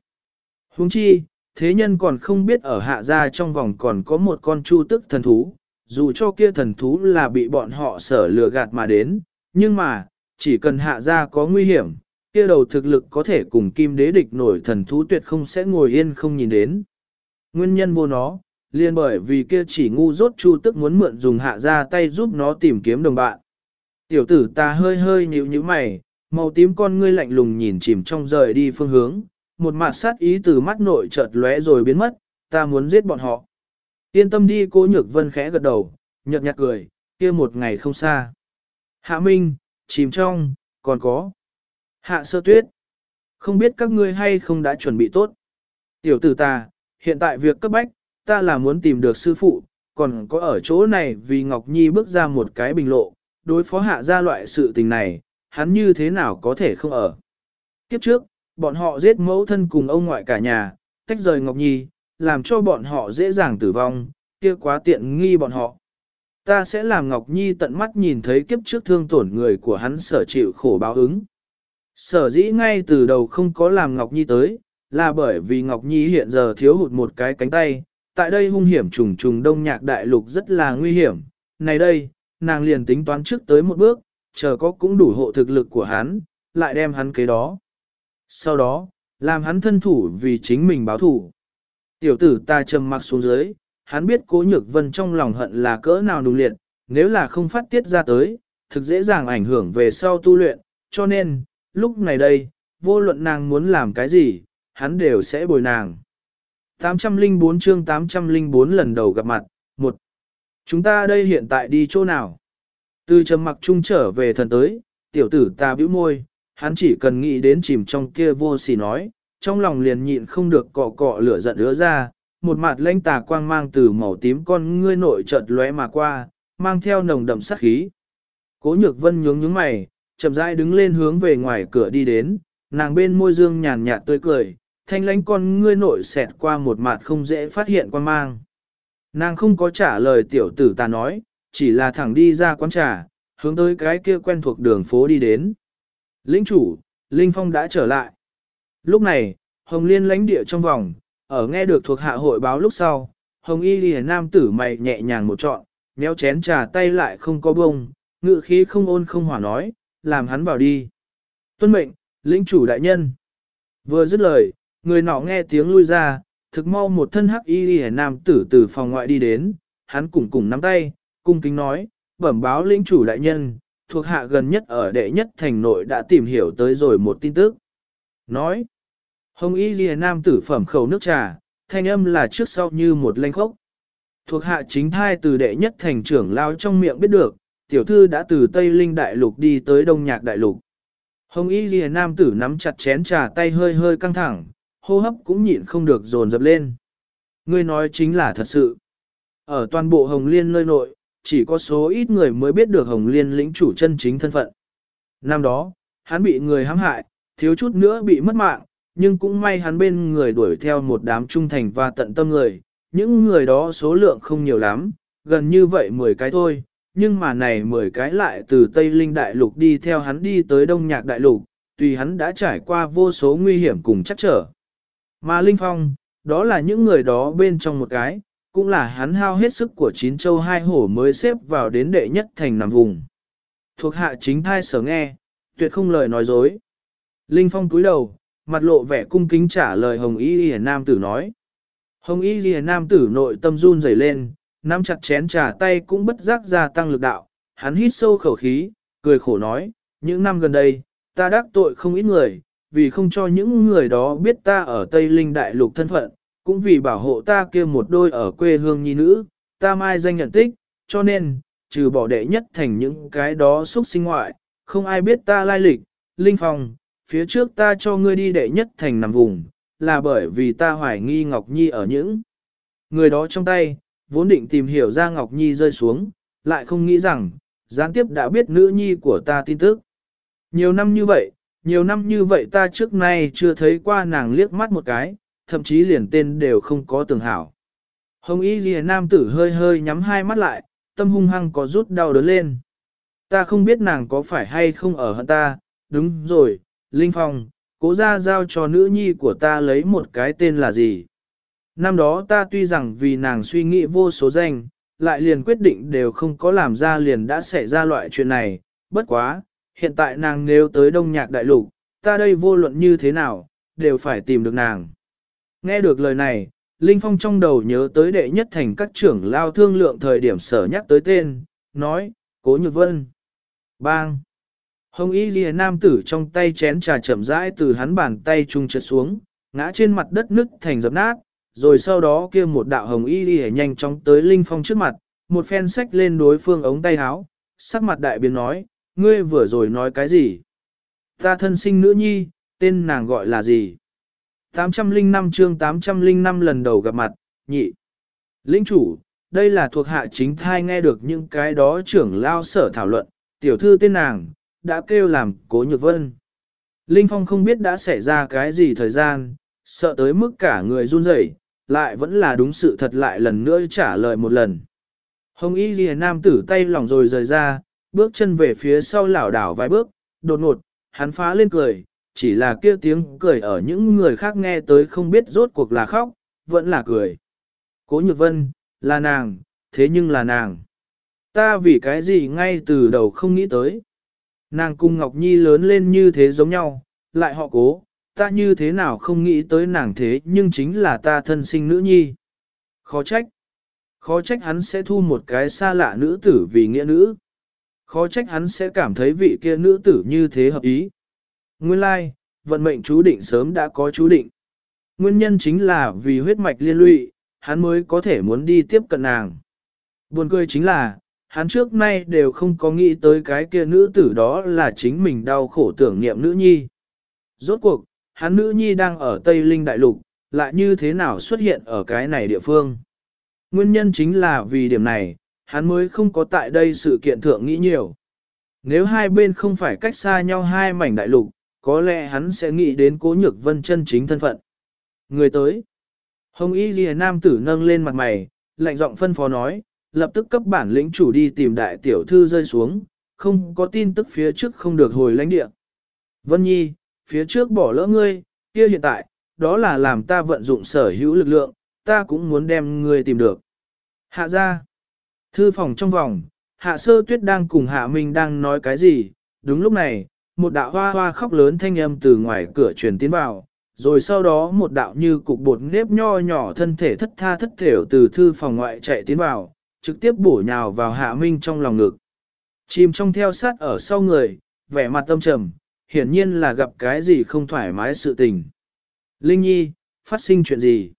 Huống chi, thế nhân còn không biết ở hạ gia trong vòng còn có một con chu tức thần thú, dù cho kia thần thú là bị bọn họ sở lừa gạt mà đến, nhưng mà, chỉ cần hạ gia có nguy hiểm, kia đầu thực lực có thể cùng kim đế địch nổi thần thú tuyệt không sẽ ngồi yên không nhìn đến. Nguyên nhân vô nó, liền bởi vì kia chỉ ngu dốt chu tức muốn mượn dùng hạ gia tay giúp nó tìm kiếm đồng bạn. Tiểu tử ta hơi hơi nhíu như mày, màu tím con ngươi lạnh lùng nhìn chìm trong rời đi phương hướng, một mặt sát ý từ mắt nội chợt lóe rồi biến mất, ta muốn giết bọn họ. Yên tâm đi cố nhược vân khẽ gật đầu, nhợt nhạt cười, kia một ngày không xa. Hạ Minh, chìm trong, còn có. Hạ sơ tuyết. Không biết các ngươi hay không đã chuẩn bị tốt. Tiểu tử ta, hiện tại việc cấp bách, ta là muốn tìm được sư phụ, còn có ở chỗ này vì Ngọc Nhi bước ra một cái bình lộ, đối phó hạ ra loại sự tình này, hắn như thế nào có thể không ở. Kiếp trước, bọn họ giết mẫu thân cùng ông ngoại cả nhà, tách rời Ngọc Nhi, làm cho bọn họ dễ dàng tử vong, kia quá tiện nghi bọn họ. Ta sẽ làm Ngọc Nhi tận mắt nhìn thấy kiếp trước thương tổn người của hắn sở chịu khổ báo ứng. Sở dĩ ngay từ đầu không có làm Ngọc Nhi tới, là bởi vì Ngọc Nhi hiện giờ thiếu hụt một cái cánh tay, tại đây hung hiểm trùng trùng đông nhạc đại lục rất là nguy hiểm. Này đây, nàng liền tính toán trước tới một bước, chờ có cũng đủ hộ thực lực của hắn, lại đem hắn kế đó. Sau đó, làm hắn thân thủ vì chính mình báo thủ. Tiểu tử ta trầm mặc xuống dưới, hắn biết cố nhược vân trong lòng hận là cỡ nào nung liệt, nếu là không phát tiết ra tới, thực dễ dàng ảnh hưởng về sau tu luyện, cho nên, lúc này đây, vô luận nàng muốn làm cái gì, hắn đều sẽ bồi nàng. 804 chương 804 lần đầu gặp mặt, một Chúng ta đây hiện tại đi chỗ nào? Từ trầm mặc trung trở về thần tới, tiểu tử ta bĩu môi, hắn chỉ cần nghĩ đến chìm trong kia vô sỉ nói, trong lòng liền nhịn không được cọ cọ lửa giận ứa ra, một mặt lãnh tà quang mang từ màu tím con ngươi nội chợt lóe mà qua, mang theo nồng đậm sát khí. Cố nhược vân nhướng nhướng mày, chậm rãi đứng lên hướng về ngoài cửa đi đến, nàng bên môi dương nhàn nhạt tươi cười, thanh lãnh con ngươi nội xẹt qua một mặt không dễ phát hiện quan mang. Nàng không có trả lời tiểu tử ta nói, chỉ là thẳng đi ra quán trà, hướng tới cái kia quen thuộc đường phố đi đến. Lĩnh chủ, Linh Phong đã trở lại. Lúc này, Hồng Liên lãnh địa trong vòng, ở nghe được thuộc hạ hội báo lúc sau, Hồng Y Lìa Nam tử mày nhẹ nhàng một trọn, méo chén trà tay lại không có bông, ngự khí không ôn không hỏa nói, làm hắn vào đi. Tuân mệnh, lĩnh chủ đại nhân. Vừa dứt lời, người nọ nghe tiếng lui ra, thực mau một thân hắc y lìa nam tử từ phòng ngoại đi đến, hắn cùng cùng nắm tay, cung kính nói, bẩm báo lĩnh chủ đại nhân, thuộc hạ gần nhất ở đệ nhất thành nội đã tìm hiểu tới rồi một tin tức. Nói, hồng y lìa nam tử phẩm khẩu nước trà, thanh âm là trước sau như một lanh khốc. Thuộc hạ chính thai từ đệ nhất thành trưởng lao trong miệng biết được, tiểu thư đã từ Tây Linh Đại Lục đi tới Đông Nhạc Đại Lục. Hồng Y Ghi Nam tử nắm chặt chén trà tay hơi hơi căng thẳng, hô hấp cũng nhịn không được dồn dập lên. Ngươi nói chính là thật sự. Ở toàn bộ Hồng Liên nơi nội, chỉ có số ít người mới biết được Hồng Liên lĩnh chủ chân chính thân phận. Năm đó, hắn bị người hãm hại, thiếu chút nữa bị mất mạng, nhưng cũng may hắn bên người đuổi theo một đám trung thành và tận tâm người. Những người đó số lượng không nhiều lắm, gần như vậy 10 cái thôi, nhưng mà này 10 cái lại từ Tây Linh Đại Lục đi theo hắn đi tới Đông Nhạc Đại Lục, tùy hắn đã trải qua vô số nguy hiểm cùng chắc trở. Mà Linh Phong, đó là những người đó bên trong một cái, cũng là hắn hao hết sức của chín châu hai hổ mới xếp vào đến đệ nhất thành nằm vùng. Thuộc hạ chính thai sở nghe, tuyệt không lời nói dối. Linh Phong cúi đầu, mặt lộ vẻ cung kính trả lời Hồng Y Lìa Nam tử nói. Hồng Y Lìa Nam tử nội tâm run rẩy lên, nắm chặt chén trà tay cũng bất giác gia tăng lực đạo, hắn hít sâu khẩu khí, cười khổ nói, những năm gần đây, ta đắc tội không ít người, vì không cho những người đó biết ta ở Tây Linh Đại Lục thân phận, cũng vì bảo hộ ta kia một đôi ở quê hương nhi nữ, ta mai danh nhận tích, cho nên, trừ bỏ đệ nhất thành những cái đó xuất sinh ngoại, không ai biết ta lai lịch, Linh Phong, phía trước ta cho ngươi đi đệ nhất thành nằm vùng, là bởi vì ta hoài nghi Ngọc Nhi ở những người đó trong tay, vốn định tìm hiểu ra Ngọc Nhi rơi xuống, lại không nghĩ rằng, gián tiếp đã biết nữ nhi của ta tin tức. Nhiều năm như vậy, nhiều năm như vậy ta trước nay chưa thấy qua nàng liếc mắt một cái, thậm chí liền tên đều không có tưởng hảo. Hồng y ghi nam tử hơi hơi nhắm hai mắt lại, tâm hung hăng có rút đau đớn lên. Ta không biết nàng có phải hay không ở hận ta, đúng rồi, Linh Phong, cố ra giao cho nữ nhi của ta lấy một cái tên là gì. Năm đó ta tuy rằng vì nàng suy nghĩ vô số danh, lại liền quyết định đều không có làm ra liền đã xảy ra loại chuyện này, bất quá, hiện tại nàng nếu tới đông nhạc đại lục, ta đây vô luận như thế nào, đều phải tìm được nàng. Nghe được lời này, Linh Phong trong đầu nhớ tới đệ nhất thành các trưởng lao thương lượng thời điểm sở nhắc tới tên, nói, Cố Nhược Vân. Bang! Hồng Y Ghi Nam tử trong tay chén trà chậm rãi từ hắn bàn tay trung trượt xuống, ngã trên mặt đất nứt thành dập nát, rồi sau đó kia một đạo Hồng Y Ghi nhanh chóng tới Linh Phong trước mặt, một phen sách lên đối phương ống tay áo, sắc mặt đại biến nói, ngươi vừa rồi nói cái gì? Ta thân sinh nữ nhi, tên nàng gọi là gì? 805 chương 805 lần đầu gặp mặt, nhị. Linh chủ, đây là thuộc hạ chính thai nghe được những cái đó trưởng lao sở thảo luận, tiểu thư tên nàng, đã kêu làm cố nhược vân. Linh Phong không biết đã xảy ra cái gì thời gian, sợ tới mức cả người run rẩy, lại vẫn là đúng sự thật lại lần nữa trả lời một lần. Hồng Y Ghi Nam tử tay lỏng rồi rời ra, bước chân về phía sau lảo đảo vài bước, đột ngột, hắn phá lên cười, chỉ là kia tiếng cười ở những người khác nghe tới không biết rốt cuộc là khóc, vẫn là cười. Cố Nhược Vân, là nàng, thế nhưng là nàng. Ta vì cái gì ngay từ đầu không nghĩ tới. Nàng cùng Ngọc Nhi lớn lên như thế giống nhau, lại họ cố, ta như thế nào không nghĩ tới nàng thế nhưng chính là ta thân sinh nữ nhi. Khó trách. Khó trách hắn sẽ thu một cái xa lạ nữ tử vì nghĩa nữ. Khó trách hắn sẽ cảm thấy vị kia nữ tử như thế hợp ý. Nguyên lai, vận mệnh chú định sớm đã có chú định. Nguyên nhân chính là vì huyết mạch liên lụy, hắn mới có thể muốn đi tiếp cận nàng. Buồn cười chính là, hắn trước nay đều không có nghĩ tới cái kia nữ tử đó là chính mình đau khổ tưởng niệm nữ nhi. Rốt cuộc, hắn nữ nhi đang ở Tây Linh Đại Lục, lại như thế nào xuất hiện ở cái này địa phương. Nguyên nhân chính là vì điểm này, hắn mới không có tại đây sự kiện thượng nghĩ nhiều. Nếu hai bên không phải cách xa nhau hai mảnh đại lục, có lẽ hắn sẽ nghĩ đến cố nhược vân chân chính thân phận. Người tới. Hồng Y Ghi Nam tử nâng lên mặt mày, lạnh giọng phân phó nói, lập tức cấp bản lĩnh chủ đi tìm đại tiểu thư rơi xuống, không có tin tức phía trước không được hồi lãnh địa. Vân Nhi, phía trước bỏ lỡ ngươi, kia hiện tại, đó là làm ta vận dụng sở hữu lực lượng, ta cũng muốn đem ngươi tìm được. Hạ ra. Thư phòng trong vòng, hạ sơ tuyết đang cùng hạ minh đang nói cái gì, đúng lúc này, một đạo hoa hoa khóc lớn thanh âm từ ngoài cửa truyền tiến vào, rồi sau đó một đạo như cục bột nếp nho nhỏ thân thể thất tha thất thểu từ thư phòng ngoại chạy tiến vào, trực tiếp bổ nhào vào hạ minh trong lòng ngực. Chìm trong theo sát ở sau người, vẻ mặt tâm trầm, hiển nhiên là gặp cái gì không thoải mái sự tình. Linh Nhi, phát sinh chuyện gì?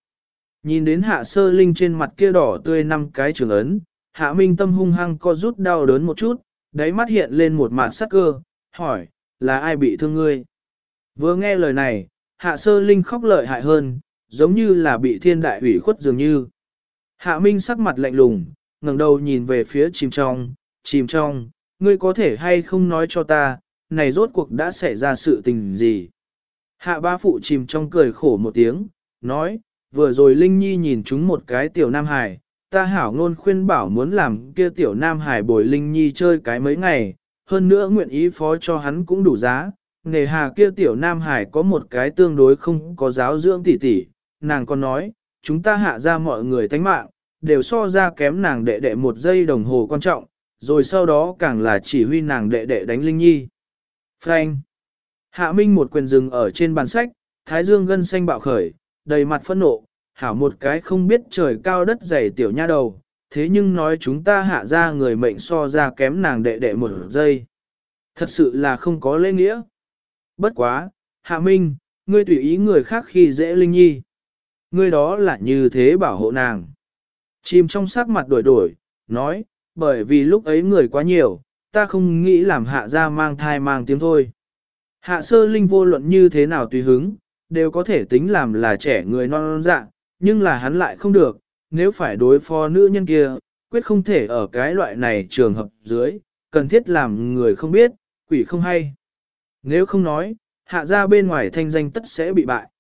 Nhìn đến hạ sơ linh trên mặt kia đỏ tươi năm cái trường ấn, hạ minh tâm hung hăng co rút đau đớn một chút, đáy mắt hiện lên một mặt sắc cơ, hỏi, là ai bị thương ngươi? Vừa nghe lời này, hạ sơ linh khóc lợi hại hơn, giống như là bị thiên đại ủy khuất dường như. Hạ minh sắc mặt lạnh lùng, ngẩng đầu nhìn về phía chìm trong, chìm trong, ngươi có thể hay không nói cho ta, này rốt cuộc đã xảy ra sự tình gì? Hạ ba phụ chìm trong cười khổ một tiếng, nói, vừa rồi Linh Nhi nhìn chúng một cái tiểu nam hải, ta hảo ngôn khuyên bảo muốn làm kia tiểu nam hải bồi Linh Nhi chơi cái mấy ngày, hơn nữa nguyện ý phó cho hắn cũng đủ giá. Nề hà kia tiểu nam hải có một cái tương đối không có giáo dưỡng tỉ tỉ, nàng còn nói, chúng ta hạ ra mọi người tánh mạng, đều so ra kém nàng đệ đệ một giây đồng hồ quan trọng, rồi sau đó càng là chỉ huy nàng đệ đệ đánh Linh Nhi. Frank Hạ Minh một quyền rừng ở trên bàn sách, thái dương gân xanh bạo khởi, đầy mặt phẫn nộ, hảo một cái không biết trời cao đất dày tiểu nha đầu, thế nhưng nói chúng ta hạ ra người mệnh so ra kém nàng đệ đệ một giây. Thật sự là không có lễ nghĩa. Bất quá, Hạ Minh, ngươi tùy ý người khác khi dễ linh nhi. Ngươi đó là như thế bảo hộ nàng. Chìm trong sắc mặt đổi đổi, nói, bởi vì lúc ấy người quá nhiều, ta không nghĩ làm hạ ra mang thai mang tiếng thôi. Hạ sơ linh vô luận như thế nào tùy hứng, đều có thể tính làm là trẻ người non non dạng, nhưng là hắn lại không được, nếu phải đối phó nữ nhân kia, quyết không thể ở cái loại này trường hợp dưới, cần thiết làm người không biết, quỷ không hay. Nếu không nói, hạ ra bên ngoài thanh danh tất sẽ bị bại.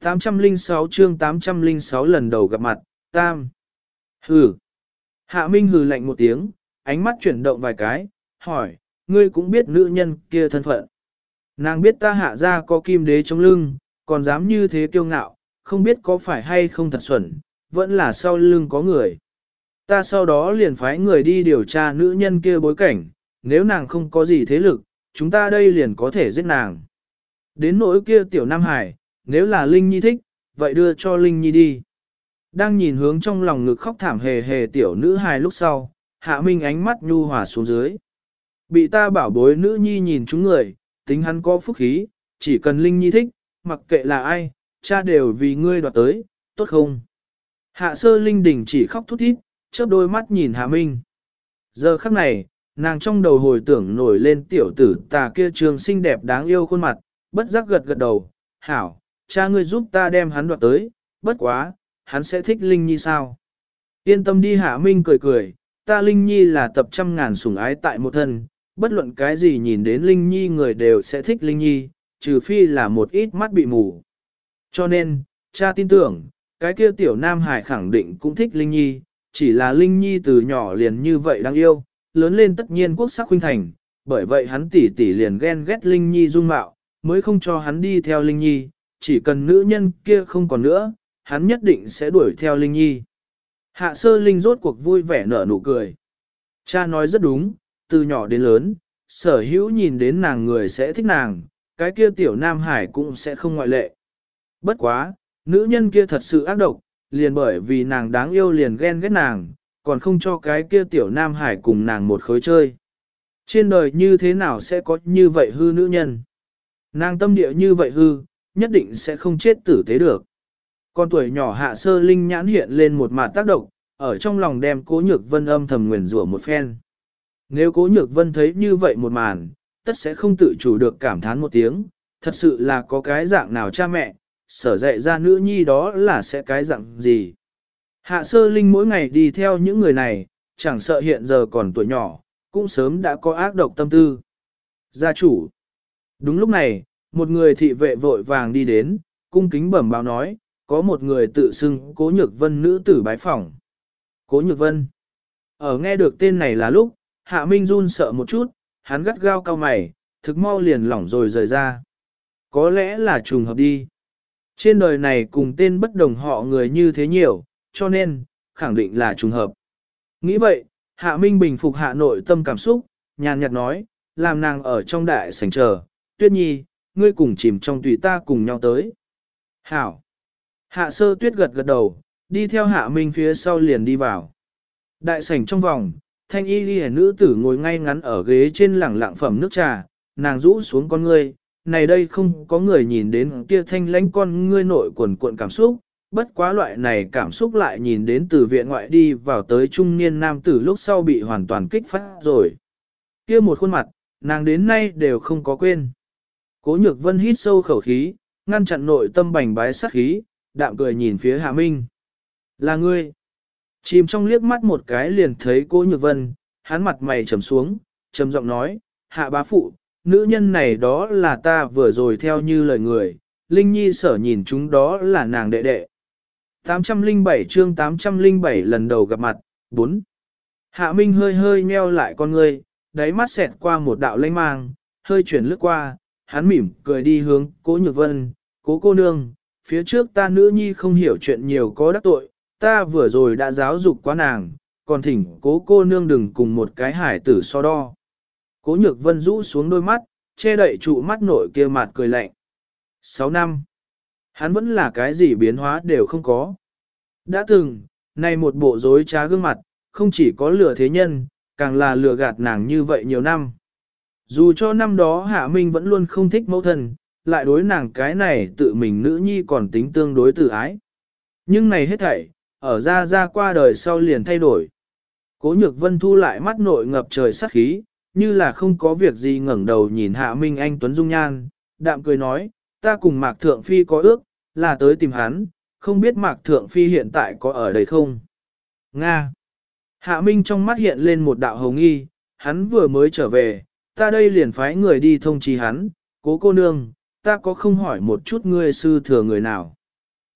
806 chương 806 lần đầu gặp mặt, tam. Hừ. Hạ Minh hừ lạnh một tiếng, ánh mắt chuyển động vài cái, hỏi, ngươi cũng biết nữ nhân kia thân phận. Nàng biết ta hạ ra có kim đế trong lưng, còn dám như thế kiêu ngạo, không biết có phải hay không thật xuẩn, vẫn là sau lưng có người. Ta sau đó liền phái người đi điều tra nữ nhân kia bối cảnh, nếu nàng không có gì thế lực, chúng ta đây liền có thể giết nàng. Đến nỗi kia tiểu Nam Hải, nếu là Linh Nhi thích, vậy đưa cho Linh Nhi đi. Đang nhìn hướng trong lòng ngực khóc thảm hề hề tiểu nữ hài lúc sau, hạ minh ánh mắt nhu hòa xuống dưới. Bị ta bảo bối nữ nhi nhìn chúng người, tính hắn có phúc khí, chỉ cần Linh Nhi thích, mặc kệ là ai, cha đều vì ngươi đoạt tới, tốt không? Hạ sơ Linh đình chỉ khóc thút thít, chớp đôi mắt nhìn Hạ Minh. Giờ khắc này, nàng trong đầu hồi tưởng nổi lên tiểu tử tà kia trường xinh đẹp đáng yêu khuôn mặt, bất giác gật gật đầu, hảo, cha ngươi giúp ta đem hắn đoạt tới, bất quá, hắn sẽ thích Linh Nhi sao? Yên tâm đi Hạ Minh cười cười, ta Linh Nhi là tập trăm ngàn sủng ái tại một thân, bất luận cái gì nhìn đến Linh Nhi người đều sẽ thích Linh Nhi, trừ phi là một ít mắt bị mù. Cho nên, cha tin tưởng, cái kia tiểu Nam Hải khẳng định cũng thích Linh Nhi, chỉ là Linh Nhi từ nhỏ liền như vậy đáng yêu, lớn lên tất nhiên quốc sắc huynh thành, bởi vậy hắn tỷ tỷ liền ghen ghét Linh Nhi dung mạo, mới không cho hắn đi theo Linh Nhi, chỉ cần nữ nhân kia không còn nữa, hắn nhất định sẽ đuổi theo Linh Nhi. Hạ sơ Linh rốt cuộc vui vẻ nở nụ cười. Cha nói rất đúng, từ nhỏ đến lớn, sở hữu nhìn đến nàng người sẽ thích nàng, cái kia tiểu Nam Hải cũng sẽ không ngoại lệ. Bất quá, nữ nhân kia thật sự ác độc, liền bởi vì nàng đáng yêu liền ghen ghét nàng, còn không cho cái kia tiểu Nam Hải cùng nàng một khối chơi. Trên đời như thế nào sẽ có như vậy hư nữ nhân? Nàng tâm địa như vậy hư, nhất định sẽ không chết tử tế được. Con tuổi nhỏ hạ sơ linh nhãn hiện lên một mặt tác động, ở trong lòng đem cố nhược vân âm thầm nguyền rủa một phen. Nếu cố nhược vân thấy như vậy một màn, tất sẽ không tự chủ được cảm thán một tiếng, thật sự là có cái dạng nào cha mẹ, sở dạy ra nữ nhi đó là sẽ cái dạng gì. Hạ sơ linh mỗi ngày đi theo những người này, chẳng sợ hiện giờ còn tuổi nhỏ, cũng sớm đã có ác độc tâm tư. Gia chủ. Đúng lúc này, một người thị vệ vội vàng đi đến, cung kính bẩm báo nói, có một người tự xưng cố nhược vân nữ tử bái phỏng. Cố nhược vân. Ở nghe được tên này là lúc, hạ minh run sợ một chút, hắn gắt gao cao mày, thực mau liền lỏng rồi rời ra. Có lẽ là trùng hợp đi. Trên đời này cùng tên bất đồng họ người như thế nhiều, cho nên, khẳng định là trùng hợp. Nghĩ vậy, Hạ Minh bình phục hạ nội tâm cảm xúc, nhàn nhạt nói, làm nàng ở trong đại sảnh chờ, tuyết nhi, ngươi cùng chìm trong tùy ta cùng nhau tới. Hảo! Hạ sơ tuyết gật gật đầu, đi theo hạ minh phía sau liền đi vào. Đại sảnh trong vòng, thanh y ghi nữ tử ngồi ngay ngắn ở ghế trên lẳng lặng phẩm nước trà, nàng rũ xuống con ngươi, này đây không có người nhìn đến kia thanh lãnh con ngươi nội quần cuộn cảm xúc, bất quá loại này cảm xúc lại nhìn đến từ viện ngoại đi vào tới trung niên nam tử lúc sau bị hoàn toàn kích phát rồi. Kia một khuôn mặt, nàng đến nay đều không có quên. Cố nhược vân hít sâu khẩu khí, ngăn chặn nội tâm bành bái sát khí, đạm cười nhìn phía Hạ Minh. Là ngươi. Chìm trong liếc mắt một cái liền thấy cố nhược vân, hắn mặt mày trầm xuống, trầm giọng nói, hạ bá phụ, nữ nhân này đó là ta vừa rồi theo như lời người, Linh Nhi sở nhìn chúng đó là nàng đệ đệ. 807 chương 807 lần đầu gặp mặt, 4. Hạ Minh hơi hơi nheo lại con ngươi, đáy mắt xẹt qua một đạo lanh mang, hơi chuyển lướt qua, hắn mỉm cười đi hướng cố nhược vân, cố cô nương, phía trước ta nữ nhi không hiểu chuyện nhiều có đắc tội, ta vừa rồi đã giáo dục quá nàng, còn thỉnh cố cô nương đừng cùng một cái hải tử so đo. Cố nhược vân rũ xuống đôi mắt, che đậy trụ mắt nội kia mặt cười lạnh. 6 năm. Hắn vẫn là cái gì biến hóa đều không có. Đã từng, nay một bộ rối trá gương mặt, không chỉ có lừa thế nhân, càng là lừa gạt nàng như vậy nhiều năm. Dù cho năm đó Hạ Minh vẫn luôn không thích mẫu thân, lại đối nàng cái này tự mình nữ nhi còn tính tương đối tự ái. Nhưng này hết thảy, ở ra ra qua đời sau liền thay đổi. Cố nhược vân thu lại mắt nội ngập trời sắc khí, như là không có việc gì ngẩng đầu nhìn Hạ Minh Anh Tuấn Dung Nhan, đạm cười nói, ta cùng Mạc Thượng Phi có ước, là tới tìm hắn, không biết Mạc Thượng Phi hiện tại có ở đây không? Nga Hạ Minh trong mắt hiện lên một đạo hồng nghi, hắn vừa mới trở về, ta đây liền phái người đi thông trì hắn, cố cô nương, ta có không hỏi một chút ngươi sư thừa người nào.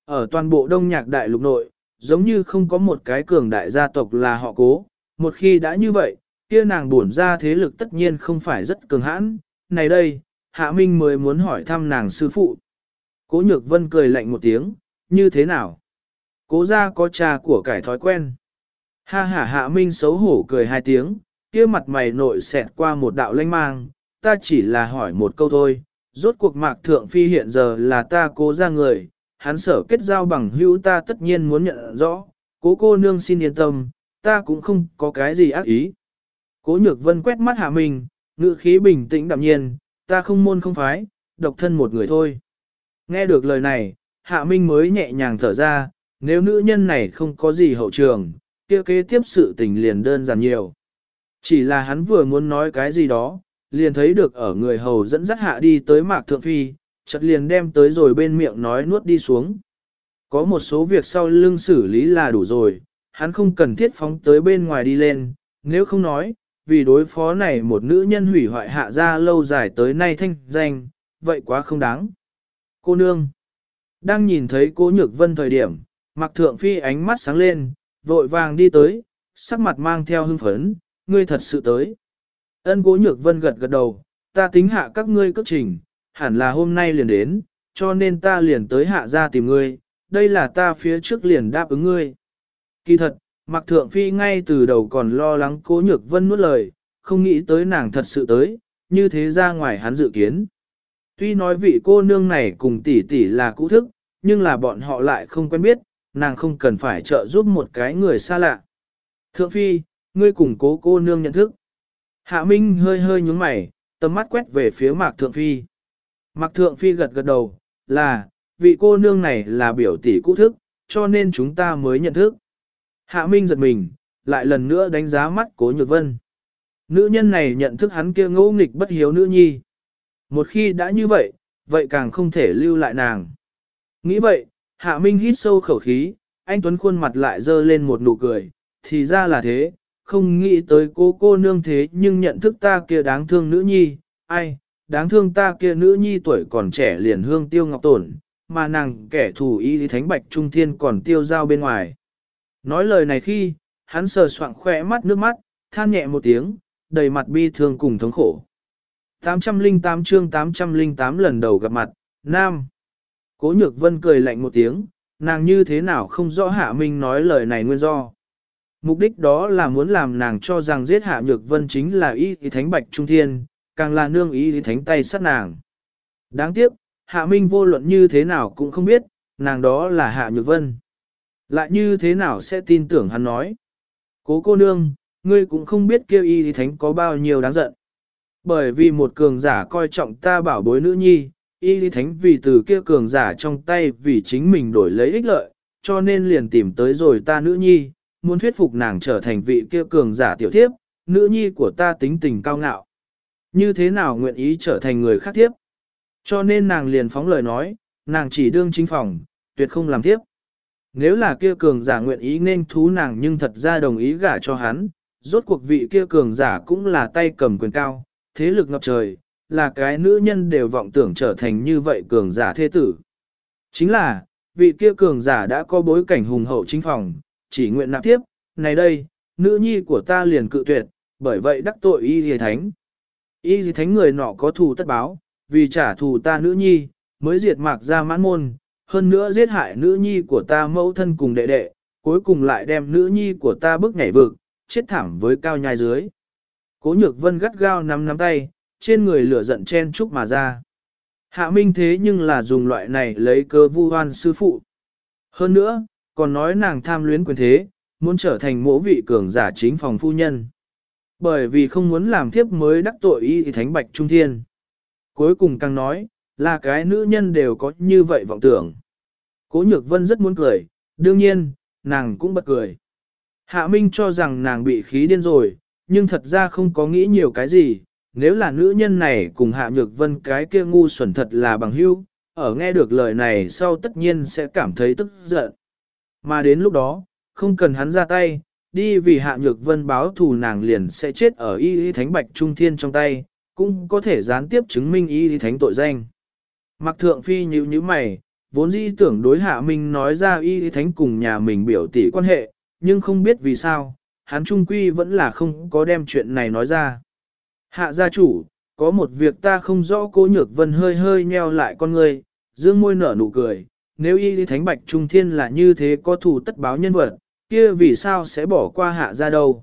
Ở toàn bộ đông nhạc đại lục nội, giống như không có một cái cường đại gia tộc là họ cố, một khi đã như vậy, kia nàng buồn ra thế lực tất nhiên không phải rất cường hãn. Này đây, Hạ Minh mới muốn hỏi thăm nàng sư phụ. Cố Nhược Vân cười lạnh một tiếng, như thế nào? Cố ra có trà của cải thói quen. Ha ha Hạ Minh xấu hổ cười hai tiếng, kia mặt mày nội xẹt qua một đạo lanh mang, ta chỉ là hỏi một câu thôi, rốt cuộc mạc thượng phi hiện giờ là ta cố ra người, hắn sở kết giao bằng hữu ta tất nhiên muốn nhận rõ, cố cô nương xin yên tâm, ta cũng không có cái gì ác ý. Cố nhược vân quét mắt hạ mình, ngữ khí bình tĩnh đạm nhiên, ta không môn không phái, độc thân một người thôi. Nghe được lời này, hạ minh mới nhẹ nhàng thở ra, nếu nữ nhân này không có gì hậu trường, kia kế tiếp sự tình liền đơn giản nhiều. Chỉ là hắn vừa muốn nói cái gì đó, liền thấy được ở người hầu dẫn dắt hạ đi tới mạc thượng phi, chợt liền đem tới rồi bên miệng nói nuốt đi xuống. Có một số việc sau lưng xử lý là đủ rồi, hắn không cần thiết phóng tới bên ngoài đi lên, nếu không nói, vì đối phó này một nữ nhân hủy hoại hạ ra lâu dài tới nay thanh danh, vậy quá không đáng. Cô nương, đang nhìn thấy cô nhược vân thời điểm, mặc thượng phi ánh mắt sáng lên, vội vàng đi tới, sắc mặt mang theo hưng phấn, ngươi thật sự tới. Ân cố nhược vân gật gật đầu, ta tính hạ các ngươi cất trình, hẳn là hôm nay liền đến, cho nên ta liền tới hạ ra tìm ngươi, đây là ta phía trước liền đáp ứng ngươi. Kỳ thật, Mạc Thượng Phi ngay từ đầu còn lo lắng cố nhược vân nuốt lời, không nghĩ tới nàng thật sự tới, như thế ra ngoài hắn dự kiến. Tuy nói vị cô nương này cùng tỷ tỷ là cũ thức, nhưng là bọn họ lại không quen biết, nàng không cần phải trợ giúp một cái người xa lạ. Thượng Phi, ngươi cùng cố cô nương nhận thức. Hạ Minh hơi hơi nhúng mày, tầm mắt quét về phía Mạc Thượng Phi. Mạc Thượng Phi gật gật đầu, là, vị cô nương này là biểu tỷ cũ thức, cho nên chúng ta mới nhận thức. Hạ Minh giật mình, lại lần nữa đánh giá mắt Cố Nhược Vân. Nữ nhân này nhận thức hắn kia ngỗ nghịch bất hiếu nữ nhi. Một khi đã như vậy, vậy càng không thể lưu lại nàng. Nghĩ vậy, Hạ Minh hít sâu khẩu khí, anh Tuấn khuôn mặt lại dơ lên một nụ cười, thì ra là thế, không nghĩ tới cô cô nương thế nhưng nhận thức ta kia đáng thương nữ nhi, ai, đáng thương ta kia nữ nhi tuổi còn trẻ liền hương tiêu ngọc tổn, mà nàng kẻ thù y thánh bạch trung thiên còn tiêu giao bên ngoài. Nói lời này khi, hắn sờ soạng khỏe mắt nước mắt, than nhẹ một tiếng, đầy mặt bi thương cùng thống khổ. 808 chương 808 lần đầu gặp mặt, Nam. Cố nhược vân cười lạnh một tiếng, nàng như thế nào không rõ hạ minh nói lời này nguyên do. Mục đích đó là muốn làm nàng cho rằng giết hạ nhược vân chính là y thì thánh bạch trung thiên, càng là nương y thì thánh tay sát nàng. Đáng tiếc, hạ minh vô luận như thế nào cũng không biết, nàng đó là hạ nhược vân. Lại như thế nào sẽ tin tưởng hắn nói. Cố cô nương, ngươi cũng không biết kêu y thì thánh có bao nhiêu đáng giận. Bởi vì một cường giả coi trọng ta bảo bối nữ nhi, y thì thánh vì từ kia cường giả trong tay vì chính mình đổi lấy ích lợi, cho nên liền tìm tới rồi ta nữ nhi, muốn thuyết phục nàng trở thành vị kia cường giả tiểu thiếp, nữ nhi của ta tính tình cao ngạo. Như thế nào nguyện ý trở thành người khác thiếp? Cho nên nàng liền phóng lời nói, nàng chỉ đương chính phòng, tuyệt không làm thiếp. Nếu là kia cường giả nguyện ý nên thú nàng nhưng thật ra đồng ý gả cho hắn, rốt cuộc vị kia cường giả cũng là tay cầm quyền cao, thế lực ngập trời, là cái nữ nhân đều vọng tưởng trở thành như vậy cường giả thế tử. Chính là, vị kia cường giả đã có bối cảnh hùng hậu chính phòng, chỉ nguyện nạp tiếp, này đây, nữ nhi của ta liền cự tuyệt, bởi vậy đắc tội y dì thánh. Y dì thánh người nọ có thù tất báo, vì trả thù ta nữ nhi, mới diệt mạc ra mãn môn, hơn nữa giết hại nữ nhi của ta mẫu thân cùng đệ đệ, cuối cùng lại đem nữ nhi của ta bước nhảy vực, chết thảm với cao nhai dưới. Cố nhược vân gắt gao nắm nắm tay, trên người lửa giận chen chúc mà ra. Hạ minh thế nhưng là dùng loại này lấy cơ vu hoan sư phụ. Hơn nữa, còn nói nàng tham luyến quyền thế, muốn trở thành mỗ vị cường giả chính phòng phu nhân. Bởi vì không muốn làm thiếp mới đắc tội y thì thánh bạch trung thiên. Cuối cùng càng nói, là cái nữ nhân đều có như vậy vọng tưởng. Cố nhược vân rất muốn cười, đương nhiên, nàng cũng bật cười. Hạ Minh cho rằng nàng bị khí điên rồi, nhưng thật ra không có nghĩ nhiều cái gì, nếu là nữ nhân này cùng Hạ Nhược Vân cái kia ngu xuẩn thật là bằng hữu, ở nghe được lời này sau tất nhiên sẽ cảm thấy tức giận. Mà đến lúc đó, không cần hắn ra tay, đi vì Hạ Nhược Vân báo thù nàng liền sẽ chết ở y y thánh bạch trung thiên trong tay, cũng có thể gián tiếp chứng minh y y thánh tội danh. Mặc thượng phi nhíu như mày, vốn dĩ tưởng đối hạ minh nói ra y thánh cùng nhà mình biểu tỷ quan hệ, nhưng không biết vì sao, hắn trung quy vẫn là không có đem chuyện này nói ra. Hạ gia chủ, có một việc ta không rõ cố nhược vân hơi hơi nheo lại con người, dương môi nở nụ cười, nếu y thánh bạch trung thiên là như thế có thủ tất báo nhân vật, kia vì sao sẽ bỏ qua hạ gia đâu.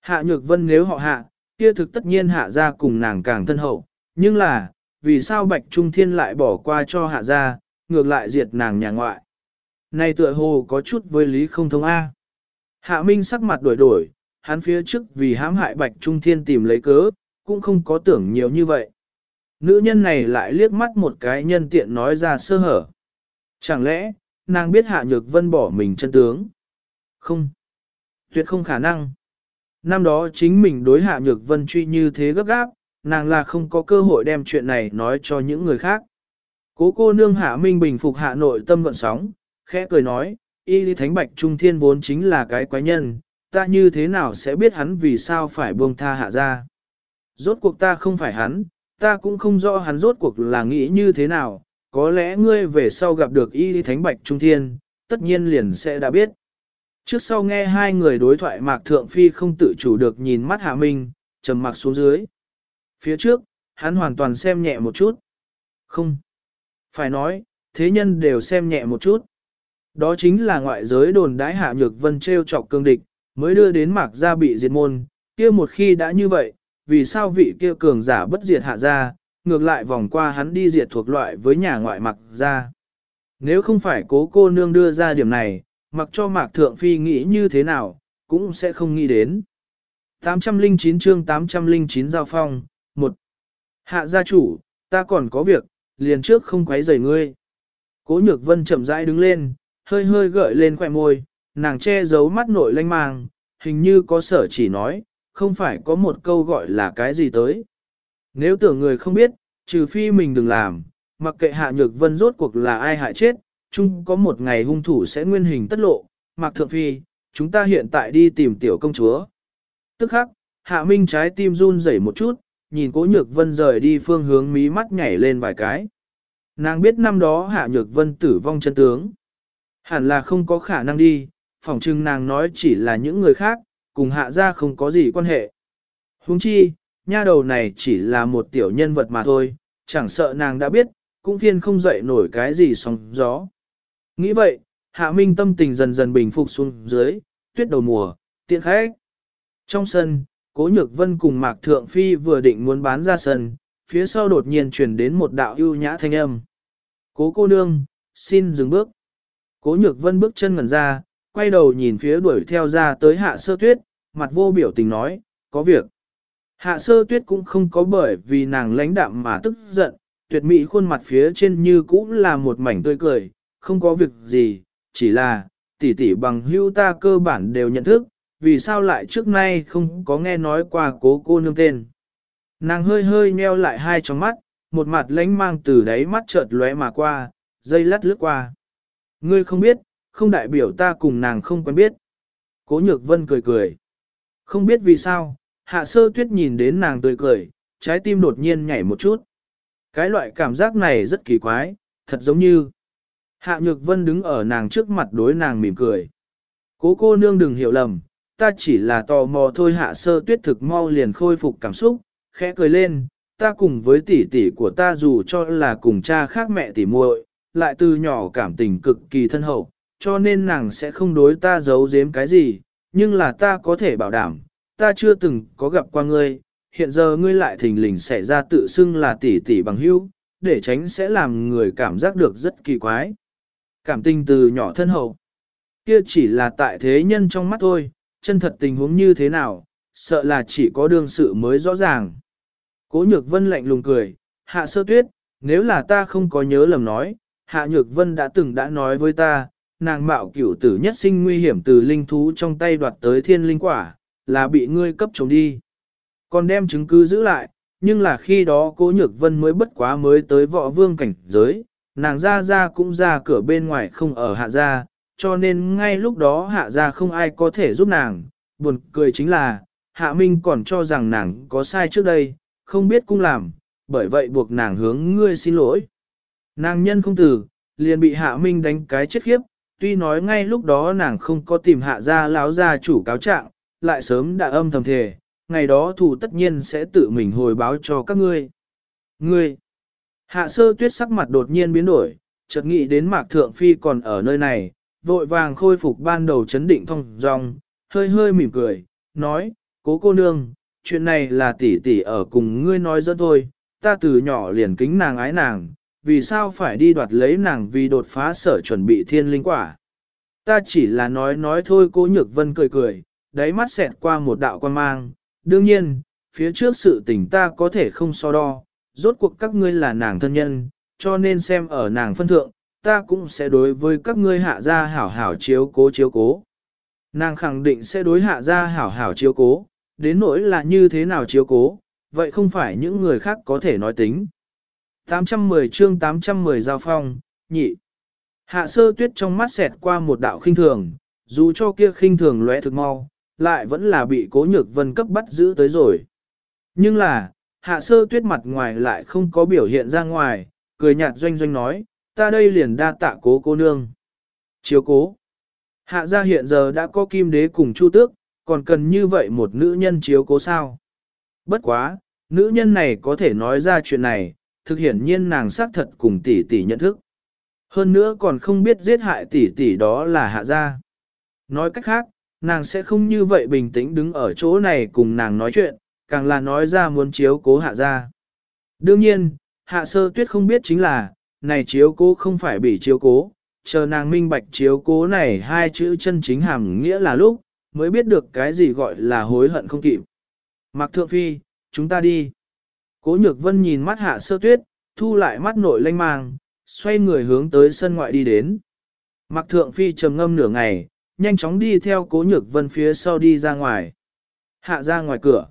Hạ nhược vân nếu họ hạ, kia thực tất nhiên hạ gia cùng nàng càng thân hậu, nhưng là, vì sao bạch trung thiên lại bỏ qua cho hạ gia, ngược lại diệt nàng nhà ngoại. Này tựa hồ có chút với lý không thông A. Hạ Minh sắc mặt đổi đổi, hắn phía trước vì hãm hại Bạch Trung Thiên tìm lấy cớ, cũng không có tưởng nhiều như vậy. Nữ nhân này lại liếc mắt một cái nhân tiện nói ra sơ hở. Chẳng lẽ, nàng biết Hạ Nhược Vân bỏ mình chân tướng? Không. Tuyệt không khả năng. Năm đó chính mình đối Hạ Nhược Vân truy như thế gấp gáp, nàng là không có cơ hội đem chuyện này nói cho những người khác. Cố cô nương Hạ Minh bình phục Hạ nội tâm gọn sóng, khẽ cười nói, y lý thánh bạch trung thiên vốn chính là cái quái nhân, ta như thế nào sẽ biết hắn vì sao phải buông tha hạ ra. Rốt cuộc ta không phải hắn, ta cũng không rõ hắn rốt cuộc là nghĩ như thế nào, có lẽ ngươi về sau gặp được y thánh bạch trung thiên, tất nhiên liền sẽ đã biết. Trước sau nghe hai người đối thoại mạc thượng phi không tự chủ được nhìn mắt hạ minh, trầm mặc xuống dưới. Phía trước, hắn hoàn toàn xem nhẹ một chút. Không. Phải nói, thế nhân đều xem nhẹ một chút. Đó chính là ngoại giới đồn đái hạ nhược vân treo chọc cương địch, mới đưa đến mạc gia bị diệt môn, kia một khi đã như vậy, vì sao vị kia cường giả bất diệt hạ gia, ngược lại vòng qua hắn đi diệt thuộc loại với nhà ngoại mặc gia. Nếu không phải cố cô nương đưa ra điểm này, mặc cho mạc thượng phi nghĩ như thế nào, cũng sẽ không nghĩ đến. 809 chương 809 giao phong, 1. Hạ gia chủ, ta còn có việc, liền trước không quấy rầy ngươi. Cố nhược vân chậm rãi đứng lên, hơi hơi gợi lên khỏe môi, nàng che giấu mắt nội lanh mang, hình như có sở chỉ nói, không phải có một câu gọi là cái gì tới. Nếu tưởng người không biết, trừ phi mình đừng làm, mặc kệ hạ nhược vân rốt cuộc là ai hại chết, chung có một ngày hung thủ sẽ nguyên hình tất lộ, mặc thượng phi, chúng ta hiện tại đi tìm tiểu công chúa. Tức khắc, hạ minh trái tim run rẩy một chút, nhìn cố nhược vân rời đi phương hướng mí mắt nhảy lên vài cái. Nàng biết năm đó hạ nhược vân tử vong chân tướng. Hẳn là không có khả năng đi, phỏng chừng nàng nói chỉ là những người khác, cùng hạ ra không có gì quan hệ. Huống chi, nha đầu này chỉ là một tiểu nhân vật mà thôi, chẳng sợ nàng đã biết, cũng phiên không dậy nổi cái gì sóng gió. Nghĩ vậy, hạ minh tâm tình dần dần bình phục xuống dưới, tuyết đầu mùa, tiện khách. Trong sân, cố nhược vân cùng mạc thượng phi vừa định muốn bán ra sân, phía sau đột nhiên truyền đến một đạo ưu nhã thanh âm. Cố cô nương, xin dừng bước. Cố nhược vân bước chân ngẩn ra, quay đầu nhìn phía đuổi theo ra tới hạ sơ tuyết, mặt vô biểu tình nói, có việc. Hạ sơ tuyết cũng không có bởi vì nàng lãnh đạm mà tức giận, tuyệt mỹ khuôn mặt phía trên như cũng là một mảnh tươi cười, không có việc gì, chỉ là, tỷ tỷ bằng hưu ta cơ bản đều nhận thức, vì sao lại trước nay không có nghe nói qua cố cô nương tên. Nàng hơi hơi nheo lại hai tròng mắt, một mặt lánh mang từ đáy mắt chợt lóe mà qua, dây lắt lướt qua. Ngươi không biết, không đại biểu ta cùng nàng không quen biết. Cố nhược vân cười cười. Không biết vì sao, hạ sơ tuyết nhìn đến nàng tươi cười, trái tim đột nhiên nhảy một chút. Cái loại cảm giác này rất kỳ quái, thật giống như. Hạ nhược vân đứng ở nàng trước mặt đối nàng mỉm cười. Cố cô nương đừng hiểu lầm, ta chỉ là tò mò thôi hạ sơ tuyết thực mau liền khôi phục cảm xúc, khẽ cười lên, ta cùng với tỷ tỷ của ta dù cho là cùng cha khác mẹ tỷ muội, lại từ nhỏ cảm tình cực kỳ thân hậu, cho nên nàng sẽ không đối ta giấu giếm cái gì, nhưng là ta có thể bảo đảm, ta chưa từng có gặp qua ngươi, hiện giờ ngươi lại thình lình xảy ra tự xưng là tỷ tỷ bằng hữu, để tránh sẽ làm người cảm giác được rất kỳ quái. Cảm tình từ nhỏ thân hậu, kia chỉ là tại thế nhân trong mắt thôi, chân thật tình huống như thế nào, sợ là chỉ có đương sự mới rõ ràng. Cố nhược vân lạnh lùng cười, hạ sơ tuyết, nếu là ta không có nhớ lầm nói, hạ nhược vân đã từng đã nói với ta, nàng mạo cửu tử nhất sinh nguy hiểm từ linh thú trong tay đoạt tới thiên linh quả, là bị ngươi cấp chống đi. Còn đem chứng cứ giữ lại, nhưng là khi đó cố nhược vân mới bất quá mới tới võ vương cảnh giới, nàng ra ra cũng ra cửa bên ngoài không ở hạ gia, cho nên ngay lúc đó hạ gia không ai có thể giúp nàng, buồn cười chính là, hạ minh còn cho rằng nàng có sai trước đây, không biết cung làm, bởi vậy buộc nàng hướng ngươi xin lỗi. Nàng nhân không tử, liền bị hạ minh đánh cái chết khiếp, tuy nói ngay lúc đó nàng không có tìm hạ gia láo gia chủ cáo trạng, lại sớm đã âm thầm thề, ngày đó thủ tất nhiên sẽ tự mình hồi báo cho các ngươi. Ngươi! Hạ sơ tuyết sắc mặt đột nhiên biến đổi, chợt nghĩ đến mạc thượng phi còn ở nơi này, vội vàng khôi phục ban đầu chấn định thông dong, hơi hơi mỉm cười, nói, cố cô nương, chuyện này là tỷ tỷ ở cùng ngươi nói dẫn thôi, ta từ nhỏ liền kính nàng ái nàng, vì sao phải đi đoạt lấy nàng vì đột phá sở chuẩn bị thiên linh quả. Ta chỉ là nói nói thôi cố nhược vân cười cười, đáy mắt xẹt qua một đạo quan mang, đương nhiên, phía trước sự tình ta có thể không so đo, rốt cuộc các ngươi là nàng thân nhân, cho nên xem ở nàng phân thượng, ta cũng sẽ đối với các ngươi hạ gia hảo hảo chiếu cố chiếu cố. Nàng khẳng định sẽ đối hạ gia hảo hảo chiếu cố, đến nỗi là như thế nào chiếu cố, vậy không phải những người khác có thể nói tính. 810 chương 810 giao phong, nhị. Hạ sơ tuyết trong mắt xẹt qua một đạo khinh thường, dù cho kia khinh thường lóe thực mau, lại vẫn là bị cố nhược vân cấp bắt giữ tới rồi. Nhưng là, hạ sơ tuyết mặt ngoài lại không có biểu hiện ra ngoài, cười nhạt doanh doanh nói, ta đây liền đa tạ cố cô nương. Chiếu cố. Hạ gia hiện giờ đã có kim đế cùng chu tước, còn cần như vậy một nữ nhân chiếu cố sao. Bất quá, nữ nhân này có thể nói ra chuyện này, thực hiện nhiên nàng xác thật cùng tỷ tỷ nhận thức. Hơn nữa còn không biết giết hại tỷ tỷ đó là hạ gia. Nói cách khác, nàng sẽ không như vậy bình tĩnh đứng ở chỗ này cùng nàng nói chuyện, càng là nói ra muốn chiếu cố hạ gia. Đương nhiên, hạ sơ tuyết không biết chính là, này chiếu cố không phải bị chiếu cố, chờ nàng minh bạch chiếu cố này hai chữ chân chính hàm nghĩa là lúc, mới biết được cái gì gọi là hối hận không kịp. Mạc Thượng Phi, chúng ta đi. Cố nhược vân nhìn mắt hạ sơ tuyết, thu lại mắt nội lanh mang, xoay người hướng tới sân ngoại đi đến. Mạc Thượng Phi trầm ngâm nửa ngày, nhanh chóng đi theo cố nhược vân phía sau đi ra ngoài. Hạ ra ngoài cửa.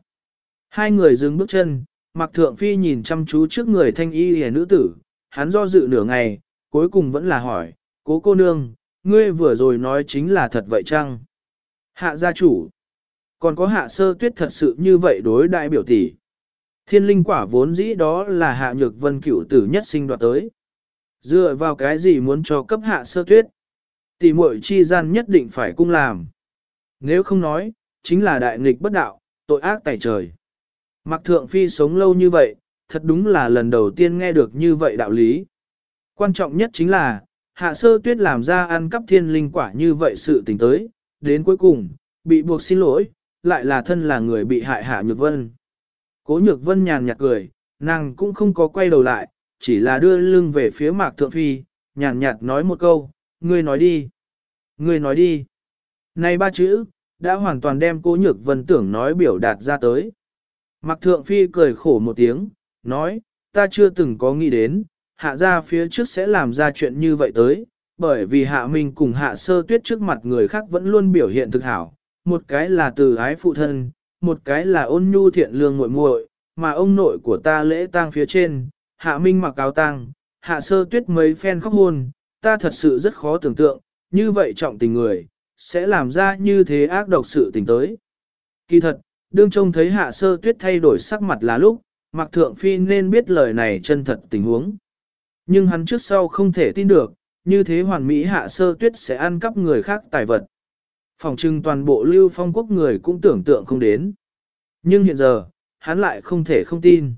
Hai người dừng bước chân, mặc Thượng Phi nhìn chăm chú trước người thanh y hề nữ tử, hắn do dự nửa ngày, cuối cùng vẫn là hỏi, cố cô nương, ngươi vừa rồi nói chính là thật vậy chăng? Hạ gia chủ. Còn có hạ sơ tuyết thật sự như vậy đối đại biểu tỷ. Thiên linh quả vốn dĩ đó là hạ nhược vân cửu tử nhất sinh đoạt tới. Dựa vào cái gì muốn cho cấp hạ sơ tuyết? Tỷ muội chi gian nhất định phải cung làm. Nếu không nói, chính là đại nghịch bất đạo, tội ác tại trời. Mặc thượng phi sống lâu như vậy, thật đúng là lần đầu tiên nghe được như vậy đạo lý. Quan trọng nhất chính là, hạ sơ tuyết làm ra ăn cắp thiên linh quả như vậy sự tình tới, đến cuối cùng, bị buộc xin lỗi, lại là thân là người bị hại hạ nhược vân. Cố nhược vân nhàn nhạt cười, nàng cũng không có quay đầu lại, chỉ là đưa lưng về phía mạc thượng phi, nhàn nhạt nói một câu, ngươi nói đi, ngươi nói đi. Này ba chữ, đã hoàn toàn đem cố nhược vân tưởng nói biểu đạt ra tới. Mạc thượng phi cười khổ một tiếng, nói, ta chưa từng có nghĩ đến, hạ ra phía trước sẽ làm ra chuyện như vậy tới, bởi vì hạ minh cùng hạ sơ tuyết trước mặt người khác vẫn luôn biểu hiện thực hảo, một cái là từ ái phụ thân, một cái là ôn nhu thiện lương muội muội, mà ông nội của ta lễ tang phía trên, hạ minh mặc áo tang, hạ sơ tuyết mấy phen khóc hôn, ta thật sự rất khó tưởng tượng, như vậy trọng tình người, sẽ làm ra như thế ác độc sự tình tới. Kỳ thật, đương trông thấy hạ sơ tuyết thay đổi sắc mặt là lúc, mặc thượng phi nên biết lời này chân thật tình huống. Nhưng hắn trước sau không thể tin được, như thế hoàn mỹ hạ sơ tuyết sẽ ăn cắp người khác tài vật. Phòng trưng toàn bộ lưu phong quốc người cũng tưởng tượng không đến. Nhưng hiện giờ, hắn lại không thể không tin.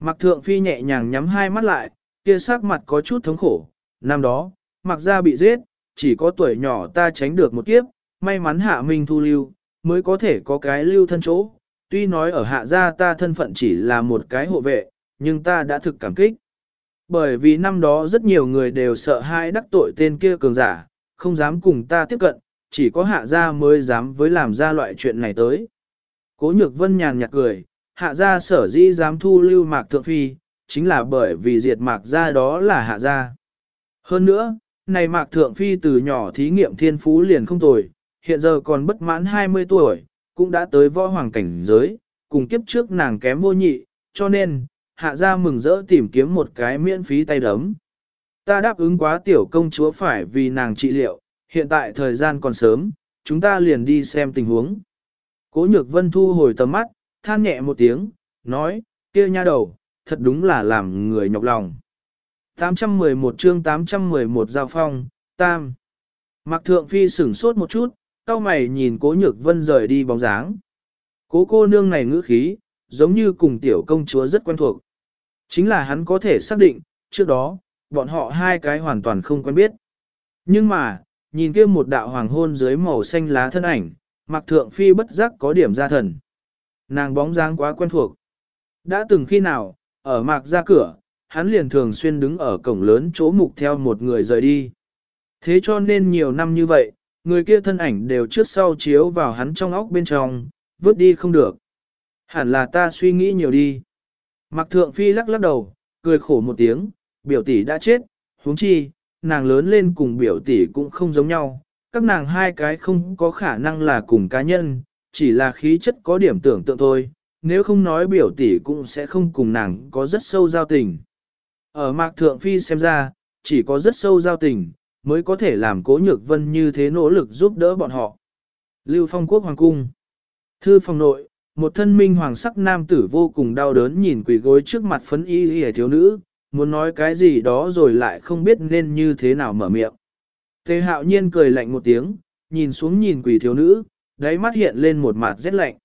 Mặc thượng phi nhẹ nhàng nhắm hai mắt lại, kia sắc mặt có chút thống khổ. Năm đó, mặc ra bị giết, chỉ có tuổi nhỏ ta tránh được một kiếp, may mắn hạ minh thu lưu, mới có thể có cái lưu thân chỗ. Tuy nói ở hạ gia ta thân phận chỉ là một cái hộ vệ, nhưng ta đã thực cảm kích. Bởi vì năm đó rất nhiều người đều sợ hai đắc tội tên kia cường giả, không dám cùng ta tiếp cận, chỉ có hạ gia mới dám với làm ra loại chuyện này tới. Cố nhược vân nhàn nhạt cười, hạ gia sở dĩ dám thu lưu mạc thượng phi, chính là bởi vì diệt mạc gia đó là hạ gia. Hơn nữa, này mạc thượng phi từ nhỏ thí nghiệm thiên phú liền không tồi, hiện giờ còn bất mãn 20 tuổi, cũng đã tới võ hoàng cảnh giới, cùng kiếp trước nàng kém vô nhị, cho nên, hạ gia mừng rỡ tìm kiếm một cái miễn phí tay đấm. Ta đáp ứng quá tiểu công chúa phải vì nàng trị liệu, hiện tại thời gian còn sớm, chúng ta liền đi xem tình huống. Cố nhược vân thu hồi tầm mắt, than nhẹ một tiếng, nói, kia nha đầu, thật đúng là làm người nhọc lòng. 811 chương 811 giao phong, tam. Mạc Thượng Phi sửng sốt một chút, cao mày nhìn cố nhược vân rời đi bóng dáng. Cố cô nương này ngữ khí, giống như cùng tiểu công chúa rất quen thuộc. Chính là hắn có thể xác định, trước đó, bọn họ hai cái hoàn toàn không quen biết. Nhưng mà, nhìn kia một đạo hoàng hôn dưới màu xanh lá thân ảnh, Mạc Thượng Phi bất giác có điểm ra thần. Nàng bóng dáng quá quen thuộc. Đã từng khi nào, ở Mạc ra cửa, hắn liền thường xuyên đứng ở cổng lớn chỗ mục theo một người rời đi. Thế cho nên nhiều năm như vậy, người kia thân ảnh đều trước sau chiếu vào hắn trong óc bên trong, vứt đi không được. Hẳn là ta suy nghĩ nhiều đi. Mạc Thượng Phi lắc lắc đầu, cười khổ một tiếng, biểu tỷ đã chết, huống chi, nàng lớn lên cùng biểu tỷ cũng không giống nhau, các nàng hai cái không có khả năng là cùng cá nhân, chỉ là khí chất có điểm tưởng tượng thôi, nếu không nói biểu tỷ cũng sẽ không cùng nàng có rất sâu giao tình. Ở Mạc Thượng Phi xem ra, chỉ có rất sâu giao tình, mới có thể làm cố nhược vân như thế nỗ lực giúp đỡ bọn họ. Lưu Phong Quốc Hoàng Cung Thư phòng nội, một thân minh hoàng sắc nam tử vô cùng đau đớn nhìn quỷ gối trước mặt phấn y y thiếu nữ, muốn nói cái gì đó rồi lại không biết nên như thế nào mở miệng. Tề hạo nhiên cười lạnh một tiếng, nhìn xuống nhìn quỷ thiếu nữ, đáy mắt hiện lên một mặt rét lạnh.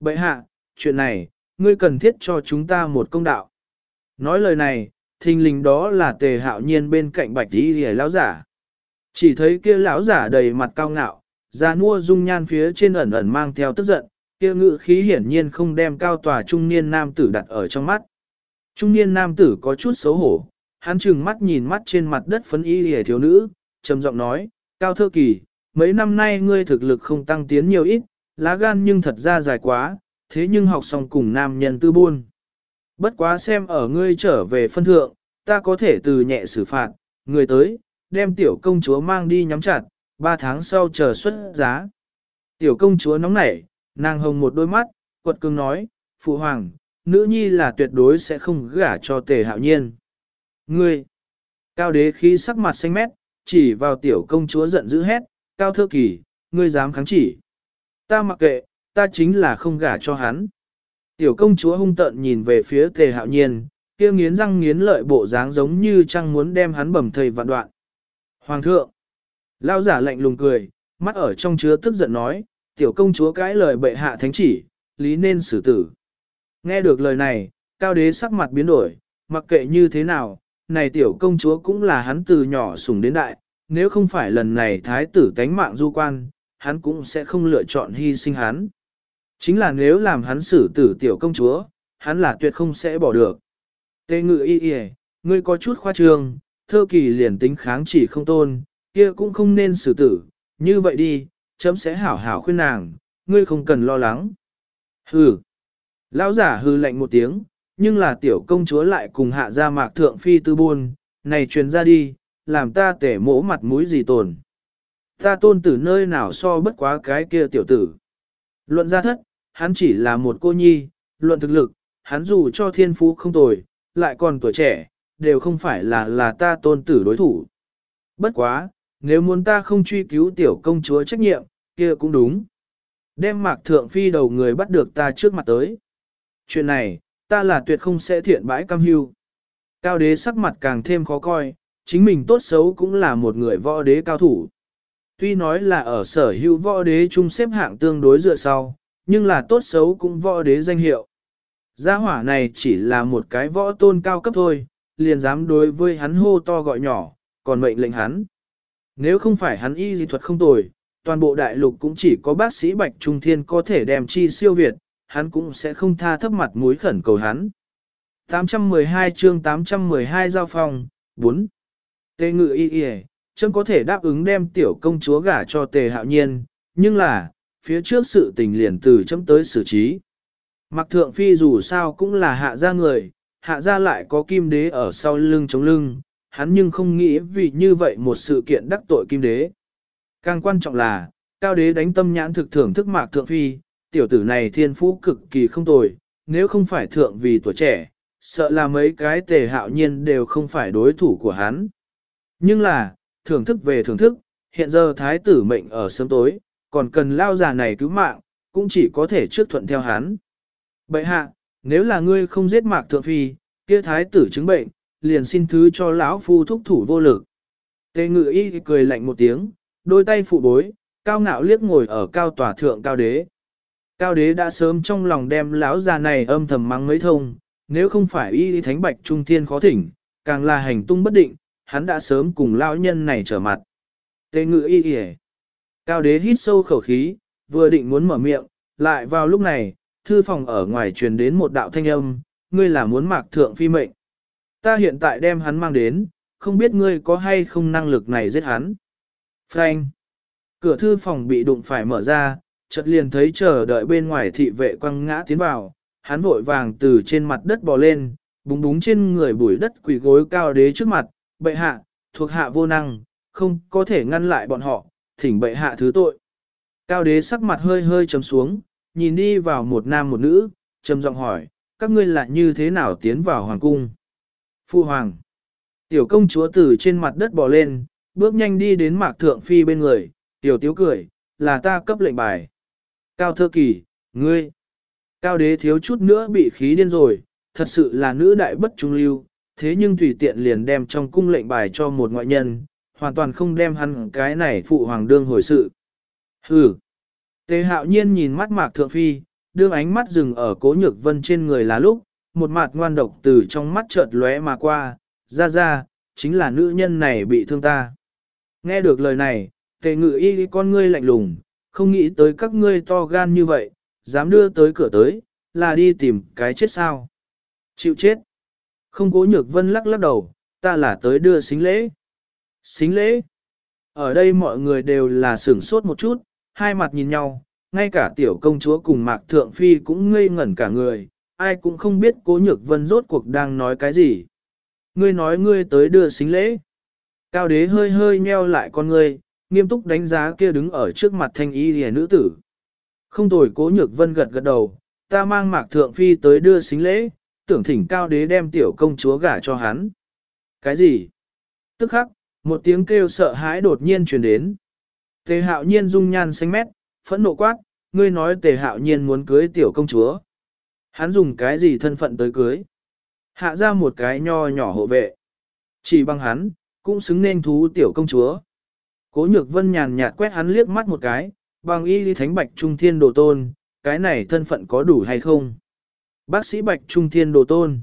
Bệ hạ, chuyện này, ngươi cần thiết cho chúng ta một công đạo. Nói lời này, thình lình đó là tề hạo nhiên bên cạnh bạch đi hề lão giả. Chỉ thấy kia lão giả đầy mặt cao ngạo, ra nua dung nhan phía trên ẩn ẩn mang theo tức giận, kia ngự khí hiển nhiên không đem cao tòa trung niên nam tử đặt ở trong mắt. Trung niên nam tử có chút xấu hổ, hắn trừng mắt nhìn mắt trên mặt đất phấn y hề thiếu nữ, trầm giọng nói, cao thơ kỳ, mấy năm nay ngươi thực lực không tăng tiến nhiều ít, lá gan nhưng thật ra dài quá, thế nhưng học xong cùng nam nhân tư buôn. Bất quá xem ở ngươi trở về phân thượng, ta có thể từ nhẹ xử phạt, người tới, đem tiểu công chúa mang đi nhắm chặt, ba tháng sau chờ xuất giá. Tiểu công chúa nóng nảy, nàng hồng một đôi mắt, quật cường nói, phụ hoàng, nữ nhi là tuyệt đối sẽ không gả cho tề hạo nhiên. Ngươi, cao đế khí sắc mặt xanh mét, chỉ vào tiểu công chúa giận dữ hét, cao thơ kỳ, ngươi dám kháng chỉ. Ta mặc kệ, ta chính là không gả cho hắn. Tiểu công chúa hung tợn nhìn về phía tề hạo nhiên, kia nghiến răng nghiến lợi bộ dáng giống như chăng muốn đem hắn bầm thầy vạn đoạn. Hoàng thượng, lao giả lạnh lùng cười, mắt ở trong chứa tức giận nói, tiểu công chúa cãi lời bệ hạ thánh chỉ, lý nên xử tử. Nghe được lời này, cao đế sắc mặt biến đổi, mặc kệ như thế nào, này tiểu công chúa cũng là hắn từ nhỏ sủng đến đại, nếu không phải lần này thái tử tánh mạng du quan, hắn cũng sẽ không lựa chọn hy sinh hắn. Chính là nếu làm hắn xử tử tiểu công chúa, hắn là tuyệt không sẽ bỏ được. Tê ngự y y, ngươi có chút khoa trương, thơ kỳ liền tính kháng chỉ không tôn, kia cũng không nên xử tử, như vậy đi, chấm sẽ hảo hảo khuyên nàng, ngươi không cần lo lắng. Hừ. Lão giả hư lạnh một tiếng, nhưng là tiểu công chúa lại cùng hạ ra mạc thượng phi tư buôn, này truyền ra đi, làm ta tể mỗ mặt mũi gì tồn. Ta tôn tử nơi nào so bất quá cái kia tiểu tử. Luận gia thất, hắn chỉ là một cô nhi, luận thực lực, hắn dù cho thiên phú không tồi, lại còn tuổi trẻ, đều không phải là là ta tôn tử đối thủ. Bất quá, nếu muốn ta không truy cứu tiểu công chúa trách nhiệm, kia cũng đúng. Đem mạc thượng phi đầu người bắt được ta trước mặt tới. Chuyện này, ta là tuyệt không sẽ thiện bãi cam hưu. Cao đế sắc mặt càng thêm khó coi, chính mình tốt xấu cũng là một người võ đế cao thủ. Tuy nói là ở sở hữu võ đế chung xếp hạng tương đối dựa sau, nhưng là tốt xấu cũng võ đế danh hiệu. Gia hỏa này chỉ là một cái võ tôn cao cấp thôi, liền dám đối với hắn hô to gọi nhỏ, còn mệnh lệnh hắn. Nếu không phải hắn y dị thuật không tồi, toàn bộ đại lục cũng chỉ có bác sĩ Bạch Trung Thiên có thể đem chi siêu việt, hắn cũng sẽ không tha thấp mặt mũi khẩn cầu hắn. 812 chương 812 giao phòng, 4. Tê ngự y y, chấm có thể đáp ứng đem tiểu công chúa gả cho tề hạo nhiên, nhưng là, phía trước sự tình liền từ chấm tới xử trí. Mặc thượng phi dù sao cũng là hạ gia người, hạ gia lại có kim đế ở sau lưng chống lưng, hắn nhưng không nghĩ vì như vậy một sự kiện đắc tội kim đế. Càng quan trọng là, cao đế đánh tâm nhãn thực thưởng thức mạc thượng phi, tiểu tử này thiên phú cực kỳ không tồi, nếu không phải thượng vì tuổi trẻ, sợ là mấy cái tề hạo nhiên đều không phải đối thủ của hắn. Nhưng là, thưởng thức về thưởng thức, hiện giờ thái tử mệnh ở sớm tối, còn cần lao già này cứu mạng, cũng chỉ có thể trước thuận theo hắn. bệ hạ, nếu là ngươi không giết mạc thượng phi, kia thái tử chứng bệnh, liền xin thứ cho lão phu thúc thủ vô lực. Tề ngự y cười lạnh một tiếng, đôi tay phụ bối, cao ngạo liếc ngồi ở cao tòa thượng cao đế. Cao đế đã sớm trong lòng đem lão già này âm thầm mắng mấy thông, nếu không phải y thánh bạch trung thiên khó thỉnh, càng là hành tung bất định, hắn đã sớm cùng lão nhân này trở mặt. tê ngự y y Cao đế hít sâu khẩu khí, vừa định muốn mở miệng, lại vào lúc này, thư phòng ở ngoài truyền đến một đạo thanh âm, ngươi là muốn mạc thượng phi mệnh. Ta hiện tại đem hắn mang đến, không biết ngươi có hay không năng lực này giết hắn. Frank. Cửa thư phòng bị đụng phải mở ra, chợt liền thấy chờ đợi bên ngoài thị vệ quăng ngã tiến vào, hắn vội vàng từ trên mặt đất bò lên, búng búng trên người bụi đất quỳ gối cao đế trước mặt, bệ hạ, thuộc hạ vô năng, không có thể ngăn lại bọn họ, thỉnh bệ hạ thứ tội. Cao đế sắc mặt hơi hơi trầm xuống, nhìn đi vào một nam một nữ, trầm giọng hỏi, các ngươi là như thế nào tiến vào hoàng cung? Phu hoàng. Tiểu công chúa từ trên mặt đất bò lên, bước nhanh đi đến mạc thượng phi bên người, tiểu tiếu cười, là ta cấp lệnh bài. Cao thơ kỳ, ngươi. Cao đế thiếu chút nữa bị khí điên rồi, thật sự là nữ đại bất trung lưu, thế nhưng tùy tiện liền đem trong cung lệnh bài cho một ngoại nhân, hoàn toàn không đem hắn cái này phụ hoàng đương hồi sự. Hừ. Tề hạo nhiên nhìn mắt mạc thượng phi, đương ánh mắt dừng ở cố nhược vân trên người là lúc, một mặt ngoan độc từ trong mắt chợt lóe mà qua, ra ra, chính là nữ nhân này bị thương ta. Nghe được lời này, tề ngự y con ngươi lạnh lùng, không nghĩ tới các ngươi to gan như vậy, dám đưa tới cửa tới, là đi tìm cái chết sao. Chịu chết. Không cố nhược vân lắc lắc đầu, ta là tới đưa xính lễ. Xính lễ. Ở đây mọi người đều là sửng sốt một chút, hai mặt nhìn nhau, ngay cả tiểu công chúa cùng mạc thượng phi cũng ngây ngẩn cả người, ai cũng không biết cố nhược vân rốt cuộc đang nói cái gì. Ngươi nói ngươi tới đưa xính lễ. Cao đế hơi hơi nheo lại con ngươi, nghiêm túc đánh giá kia đứng ở trước mặt thanh y rìa nữ tử. Không tồi cố nhược vân gật gật đầu, ta mang mạc thượng phi tới đưa xính lễ, tưởng thỉnh cao đế đem tiểu công chúa gả cho hắn. Cái gì? Tức khắc, một tiếng kêu sợ hãi đột nhiên truyền đến. Tề hạo nhiên dung nhan xanh mét, phẫn nộ quát, ngươi nói tề hạo nhiên muốn cưới tiểu công chúa. Hắn dùng cái gì thân phận tới cưới? Hạ ra một cái nho nhỏ hộ vệ. Chỉ bằng hắn, cũng xứng nên thú tiểu công chúa. Cố nhược vân nhàn nhạt quét hắn liếc mắt một cái, bằng y lý thánh bạch trung thiên đồ tôn, cái này thân phận có đủ hay không? Bác sĩ bạch trung thiên đồ tôn.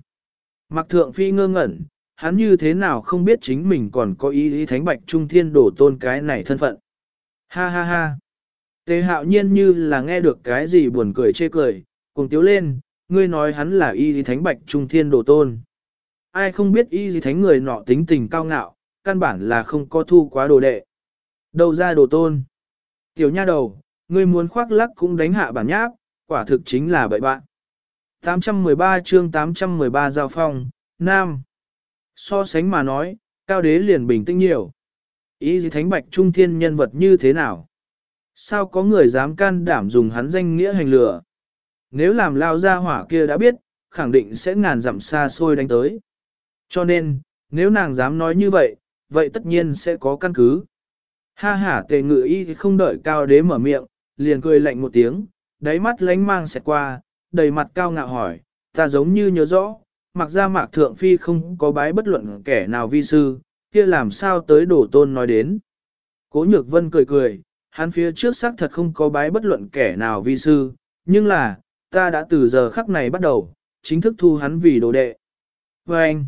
Mặc thượng phi ngơ ngẩn, hắn như thế nào không biết chính mình còn có ý ý thánh bạch trung thiên đồ tôn cái này thân phận. Ha ha ha. Tề hạo nhiên như là nghe được cái gì buồn cười chê cười, cùng tiếu lên, ngươi nói hắn là y lý thánh bạch trung thiên đồ tôn. Ai không biết y lý thánh người nọ tính tình cao ngạo, căn bản là không có thu quá đồ đệ. Đầu ra đồ tôn. Tiểu nha đầu, ngươi muốn khoác lắc cũng đánh hạ bản nháp, quả thực chính là bậy bạn. 813 chương 813 giao phong, Nam. So sánh mà nói, cao đế liền bình tĩnh nhiều. Ý gì thánh bạch trung thiên nhân vật như thế nào? Sao có người dám can đảm dùng hắn danh nghĩa hành lừa? Nếu làm lao ra hỏa kia đã biết, khẳng định sẽ ngàn dặm xa xôi đánh tới. Cho nên, nếu nàng dám nói như vậy, vậy tất nhiên sẽ có căn cứ. Ha ha tề ngự y không đợi cao đế mở miệng, liền cười lạnh một tiếng, đáy mắt lánh mang xẹt qua, đầy mặt cao ngạo hỏi, ta giống như nhớ rõ, mặc ra mạc thượng phi không có bái bất luận kẻ nào vi sư, kia làm sao tới đổ tôn nói đến. Cố nhược vân cười cười, hắn phía trước xác thật không có bái bất luận kẻ nào vi sư, nhưng là, ta đã từ giờ khắc này bắt đầu, chính thức thu hắn vì đồ đệ. Và anh,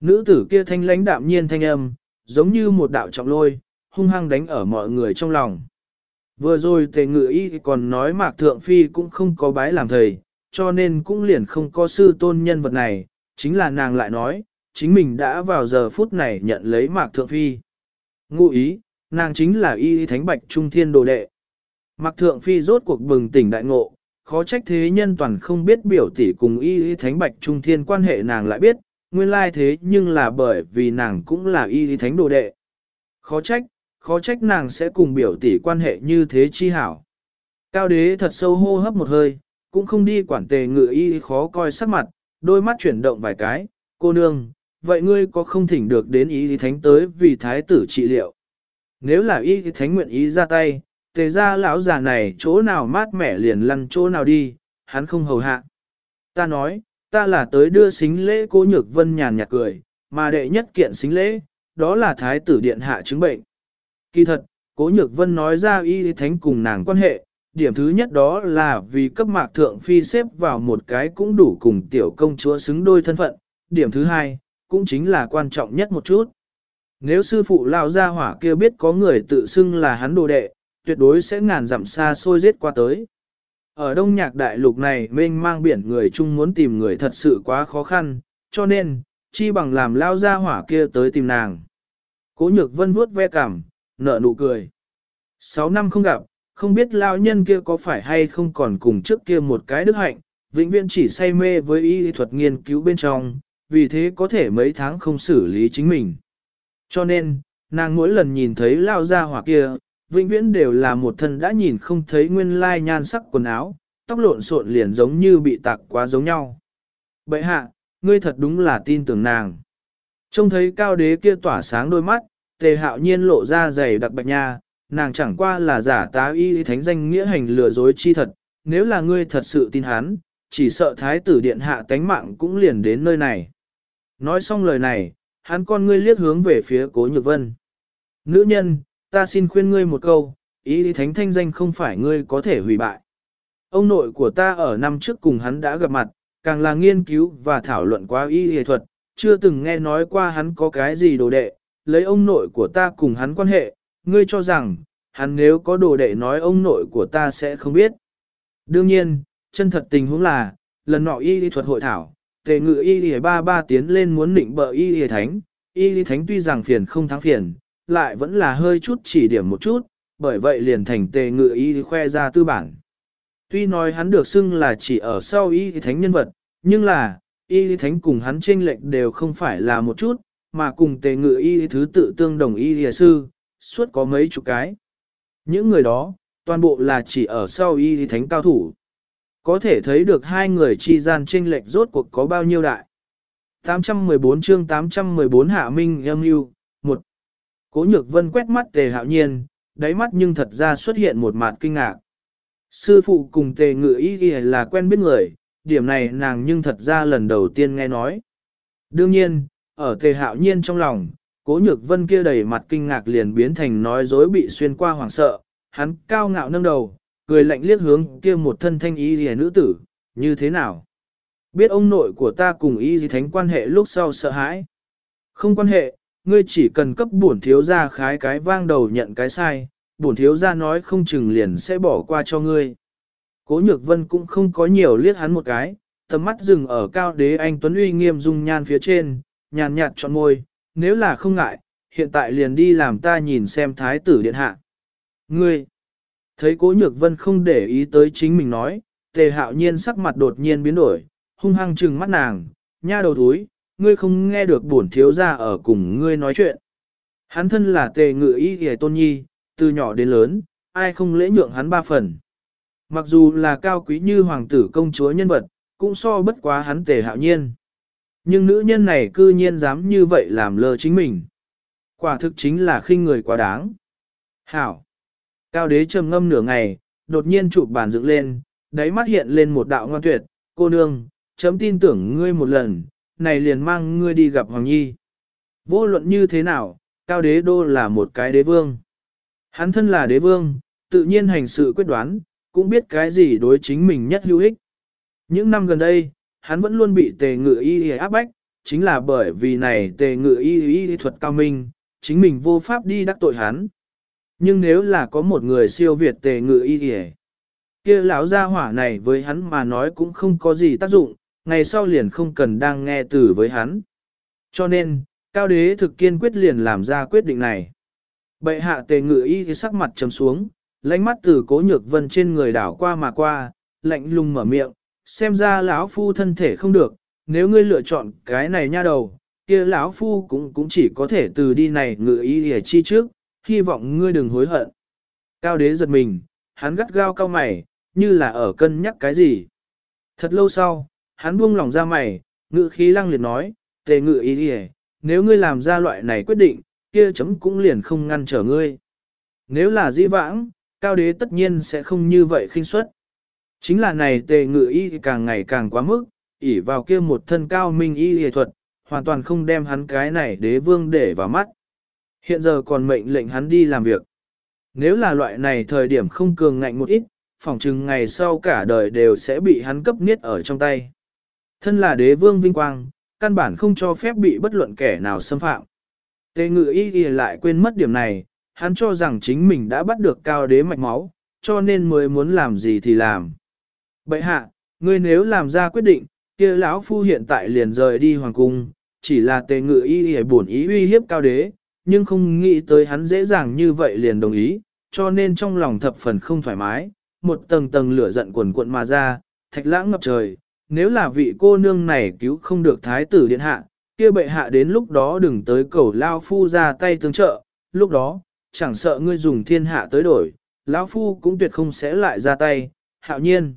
nữ tử kia thanh lãnh đạm nhiên thanh âm, giống như một đạo trọng lôi, hung hăng đánh ở mọi người trong lòng. Vừa rồi tề ngự y còn nói mạc thượng phi cũng không có bái làm thầy, cho nên cũng liền không có sư tôn nhân vật này, chính là nàng lại nói, chính mình đã vào giờ phút này nhận lấy mạc thượng phi. Ngụ ý, nàng chính là y thánh bạch trung thiên đồ đệ. Mạc thượng phi rốt cuộc bừng tỉnh đại ngộ, khó trách thế nhân toàn không biết biểu tỷ cùng y thánh bạch trung thiên quan hệ nàng lại biết, nguyên lai thế nhưng là bởi vì nàng cũng là y thánh đồ đệ. Khó trách, khó trách nàng sẽ cùng biểu tỷ quan hệ như thế chi hảo. Cao đế thật sâu hô hấp một hơi, cũng không đi quản tề ngự y khó coi sắc mặt, đôi mắt chuyển động vài cái, cô nương, vậy ngươi có không thỉnh được đến ý thì thánh tới vì thái tử trị liệu? Nếu là ý thì thánh nguyện ý ra tay, tề ra lão già này chỗ nào mát mẻ liền lăn chỗ nào đi, hắn không hầu hạ. Ta nói, ta là tới đưa xính lễ cô nhược vân nhàn nhạt cười, mà đệ nhất kiện xính lễ, đó là thái tử điện hạ chứng bệnh. Kỳ thật, Cố Nhược Vân nói ra y thánh cùng nàng quan hệ, điểm thứ nhất đó là vì cấp mạc thượng phi xếp vào một cái cũng đủ cùng tiểu công chúa xứng đôi thân phận, điểm thứ hai, cũng chính là quan trọng nhất một chút. Nếu sư phụ lao ra hỏa kia biết có người tự xưng là hắn đồ đệ, tuyệt đối sẽ ngàn dặm xa xôi giết qua tới. Ở đông nhạc đại lục này mênh mang biển người chung muốn tìm người thật sự quá khó khăn, cho nên, chi bằng làm lao ra hỏa kia tới tìm nàng. Cố nhược vân vuốt ve cảm, nợ nụ cười. Sáu năm không gặp, không biết lao nhân kia có phải hay không còn cùng trước kia một cái đức hạnh, vĩnh viễn chỉ say mê với y thuật nghiên cứu bên trong, vì thế có thể mấy tháng không xử lý chính mình. Cho nên, nàng mỗi lần nhìn thấy lao ra hỏa kia, vĩnh viễn đều là một thân đã nhìn không thấy nguyên lai nhan sắc quần áo, tóc lộn xộn liền giống như bị tạc quá giống nhau. Bậy hạ, ngươi thật đúng là tin tưởng nàng. Trông thấy cao đế kia tỏa sáng đôi mắt, tề hạo nhiên lộ ra dày đặc bạch nha, nàng chẳng qua là giả tá y thánh danh nghĩa hành lừa dối chi thật, nếu là ngươi thật sự tin hắn, chỉ sợ thái tử điện hạ tánh mạng cũng liền đến nơi này. Nói xong lời này, hắn con ngươi liếc hướng về phía cố nhược vân. Nữ nhân, ta xin khuyên ngươi một câu, ý thánh thanh danh không phải ngươi có thể hủy bại. Ông nội của ta ở năm trước cùng hắn đã gặp mặt, càng là nghiên cứu và thảo luận qua y y thuật, chưa từng nghe nói qua hắn có cái gì đồ đệ, lấy ông nội của ta cùng hắn quan hệ, ngươi cho rằng, hắn nếu có đồ đệ nói ông nội của ta sẽ không biết. Đương nhiên, chân thật tình huống là, lần nọ y lý thuật hội thảo, tề ngự y y ba ba tiến lên muốn định bợ y y thánh, y y thánh tuy rằng phiền không thắng phiền, lại vẫn là hơi chút chỉ điểm một chút, bởi vậy liền thành tề ngự y khoe ra tư bản. Tuy nói hắn được xưng là chỉ ở sau y thánh nhân vật, nhưng là, y thánh cùng hắn chênh lệch đều không phải là một chút, mà cùng tề ngự y thứ tự tương đồng y sư, suốt có mấy chục cái. Những người đó, toàn bộ là chỉ ở sau y thánh cao thủ. Có thể thấy được hai người chi gian chênh lệch rốt cuộc có bao nhiêu đại. 814 chương 814 Hạ Minh âm yêu, một Cố nhược vân quét mắt tề hạo nhiên, đáy mắt nhưng thật ra xuất hiện một mặt kinh ngạc. Sư phụ cùng tề ngự y là quen biết người, điểm này nàng nhưng thật ra lần đầu tiên nghe nói. Đương nhiên, ở tề hạo nhiên trong lòng, cố nhược vân kia đầy mặt kinh ngạc liền biến thành nói dối bị xuyên qua hoảng sợ, hắn cao ngạo nâng đầu, cười lạnh liếc hướng kia một thân thanh y hề nữ tử, như thế nào? Biết ông nội của ta cùng y gì thánh quan hệ lúc sau sợ hãi. Không quan hệ, ngươi chỉ cần cấp bổn thiếu gia khái cái vang đầu nhận cái sai, bổn thiếu gia nói không chừng liền sẽ bỏ qua cho ngươi. Cố nhược vân cũng không có nhiều liếc hắn một cái, tầm mắt dừng ở cao đế anh Tuấn Uy nghiêm dung nhan phía trên, nhàn nhạt chọn môi, nếu là không ngại, hiện tại liền đi làm ta nhìn xem thái tử điện hạ. Ngươi, thấy cố nhược vân không để ý tới chính mình nói, tề hạo nhiên sắc mặt đột nhiên biến đổi, hung hăng trừng mắt nàng, nha đầu thúi, ngươi không nghe được bổn thiếu gia ở cùng ngươi nói chuyện. Hắn thân là tề ngự y hề tôn nhi, từ nhỏ đến lớn, ai không lễ nhượng hắn ba phần. Mặc dù là cao quý như hoàng tử công chúa nhân vật, cũng so bất quá hắn tề hạo nhiên. Nhưng nữ nhân này cư nhiên dám như vậy làm lơ chính mình. Quả thực chính là khinh người quá đáng. Hảo! Cao đế trầm ngâm nửa ngày, đột nhiên chụp bàn dựng lên, đáy mắt hiện lên một đạo ngoan tuyệt, cô nương, chấm tin tưởng ngươi một lần, này liền mang ngươi đi gặp Hoàng Nhi. Vô luận như thế nào, cao đế đô là một cái đế vương. Hắn thân là đế vương, tự nhiên hành sự quyết đoán, cũng biết cái gì đối chính mình nhất hữu ích. Những năm gần đây, hắn vẫn luôn bị tề ngự y áp bách, chính là bởi vì này tề ngự y y thuật cao minh, chính mình vô pháp đi đắc tội hắn. Nhưng nếu là có một người siêu việt tề ngự y y kia lão gia hỏa này với hắn mà nói cũng không có gì tác dụng, ngày sau liền không cần đang nghe từ với hắn. Cho nên, cao đế thực kiên quyết liền làm ra quyết định này. Bệ hạ tề ngự y thì sắc mặt trầm xuống, lánh mắt từ cố nhược vân trên người đảo qua mà qua, lạnh lùng mở miệng, xem ra lão phu thân thể không được, nếu ngươi lựa chọn cái này nha đầu, kia lão phu cũng cũng chỉ có thể từ đi này ngự ý để chi trước, hy vọng ngươi đừng hối hận. Cao đế giật mình, hắn gắt gao cao mày, như là ở cân nhắc cái gì. Thật lâu sau, hắn buông lòng ra mày, ngự khí lăng liệt nói, tề ngự ý đi nếu ngươi làm ra loại này quyết định, kia chấm cũng liền không ngăn trở ngươi. Nếu là dĩ vãng, cao đế tất nhiên sẽ không như vậy khinh suất. Chính là này tề ngự y càng ngày càng quá mức, ỉ vào kia một thân cao minh y y thuật, hoàn toàn không đem hắn cái này đế vương để vào mắt. Hiện giờ còn mệnh lệnh hắn đi làm việc. Nếu là loại này thời điểm không cường ngạnh một ít, phỏng chừng ngày sau cả đời đều sẽ bị hắn cấp niết ở trong tay. Thân là đế vương vinh quang, căn bản không cho phép bị bất luận kẻ nào xâm phạm. Tề ngự y y lại quên mất điểm này, hắn cho rằng chính mình đã bắt được cao đế mạch máu, cho nên mới muốn làm gì thì làm bệ hạ, ngươi nếu làm ra quyết định, kia lão phu hiện tại liền rời đi hoàng cung, chỉ là tề ngự y y buồn ý uy hiếp cao đế, nhưng không nghĩ tới hắn dễ dàng như vậy liền đồng ý, cho nên trong lòng thập phần không thoải mái, một tầng tầng lửa giận quần cuộn mà ra, thạch lãng ngập trời, nếu là vị cô nương này cứu không được thái tử điện hạ, kia bệ hạ đến lúc đó đừng tới cầu lao phu ra tay tương trợ, lúc đó, chẳng sợ ngươi dùng thiên hạ tới đổi, lão phu cũng tuyệt không sẽ lại ra tay, hạo nhiên.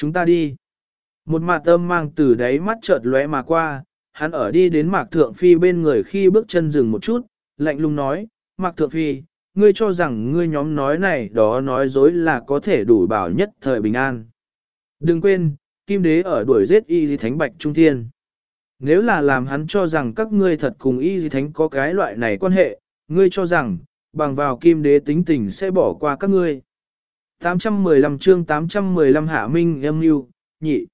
Chúng ta đi. Một mặt tâm mang từ đáy mắt chợt lóe mà qua, hắn ở đi đến mạc thượng phi bên người khi bước chân dừng một chút, lạnh lùng nói, mạc thượng phi, ngươi cho rằng ngươi nhóm nói này đó nói dối là có thể đủ bảo nhất thời bình an. Đừng quên, kim đế ở đuổi giết y di thánh bạch trung thiên. Nếu là làm hắn cho rằng các ngươi thật cùng y di thánh có cái loại này quan hệ, ngươi cho rằng, bằng vào kim đế tính tình sẽ bỏ qua các ngươi. 815 chương 815 hạ minh âm yêu, nhị.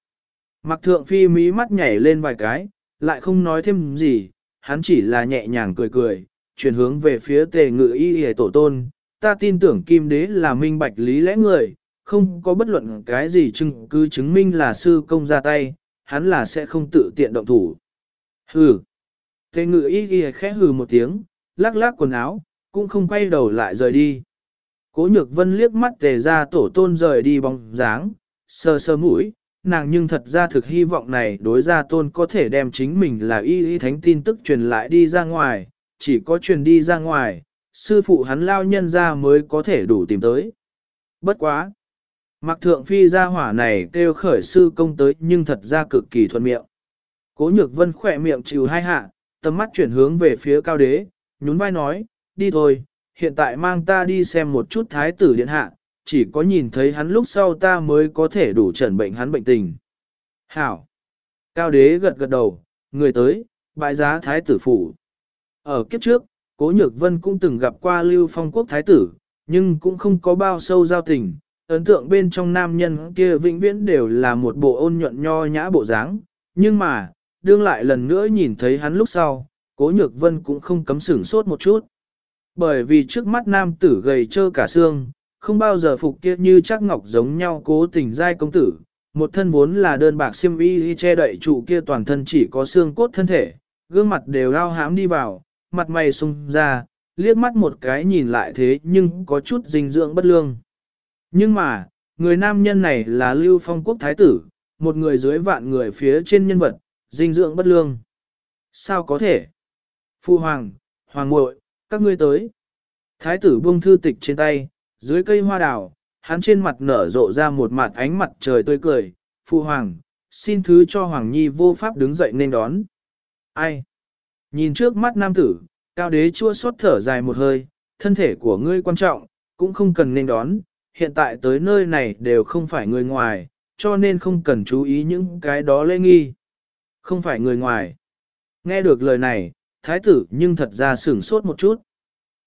Mặc thượng phi mí mắt nhảy lên vài cái, lại không nói thêm gì, hắn chỉ là nhẹ nhàng cười cười, chuyển hướng về phía tề ngự y hề tổ tôn. Ta tin tưởng kim đế là minh bạch lý lẽ người, không có bất luận cái gì chứng cứ chứng minh là sư công ra tay, hắn là sẽ không tự tiện động thủ. Hừ. Tề ngự y hề khẽ hừ một tiếng, lắc lắc quần áo, cũng không quay đầu lại rời đi. Cố nhược vân liếc mắt tề ra tổ tôn rời đi bóng dáng, sơ sơ mũi, nàng nhưng thật ra thực hy vọng này đối ra tôn có thể đem chính mình là y y thánh tin tức truyền lại đi ra ngoài, chỉ có truyền đi ra ngoài, sư phụ hắn lao nhân ra mới có thể đủ tìm tới. Bất quá! Mặc thượng phi gia hỏa này kêu khởi sư công tới nhưng thật ra cực kỳ thuận miệng. Cố nhược vân khỏe miệng chịu hai hạ, tầm mắt chuyển hướng về phía cao đế, nhún vai nói, đi thôi, hiện tại mang ta đi xem một chút thái tử điện hạ, chỉ có nhìn thấy hắn lúc sau ta mới có thể đủ trần bệnh hắn bệnh tình. Hảo! Cao đế gật gật đầu, người tới, bại giá thái tử phủ. Ở kiếp trước, Cố Nhược Vân cũng từng gặp qua Lưu Phong Quốc thái tử, nhưng cũng không có bao sâu giao tình. Ấn tượng bên trong nam nhân kia vĩnh viễn đều là một bộ ôn nhuận nho nhã bộ dáng, nhưng mà, đương lại lần nữa nhìn thấy hắn lúc sau, Cố Nhược Vân cũng không cấm sửng sốt một chút. Bởi vì trước mắt nam tử gầy trơ cả xương, không bao giờ phục kia như chắc ngọc giống nhau cố tình giai công tử, một thân vốn là đơn bạc xiêm y che đậy trụ kia toàn thân chỉ có xương cốt thân thể, gương mặt đều lao hãm đi vào, mặt mày sung ra, liếc mắt một cái nhìn lại thế nhưng có chút dinh dưỡng bất lương. Nhưng mà, người nam nhân này là Lưu Phong Quốc Thái Tử, một người dưới vạn người phía trên nhân vật, dinh dưỡng bất lương. Sao có thể? Phu Hoàng, Hoàng muội các ngươi tới. Thái tử buông thư tịch trên tay, dưới cây hoa đào, hắn trên mặt nở rộ ra một mặt ánh mặt trời tươi cười, phụ Hoàng, xin thứ cho Hoàng Nhi vô pháp đứng dậy nên đón. Ai? Nhìn trước mắt nam tử, cao đế chua xót thở dài một hơi, thân thể của ngươi quan trọng, cũng không cần nên đón, hiện tại tới nơi này đều không phải người ngoài, cho nên không cần chú ý những cái đó lễ nghi. Không phải người ngoài. Nghe được lời này, thái tử nhưng thật ra sửng sốt một chút.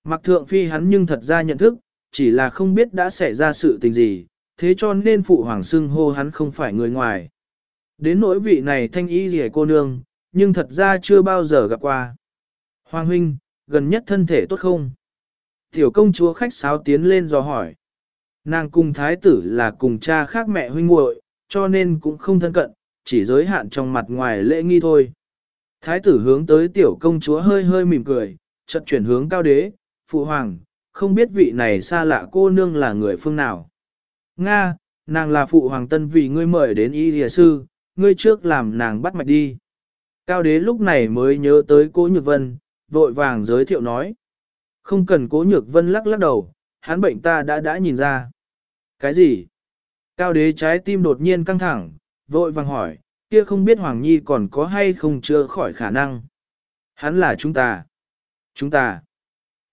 Mặc thượng phi hắn nhưng thật ra nhận thức, chỉ là không biết đã xảy ra sự tình gì, thế cho nên phụ hoàng xưng hô hắn không phải người ngoài. Đến nỗi vị này thanh y rỉa cô nương, nhưng thật ra chưa bao giờ gặp qua. Hoàng huynh, gần nhất thân thể tốt không? Tiểu công chúa khách sáo tiến lên dò hỏi. Nàng cùng thái tử là cùng cha khác mẹ huynh muội, cho nên cũng không thân cận, chỉ giới hạn trong mặt ngoài lễ nghi thôi. Thái tử hướng tới tiểu công chúa hơi hơi mỉm cười, chợt chuyển hướng cao đế, phụ hoàng, không biết vị này xa lạ cô nương là người phương nào. Nga, nàng là phụ hoàng tân vì ngươi mời đến y địa sư, ngươi trước làm nàng bắt mạch đi. Cao đế lúc này mới nhớ tới cố nhược vân, vội vàng giới thiệu nói. Không cần cố nhược vân lắc lắc đầu, hắn bệnh ta đã đã nhìn ra. Cái gì? Cao đế trái tim đột nhiên căng thẳng, vội vàng hỏi, kia không biết Hoàng Nhi còn có hay không chưa khỏi khả năng. Hắn là chúng ta. Chúng ta.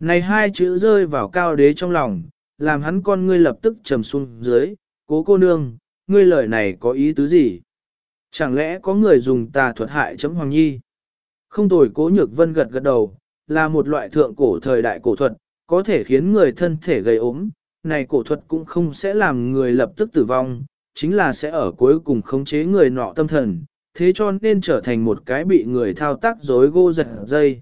Này hai chữ rơi vào cao đế trong lòng, làm hắn con ngươi lập tức trầm xuống dưới, cố cô nương, ngươi lời này có ý tứ gì? Chẳng lẽ có người dùng tà thuật hại chấm Hoàng Nhi? Không tồi cố nhược vân gật gật đầu, là một loại thượng cổ thời đại cổ thuật, có thể khiến người thân thể gây ốm. Này cổ thuật cũng không sẽ làm người lập tức tử vong, chính là sẽ ở cuối cùng khống chế người nọ tâm thần, thế cho nên trở thành một cái bị người thao tác dối gô giật dây.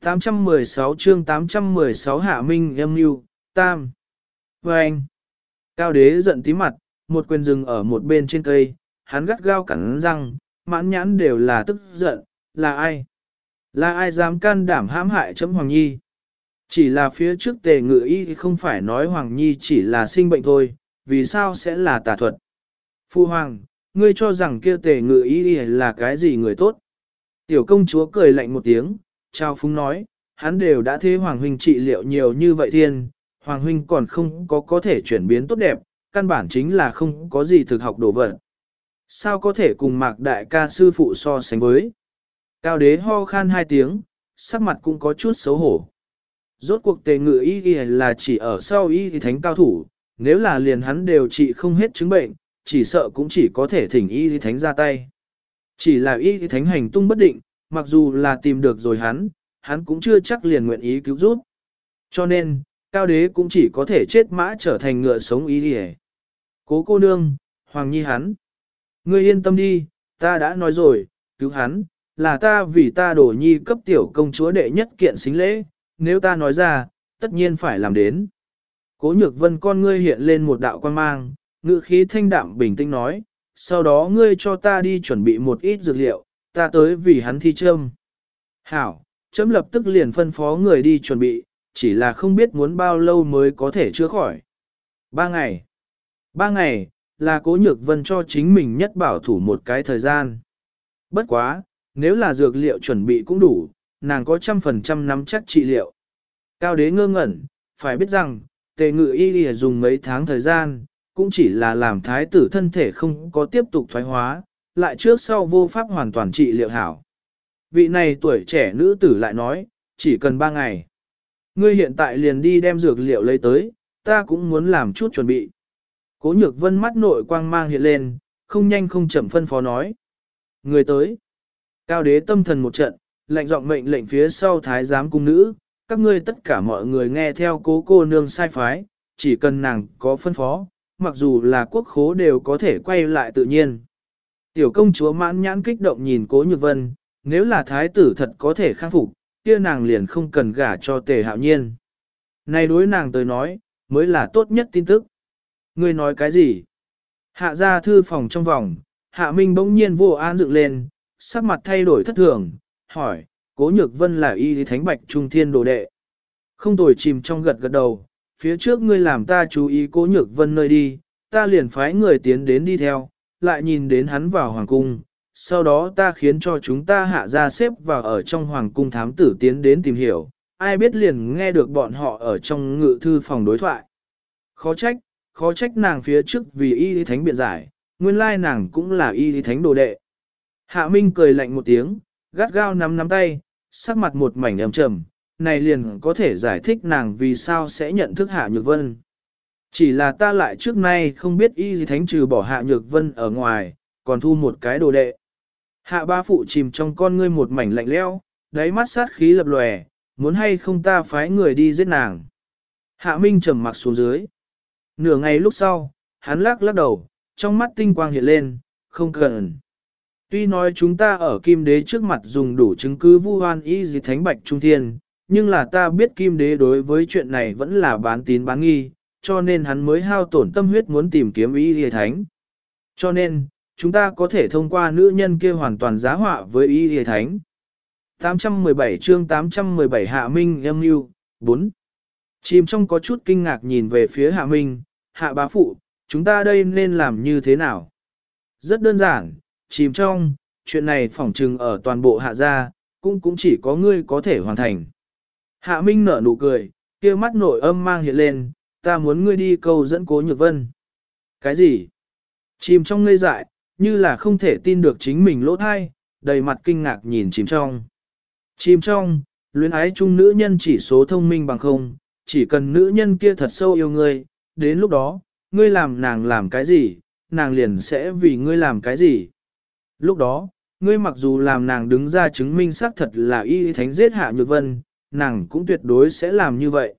816 chương 816 Hạ Minh em yêu, Tam Và anh Cao đế giận tí mặt, một quyền rừng ở một bên trên cây, hắn gắt gao cắn răng, mãn nhãn đều là tức giận, là ai? Là ai dám can đảm hãm hại chấm Hoàng Nhi? Chỉ là phía trước tề ngự y không phải nói Hoàng Nhi chỉ là sinh bệnh thôi, vì sao sẽ là tà thuật? Phu Hoàng, ngươi cho rằng kia tề ngự ý là cái gì người tốt? Tiểu công chúa cười lạnh một tiếng, trao phúng nói, hắn đều đã thế Hoàng Huynh trị liệu nhiều như vậy thiên, Hoàng Huynh còn không có có thể chuyển biến tốt đẹp, căn bản chính là không có gì thực học đồ vật. Sao có thể cùng mạc đại ca sư phụ so sánh với? Cao đế ho khan hai tiếng, sắc mặt cũng có chút xấu hổ. Rốt cuộc tề ngự y là chỉ ở sau y thánh cao thủ, nếu là liền hắn đều trị không hết chứng bệnh, chỉ sợ cũng chỉ có thể thỉnh y y thánh ra tay. Chỉ là y y thánh hành tung bất định, mặc dù là tìm được rồi hắn, hắn cũng chưa chắc liền nguyện ý cứu giúp. Cho nên, cao đế cũng chỉ có thể chết mã trở thành ngựa sống y y Cố cô nương, Hoàng Nhi hắn. Ngươi yên tâm đi, ta đã nói rồi, cứu hắn, là ta vì ta đổ nhi cấp tiểu công chúa đệ nhất kiện xính lễ, nếu ta nói ra, tất nhiên phải làm đến. Cố nhược vân con ngươi hiện lên một đạo quan mang, ngữ khí thanh đạm bình tĩnh nói, sau đó ngươi cho ta đi chuẩn bị một ít dược liệu, ta tới vì hắn thi châm. Hảo, chấm lập tức liền phân phó người đi chuẩn bị, chỉ là không biết muốn bao lâu mới có thể chữa khỏi. Ba ngày. Ba ngày, là cố nhược vân cho chính mình nhất bảo thủ một cái thời gian. Bất quá, nếu là dược liệu chuẩn bị cũng đủ, nàng có trăm phần trăm nắm chắc trị liệu. Cao đế ngơ ngẩn, phải biết rằng, tề ngự y lìa dùng mấy tháng thời gian, cũng chỉ là làm thái tử thân thể không có tiếp tục thoái hóa, lại trước sau vô pháp hoàn toàn trị liệu hảo. Vị này tuổi trẻ nữ tử lại nói, chỉ cần ba ngày. Ngươi hiện tại liền đi đem dược liệu lấy tới, ta cũng muốn làm chút chuẩn bị. Cố nhược vân mắt nội quang mang hiện lên, không nhanh không chậm phân phó nói. Người tới. Cao đế tâm thần một trận, lệnh giọng mệnh lệnh phía sau thái giám cung nữ, các ngươi tất cả mọi người nghe theo cố cô nương sai phái, chỉ cần nàng có phân phó, mặc dù là quốc khố đều có thể quay lại tự nhiên. Tiểu công chúa mãn nhãn kích động nhìn cố nhược vân, nếu là thái tử thật có thể khắc phục, kia nàng liền không cần gả cho tề hạo nhiên. Này đối nàng tới nói, mới là tốt nhất tin tức. Ngươi nói cái gì? Hạ ra thư phòng trong vòng, hạ minh bỗng nhiên vô an dựng lên, sắc mặt thay đổi thất thường, hỏi, cố nhược vân là y thánh bạch trung thiên đồ đệ. Không tồi chìm trong gật gật đầu, phía trước ngươi làm ta chú ý cố nhược vân nơi đi, ta liền phái người tiến đến đi theo, lại nhìn đến hắn vào hoàng cung, sau đó ta khiến cho chúng ta hạ ra xếp vào ở trong hoàng cung thám tử tiến đến tìm hiểu, ai biết liền nghe được bọn họ ở trong ngự thư phòng đối thoại. Khó trách, khó trách nàng phía trước vì y lý thánh biện giải, nguyên lai nàng cũng là y lý thánh đồ đệ. Hạ Minh cười lạnh một tiếng, gắt gao nắm nắm tay, sắc mặt một mảnh ấm trầm, này liền có thể giải thích nàng vì sao sẽ nhận thức Hạ Nhược Vân. Chỉ là ta lại trước nay không biết y gì thánh trừ bỏ Hạ Nhược Vân ở ngoài, còn thu một cái đồ đệ. Hạ ba phụ chìm trong con ngươi một mảnh lạnh leo, đáy mắt sát khí lập lòe, muốn hay không ta phái người đi giết nàng. Hạ Minh trầm mặc xuống dưới. Nửa ngày lúc sau, hắn lắc lắc đầu, trong mắt tinh quang hiện lên, không cần. Tuy nói chúng ta ở kim đế trước mặt dùng đủ chứng cứ vu hoan y gì thánh bạch trung thiên, nhưng là ta biết kim đế đối với chuyện này vẫn là bán tín bán nghi, cho nên hắn mới hao tổn tâm huyết muốn tìm kiếm y gì thánh. Cho nên, chúng ta có thể thông qua nữ nhân kia hoàn toàn giá họa với y gì thánh. 817 chương 817 Hạ Minh âm mưu 4. Chìm trong có chút kinh ngạc nhìn về phía Hạ Minh, Hạ bá phụ, chúng ta đây nên làm như thế nào? Rất đơn giản, chìm trong, chuyện này phỏng trừng ở toàn bộ hạ gia, cũng cũng chỉ có ngươi có thể hoàn thành. Hạ Minh nở nụ cười, kia mắt nội âm mang hiện lên, ta muốn ngươi đi câu dẫn cố nhược vân. Cái gì? Chìm trong ngây dại, như là không thể tin được chính mình lỗ thai, đầy mặt kinh ngạc nhìn chìm trong. Chìm trong, luyến ái chung nữ nhân chỉ số thông minh bằng không, chỉ cần nữ nhân kia thật sâu yêu ngươi, đến lúc đó, ngươi làm nàng làm cái gì, nàng liền sẽ vì ngươi làm cái gì. Lúc đó, ngươi mặc dù làm nàng đứng ra chứng minh xác thật là y thánh giết hạ nhược vân, nàng cũng tuyệt đối sẽ làm như vậy.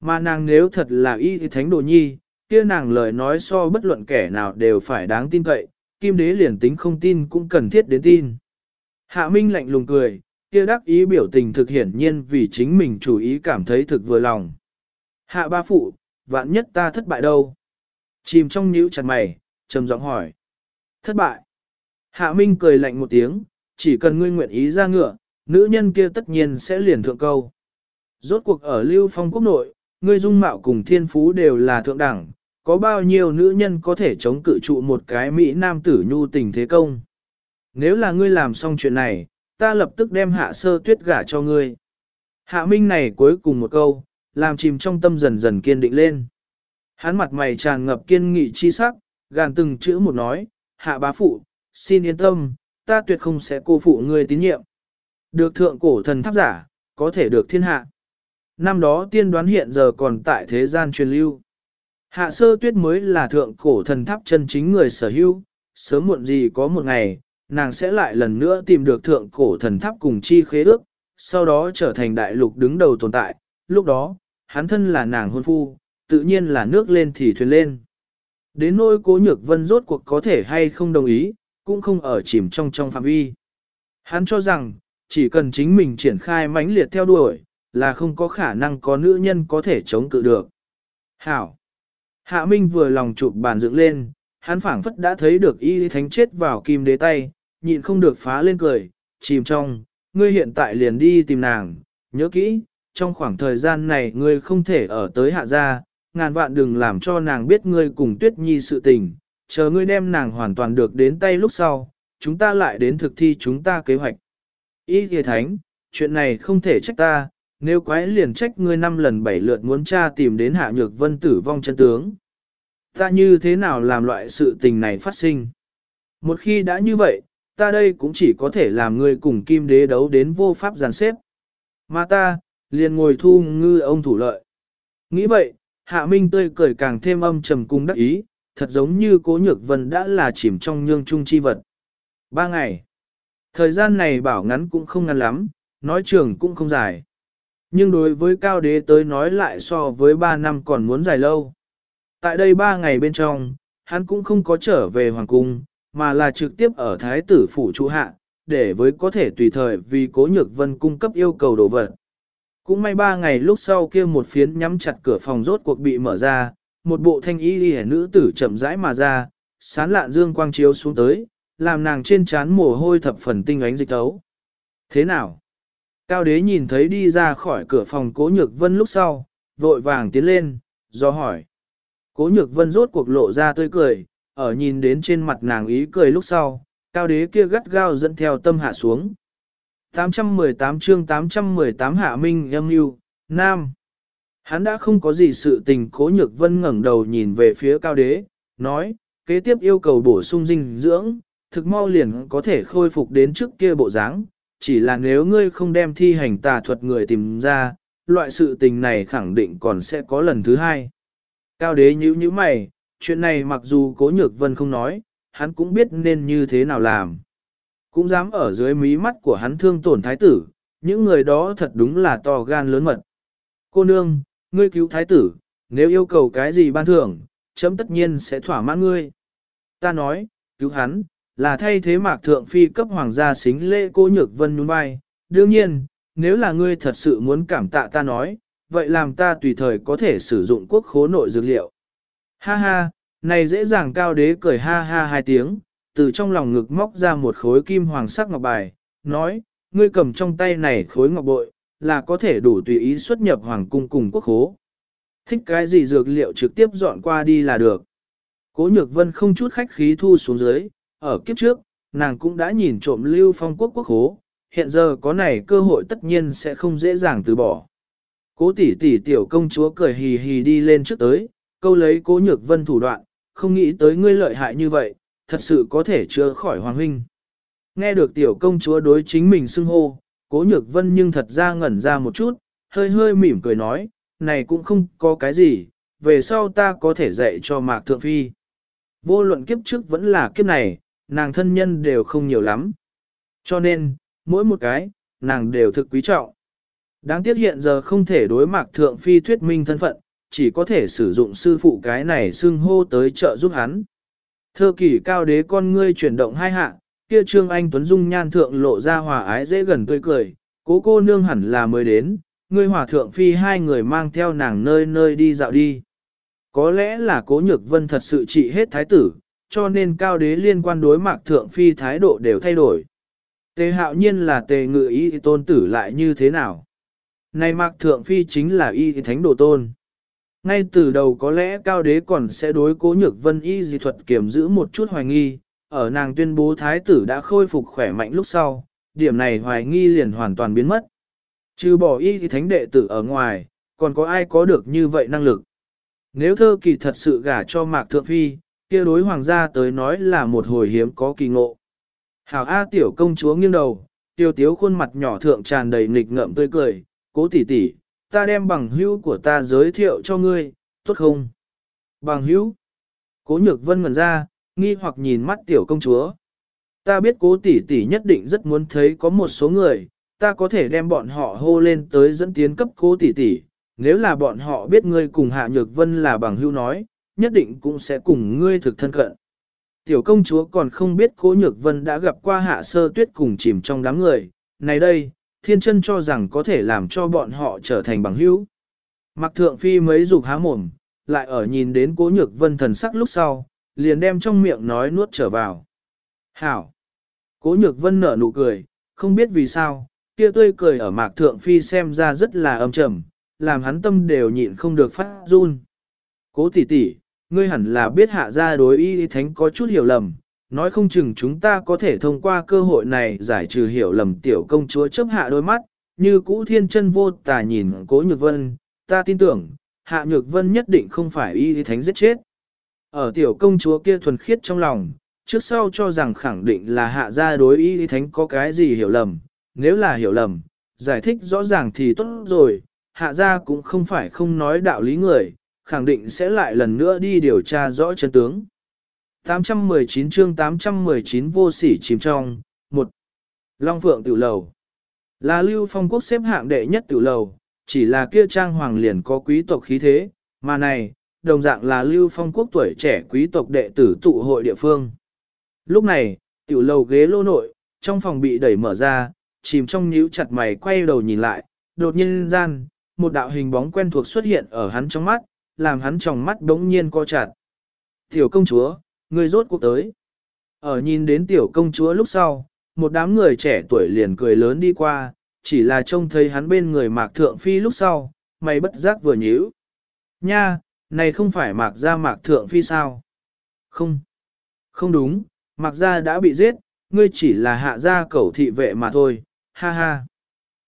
Mà nàng nếu thật là y thánh đồ nhi, kia nàng lời nói so bất luận kẻ nào đều phải đáng tin cậy, kim đế liền tính không tin cũng cần thiết đến tin. Hạ Minh lạnh lùng cười, kia đắc ý biểu tình thực hiển nhiên vì chính mình chủ ý cảm thấy thực vừa lòng. Hạ ba phụ, vạn nhất ta thất bại đâu? Chìm trong nhíu chặt mày, trầm giọng hỏi. Thất bại. Hạ Minh cười lạnh một tiếng, chỉ cần ngươi nguyện ý ra ngựa, nữ nhân kia tất nhiên sẽ liền thượng câu. Rốt cuộc ở Lưu Phong quốc nội, ngươi dung mạo cùng thiên phú đều là thượng đẳng, có bao nhiêu nữ nhân có thể chống cự trụ một cái Mỹ nam tử nhu tình thế công. Nếu là ngươi làm xong chuyện này, ta lập tức đem hạ sơ tuyết gả cho ngươi. Hạ Minh này cuối cùng một câu, làm chìm trong tâm dần dần kiên định lên. Hắn mặt mày tràn ngập kiên nghị chi sắc, gàn từng chữ một nói, hạ bá phụ, xin yên tâm, ta tuyệt không sẽ cô phụ ngươi tín nhiệm. Được thượng cổ thần tháp giả, có thể được thiên hạ. Năm đó tiên đoán hiện giờ còn tại thế gian truyền lưu. Hạ sơ tuyết mới là thượng cổ thần tháp chân chính người sở hữu, sớm muộn gì có một ngày, nàng sẽ lại lần nữa tìm được thượng cổ thần tháp cùng chi khế ước, sau đó trở thành đại lục đứng đầu tồn tại, lúc đó, hắn thân là nàng hôn phu, tự nhiên là nước lên thì thuyền lên. Đến nỗi cố nhược vân rốt cuộc có thể hay không đồng ý, cũng không ở chìm trong trong phạm vi. Hắn cho rằng, chỉ cần chính mình triển khai mãnh liệt theo đuổi, là không có khả năng có nữ nhân có thể chống cự được. Hảo! Hạ Minh vừa lòng chụp bàn dựng lên, hắn phảng phất đã thấy được y thánh chết vào kim đế tay, nhịn không được phá lên cười, chìm trong, ngươi hiện tại liền đi tìm nàng, nhớ kỹ, trong khoảng thời gian này ngươi không thể ở tới hạ gia, ngàn vạn đừng làm cho nàng biết ngươi cùng tuyết nhi sự tình, chờ ngươi đem nàng hoàn toàn được đến tay lúc sau, chúng ta lại đến thực thi chúng ta kế hoạch. Ý kìa thánh, chuyện này không thể trách ta, nếu quái liền trách ngươi năm lần bảy lượt muốn tra tìm đến hạ nhược vân tử vong chân tướng. Ta như thế nào làm loại sự tình này phát sinh? Một khi đã như vậy, ta đây cũng chỉ có thể làm ngươi cùng kim đế đấu đến vô pháp giàn xếp. Mà ta, liền ngồi thu ngư ông thủ lợi. Nghĩ vậy, hạ minh tươi cười càng thêm âm trầm cung đắc ý, thật giống như cố nhược vân đã là chìm trong nhương trung chi vật. Ba ngày. Thời gian này bảo ngắn cũng không ngắn lắm, nói trường cũng không dài. Nhưng đối với cao đế tới nói lại so với ba năm còn muốn dài lâu. Tại đây ba ngày bên trong, hắn cũng không có trở về hoàng cung, mà là trực tiếp ở thái tử phủ trụ hạ, để với có thể tùy thời vì cố nhược vân cung cấp yêu cầu đồ vật. Cũng may ba ngày lúc sau kia một phiến nhắm chặt cửa phòng rốt cuộc bị mở ra, một bộ thanh y lìa nữ tử chậm rãi mà ra, sán lạn dương quang chiếu xuống tới, làm nàng trên trán mồ hôi thập phần tinh ánh dịch tấu. Thế nào? Cao đế nhìn thấy đi ra khỏi cửa phòng cố nhược vân lúc sau, vội vàng tiến lên, do hỏi. Cố nhược vân rốt cuộc lộ ra tươi cười, ở nhìn đến trên mặt nàng ý cười lúc sau, cao đế kia gắt gao dẫn theo tâm hạ xuống. 818 chương 818 hạ minh âm yêu, nam. Hắn đã không có gì sự tình cố nhược vân ngẩng đầu nhìn về phía cao đế, nói, kế tiếp yêu cầu bổ sung dinh dưỡng, thực mau liền có thể khôi phục đến trước kia bộ dáng. chỉ là nếu ngươi không đem thi hành tà thuật người tìm ra, loại sự tình này khẳng định còn sẽ có lần thứ hai. Cao đế nhíu nhíu mày, chuyện này mặc dù cố nhược vân không nói, hắn cũng biết nên như thế nào làm. Cũng dám ở dưới mí mắt của hắn thương tổn thái tử, những người đó thật đúng là to gan lớn mật. Cô nương, ngươi cứu thái tử, nếu yêu cầu cái gì ban thưởng, chấm tất nhiên sẽ thỏa mãn ngươi. Ta nói, cứu hắn, là thay thế mạc thượng phi cấp hoàng gia xính lễ cô nhược vân nhún vai. Đương nhiên, nếu là ngươi thật sự muốn cảm tạ ta nói, vậy làm ta tùy thời có thể sử dụng quốc khố nội dược liệu. Ha ha, này dễ dàng cao đế cười ha ha hai tiếng, từ trong lòng ngực móc ra một khối kim hoàng sắc ngọc bài, nói, ngươi cầm trong tay này khối ngọc bội, là có thể đủ tùy ý xuất nhập hoàng cung cùng quốc khố. Thích cái gì dược liệu trực tiếp dọn qua đi là được. Cố nhược vân không chút khách khí thu xuống dưới, ở kiếp trước, nàng cũng đã nhìn trộm lưu phong quốc quốc hố, hiện giờ có này cơ hội tất nhiên sẽ không dễ dàng từ bỏ. Cố tỷ tỷ tiểu công chúa cười hì hì đi lên trước tới, câu lấy cố nhược vân thủ đoạn, không nghĩ tới ngươi lợi hại như vậy, thật sự có thể chữa khỏi hoàng huynh. Nghe được tiểu công chúa đối chính mình xưng hô, cố nhược vân nhưng thật ra ngẩn ra một chút, hơi hơi mỉm cười nói, này cũng không có cái gì, về sau ta có thể dạy cho mạc thượng phi. Vô luận kiếp trước vẫn là kiếp này, nàng thân nhân đều không nhiều lắm. Cho nên, mỗi một cái, nàng đều thực quý trọng. Đáng tiếc hiện giờ không thể đối mặt thượng phi thuyết minh thân phận, chỉ có thể sử dụng sư phụ cái này xưng hô tới trợ giúp hắn. Thơ kỷ cao đế con ngươi chuyển động hai hạ, kia trương anh Tuấn Dung nhan thượng lộ ra hòa ái dễ gần tươi cười, cố cô nương hẳn là mới đến, ngươi hòa thượng phi hai người mang theo nàng nơi nơi đi dạo đi. Có lẽ là cố nhược vân thật sự trị hết thái tử, cho nên cao đế liên quan đối mạc thượng phi thái độ đều thay đổi. Tề hạo nhiên là tề ngự ý tôn tử lại như thế nào? Này mạc thượng phi chính là y thánh đồ tôn. Ngay từ đầu có lẽ cao đế còn sẽ đối cố nhược vân y dị thuật kiểm giữ một chút hoài nghi, ở nàng tuyên bố thái tử đã khôi phục khỏe mạnh lúc sau, điểm này hoài nghi liền hoàn toàn biến mất. Trừ bỏ y thì thánh đệ tử ở ngoài, còn có ai có được như vậy năng lực. Nếu thơ kỳ thật sự gả cho mạc thượng phi, kia đối hoàng gia tới nói là một hồi hiếm có kỳ ngộ. Hảo A tiểu công chúa nghiêng đầu, tiêu tiếu khuôn mặt nhỏ thượng tràn đầy nghịch ngợm tươi cười, cố tỷ tỷ, ta đem bằng hữu của ta giới thiệu cho ngươi, tốt không? Bằng hữu? Cố nhược vân ngẩn ra, nghi hoặc nhìn mắt tiểu công chúa. Ta biết cố tỷ tỷ nhất định rất muốn thấy có một số người, ta có thể đem bọn họ hô lên tới dẫn tiến cấp cố tỷ tỷ. Nếu là bọn họ biết ngươi cùng Hạ Nhược Vân là bằng hữu nói, nhất định cũng sẽ cùng ngươi thực thân cận. Tiểu công chúa còn không biết cố Nhược Vân đã gặp qua Hạ Sơ Tuyết cùng chìm trong đám người. Này đây, thiên chân cho rằng có thể làm cho bọn họ trở thành bằng hữu. Mặc thượng phi mấy dục há mồm, lại ở nhìn đến cố Nhược Vân thần sắc lúc sau, liền đem trong miệng nói nuốt trở vào. Hảo! Cố Nhược Vân nở nụ cười, không biết vì sao, kia tươi cười ở mạc thượng phi xem ra rất là âm trầm, làm hắn tâm đều nhịn không được phát run. Cố tỷ tỷ, ngươi hẳn là biết hạ gia đối y thánh có chút hiểu lầm, nói không chừng chúng ta có thể thông qua cơ hội này giải trừ hiểu lầm tiểu công chúa chấp hạ đôi mắt, như cũ thiên chân vô tà nhìn cố nhược vân, ta tin tưởng, hạ nhược vân nhất định không phải y thánh giết chết. Ở tiểu công chúa kia thuần khiết trong lòng, trước sau cho rằng khẳng định là hạ gia đối y thánh có cái gì hiểu lầm, nếu là hiểu lầm, giải thích rõ ràng thì tốt rồi, hạ gia cũng không phải không nói đạo lý người, khẳng định sẽ lại lần nữa đi điều tra rõ chân tướng. 819 chương 819 vô sỉ chìm trong, 1. Long Phượng Tiểu Lầu Là Lưu Phong Quốc xếp hạng đệ nhất Tiểu Lầu, chỉ là kia trang hoàng liền có quý tộc khí thế, mà này, đồng dạng là Lưu Phong Quốc tuổi trẻ quý tộc đệ tử tụ hội địa phương. Lúc này, Tiểu Lầu ghế lô nội, trong phòng bị đẩy mở ra, chìm trong nhíu chặt mày quay đầu nhìn lại, đột nhiên gian, một đạo hình bóng quen thuộc xuất hiện ở hắn trong mắt, làm hắn trong mắt đống nhiên co chặt. Tiểu công chúa, người rốt cuộc tới. Ở nhìn đến tiểu công chúa lúc sau, một đám người trẻ tuổi liền cười lớn đi qua, chỉ là trông thấy hắn bên người mạc thượng phi lúc sau, mày bất giác vừa nhíu. Nha, này không phải mạc gia mạc thượng phi sao? Không, không đúng, mạc gia đã bị giết, ngươi chỉ là hạ gia cẩu thị vệ mà thôi, ha ha.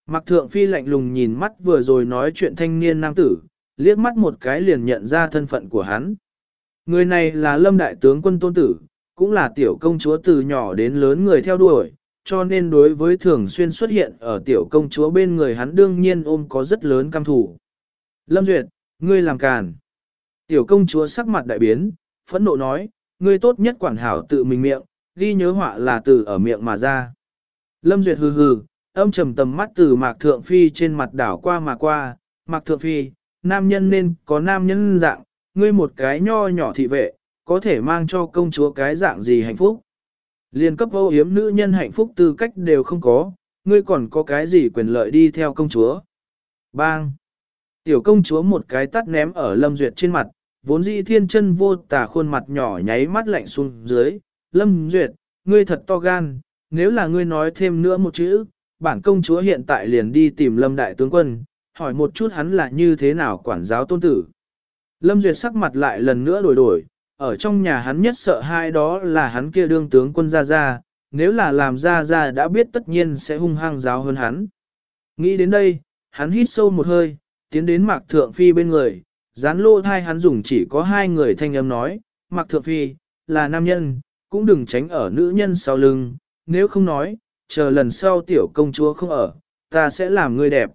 Mạc thượng phi lạnh lùng nhìn mắt vừa rồi nói chuyện thanh niên nam tử, liếc mắt một cái liền nhận ra thân phận của hắn. Người này là lâm đại tướng quân tôn tử, cũng là tiểu công chúa từ nhỏ đến lớn người theo đuổi, cho nên đối với thường xuyên xuất hiện ở tiểu công chúa bên người hắn đương nhiên ôm có rất lớn cam thủ. Lâm Duyệt, ngươi làm càn. Tiểu công chúa sắc mặt đại biến, phẫn nộ nói, ngươi tốt nhất quản hảo tự mình miệng, ghi nhớ họa là từ ở miệng mà ra. Lâm Duyệt hừ hừ, âm trầm tầm mắt từ mạc thượng phi trên mặt đảo qua mà qua, mạc thượng phi, nam nhân nên có nam nhân dạng, ngươi một cái nho nhỏ thị vệ, có thể mang cho công chúa cái dạng gì hạnh phúc. Liên cấp vô hiếm nữ nhân hạnh phúc tư cách đều không có, ngươi còn có cái gì quyền lợi đi theo công chúa. Bang! Tiểu công chúa một cái tắt ném ở Lâm Duyệt trên mặt, vốn dĩ thiên chân vô tà khuôn mặt nhỏ nháy mắt lạnh xuống dưới. Lâm Duyệt, ngươi thật to gan, nếu là ngươi nói thêm nữa một chữ, bản công chúa hiện tại liền đi tìm Lâm Đại Tướng Quân, hỏi một chút hắn là như thế nào quản giáo tôn tử. Lâm Duyệt sắc mặt lại lần nữa đổi đổi, ở trong nhà hắn nhất sợ hai đó là hắn kia đương tướng quân gia gia nếu là làm gia gia đã biết tất nhiên sẽ hung hăng giáo hơn hắn. Nghĩ đến đây, hắn hít sâu một hơi, tiến đến Mạc Thượng Phi bên người, dán lô thai hắn dùng chỉ có hai người thanh âm nói, Mạc Thượng Phi, là nam nhân, cũng đừng tránh ở nữ nhân sau lưng, nếu không nói, chờ lần sau tiểu công chúa không ở, ta sẽ làm ngươi đẹp.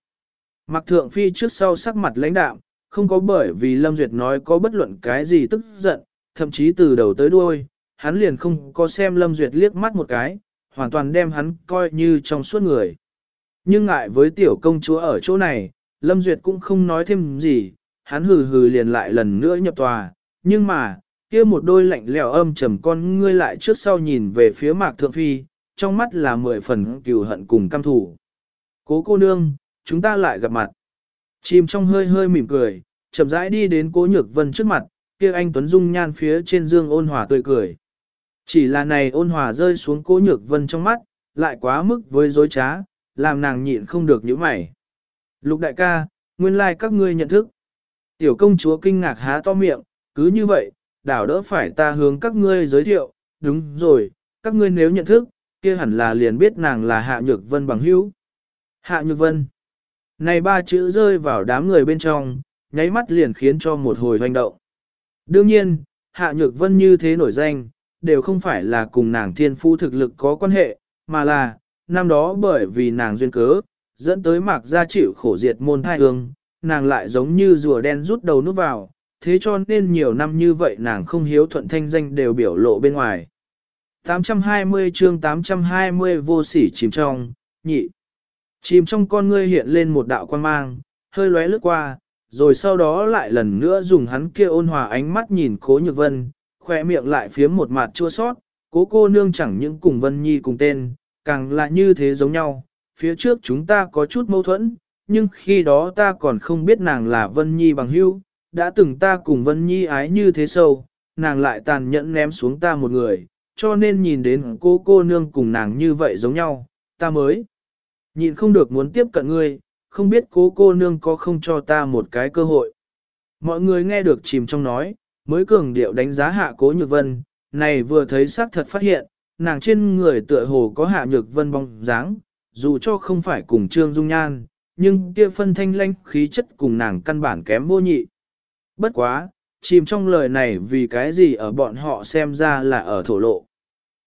Mạc Thượng Phi trước sau sắc mặt lãnh đạm, không có bởi vì Lâm Duyệt nói có bất luận cái gì tức giận, thậm chí từ đầu tới đuôi, hắn liền không có xem Lâm Duyệt liếc mắt một cái, hoàn toàn đem hắn coi như trong suốt người. Nhưng ngại với tiểu công chúa ở chỗ này, Lâm Duyệt cũng không nói thêm gì, hắn hừ hừ liền lại lần nữa nhập tòa, nhưng mà, kia một đôi lạnh lẽo âm trầm con ngươi lại trước sau nhìn về phía mạc thượng phi, trong mắt là mười phần cừu hận cùng căm thủ. Cố cô nương, chúng ta lại gặp mặt. Chìm trong hơi hơi mỉm cười, chậm rãi đi đến cố nhược vân trước mặt, kia anh Tuấn Dung nhan phía trên dương ôn hòa tươi cười. Chỉ là này ôn hòa rơi xuống cố nhược vân trong mắt, lại quá mức với dối trá, làm nàng nhịn không được những mày. Lục đại ca, nguyên lai like các ngươi nhận thức. Tiểu công chúa kinh ngạc há to miệng, cứ như vậy, đảo đỡ phải ta hướng các ngươi giới thiệu, đúng rồi, các ngươi nếu nhận thức, kia hẳn là liền biết nàng là Hạ Nhược Vân bằng hữu. Hạ Nhược Vân. Này ba chữ rơi vào đám người bên trong, nháy mắt liền khiến cho một hồi hoành động. Đương nhiên, Hạ Nhược Vân như thế nổi danh, đều không phải là cùng nàng thiên phu thực lực có quan hệ, mà là, năm đó bởi vì nàng duyên cớ, dẫn tới mạc gia chịu khổ diệt môn thai hương, nàng lại giống như rùa đen rút đầu nút vào, thế cho nên nhiều năm như vậy nàng không hiếu thuận thanh danh đều biểu lộ bên ngoài. 820 chương 820 vô sỉ chìm trong, nhị. Chìm trong con ngươi hiện lên một đạo quan mang, hơi lóe lướt qua, rồi sau đó lại lần nữa dùng hắn kia ôn hòa ánh mắt nhìn cố nhược vân, khoe miệng lại phiếm một mặt chua sót, cố cô nương chẳng những cùng vân nhi cùng tên, càng là như thế giống nhau, phía trước chúng ta có chút mâu thuẫn, nhưng khi đó ta còn không biết nàng là vân nhi bằng hữu, đã từng ta cùng vân nhi ái như thế sâu, nàng lại tàn nhẫn ném xuống ta một người, cho nên nhìn đến cô cô nương cùng nàng như vậy giống nhau, ta mới nhìn không được muốn tiếp cận ngươi, không biết cố cô nương có không cho ta một cái cơ hội. Mọi người nghe được chìm trong nói, mới cường điệu đánh giá hạ cố nhược vân, này vừa thấy xác thật phát hiện, nàng trên người tựa hồ có hạ nhược vân bóng dáng, dù cho không phải cùng trương dung nhan, nhưng kia phân thanh lanh khí chất cùng nàng căn bản kém vô nhị. Bất quá, chìm trong lời này vì cái gì ở bọn họ xem ra là ở thổ lộ.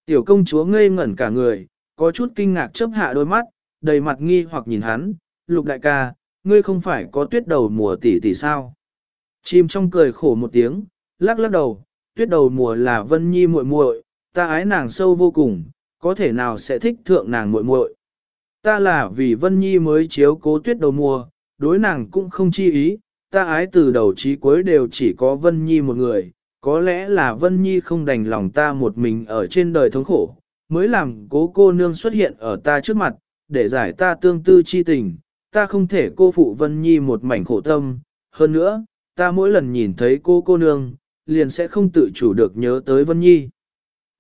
Tiểu công chúa ngây ngẩn cả người, có chút kinh ngạc chấp hạ đôi mắt, đầy mặt nghi hoặc nhìn hắn, lục đại ca, ngươi không phải có tuyết đầu mùa tỷ tỷ sao. Chim trong cười khổ một tiếng, lắc lắc đầu, tuyết đầu mùa là vân nhi muội muội, ta ái nàng sâu vô cùng, có thể nào sẽ thích thượng nàng muội muội. Ta là vì vân nhi mới chiếu cố tuyết đầu mùa, đối nàng cũng không chi ý, ta ái từ đầu chí cuối đều chỉ có vân nhi một người, có lẽ là vân nhi không đành lòng ta một mình ở trên đời thống khổ, mới làm cố cô nương xuất hiện ở ta trước mặt, để giải ta tương tư chi tình, ta không thể cô phụ Vân Nhi một mảnh khổ tâm, hơn nữa, ta mỗi lần nhìn thấy cô cô nương, liền sẽ không tự chủ được nhớ tới Vân Nhi.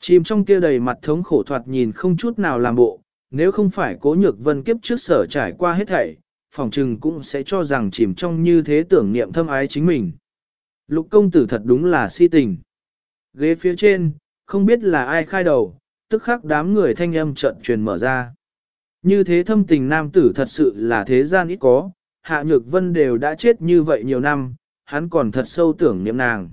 Chìm trong kia đầy mặt thống khổ thoạt nhìn không chút nào làm bộ, nếu không phải cố nhược vân kiếp trước sở trải qua hết thảy, phòng trừng cũng sẽ cho rằng chìm trong như thế tưởng niệm thâm ái chính mình. Lục công tử thật đúng là si tình. Ghế phía trên, không biết là ai khai đầu, tức khắc đám người thanh âm trận truyền mở ra. Như thế thâm tình nam tử thật sự là thế gian ít có, Hạ Nhược Vân đều đã chết như vậy nhiều năm, hắn còn thật sâu tưởng niệm nàng.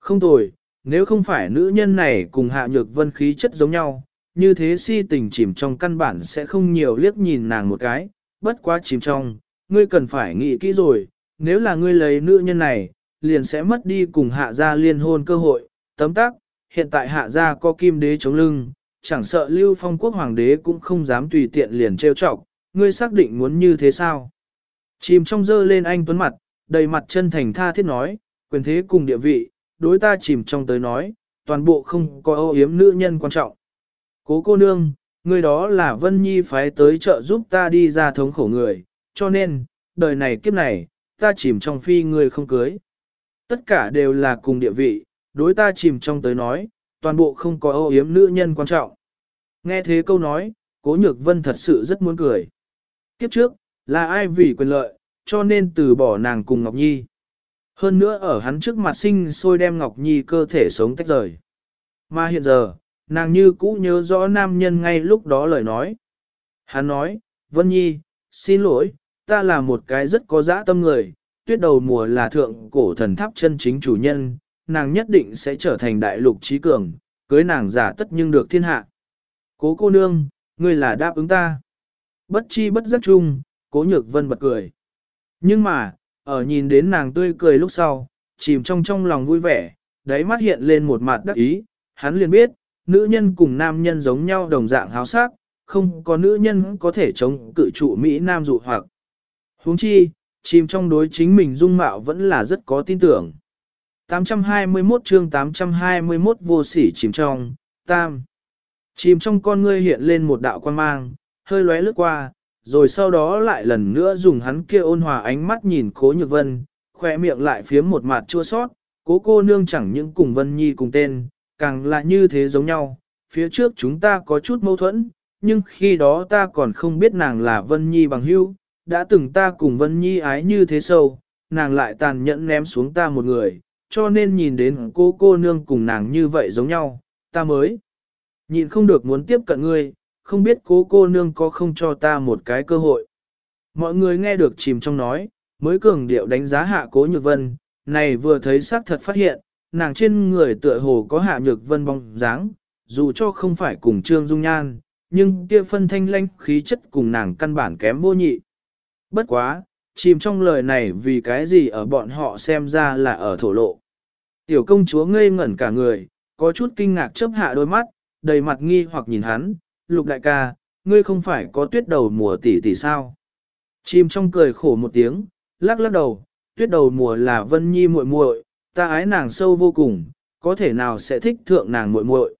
Không tồi, nếu không phải nữ nhân này cùng Hạ Nhược Vân khí chất giống nhau, như thế si tình chìm trong căn bản sẽ không nhiều liếc nhìn nàng một cái, bất quá chìm trong, ngươi cần phải nghĩ kỹ rồi, nếu là ngươi lấy nữ nhân này, liền sẽ mất đi cùng hạ gia liên hôn cơ hội, tấm tắc, hiện tại hạ gia có kim đế chống lưng, chẳng sợ lưu phong quốc hoàng đế cũng không dám tùy tiện liền trêu chọc, ngươi xác định muốn như thế sao? Chìm trong dơ lên anh tuấn mặt, đầy mặt chân thành tha thiết nói, quyền thế cùng địa vị, đối ta chìm trong tới nói, toàn bộ không có ô yếm nữ nhân quan trọng. Cố cô nương, người đó là Vân Nhi phái tới trợ giúp ta đi ra thống khổ người, cho nên, đời này kiếp này, ta chìm trong phi người không cưới. Tất cả đều là cùng địa vị, đối ta chìm trong tới nói, toàn bộ không có ô yếm nữ nhân quan trọng. Nghe thế câu nói, cố nhược vân thật sự rất muốn cười. Kiếp trước, là ai vì quyền lợi, cho nên từ bỏ nàng cùng Ngọc Nhi. Hơn nữa ở hắn trước mặt sinh sôi đem Ngọc Nhi cơ thể sống tách rời. Mà hiện giờ, nàng như cũ nhớ rõ nam nhân ngay lúc đó lời nói. Hắn nói, Vân Nhi, xin lỗi, ta là một cái rất có dã tâm người, tuyết đầu mùa là thượng cổ thần tháp chân chính chủ nhân, nàng nhất định sẽ trở thành đại lục trí cường, cưới nàng giả tất nhưng được thiên hạ. Cố cô nương, ngươi là đáp ứng ta. Bất chi bất giác chung, cố nhược vân bật cười. Nhưng mà, ở nhìn đến nàng tươi cười lúc sau, chìm trong trong lòng vui vẻ, đáy mắt hiện lên một mặt đắc ý, hắn liền biết, nữ nhân cùng nam nhân giống nhau đồng dạng háo sắc, không có nữ nhân có thể chống cự trụ Mỹ Nam dụ hoặc. huống chi, chìm trong đối chính mình dung mạo vẫn là rất có tin tưởng. 821 chương 821 vô sỉ chìm trong, tam. Chìm trong con ngươi hiện lên một đạo quan mang, hơi lóe lướt qua, rồi sau đó lại lần nữa dùng hắn kia ôn hòa ánh mắt nhìn cố nhược vân, khoe miệng lại phiếm một mặt chua sót, cố cô nương chẳng những cùng vân nhi cùng tên, càng là như thế giống nhau, phía trước chúng ta có chút mâu thuẫn, nhưng khi đó ta còn không biết nàng là vân nhi bằng hữu, đã từng ta cùng vân nhi ái như thế sâu, nàng lại tàn nhẫn ném xuống ta một người, cho nên nhìn đến cô cô nương cùng nàng như vậy giống nhau, ta mới nhìn không được muốn tiếp cận ngươi, không biết cố cô nương có không cho ta một cái cơ hội. Mọi người nghe được chìm trong nói, mới cường điệu đánh giá hạ cố nhược vân, này vừa thấy xác thật phát hiện, nàng trên người tựa hồ có hạ nhược vân bóng dáng, dù cho không phải cùng trương dung nhan, nhưng kia phân thanh lanh khí chất cùng nàng căn bản kém vô nhị. Bất quá, chìm trong lời này vì cái gì ở bọn họ xem ra là ở thổ lộ. Tiểu công chúa ngây ngẩn cả người, có chút kinh ngạc chớp hạ đôi mắt, đầy mặt nghi hoặc nhìn hắn, lục đại ca, ngươi không phải có tuyết đầu mùa tỷ tỷ sao? Chim trong cười khổ một tiếng, lắc lắc đầu, tuyết đầu mùa là vân nhi muội muội, ta ái nàng sâu vô cùng, có thể nào sẽ thích thượng nàng muội muội?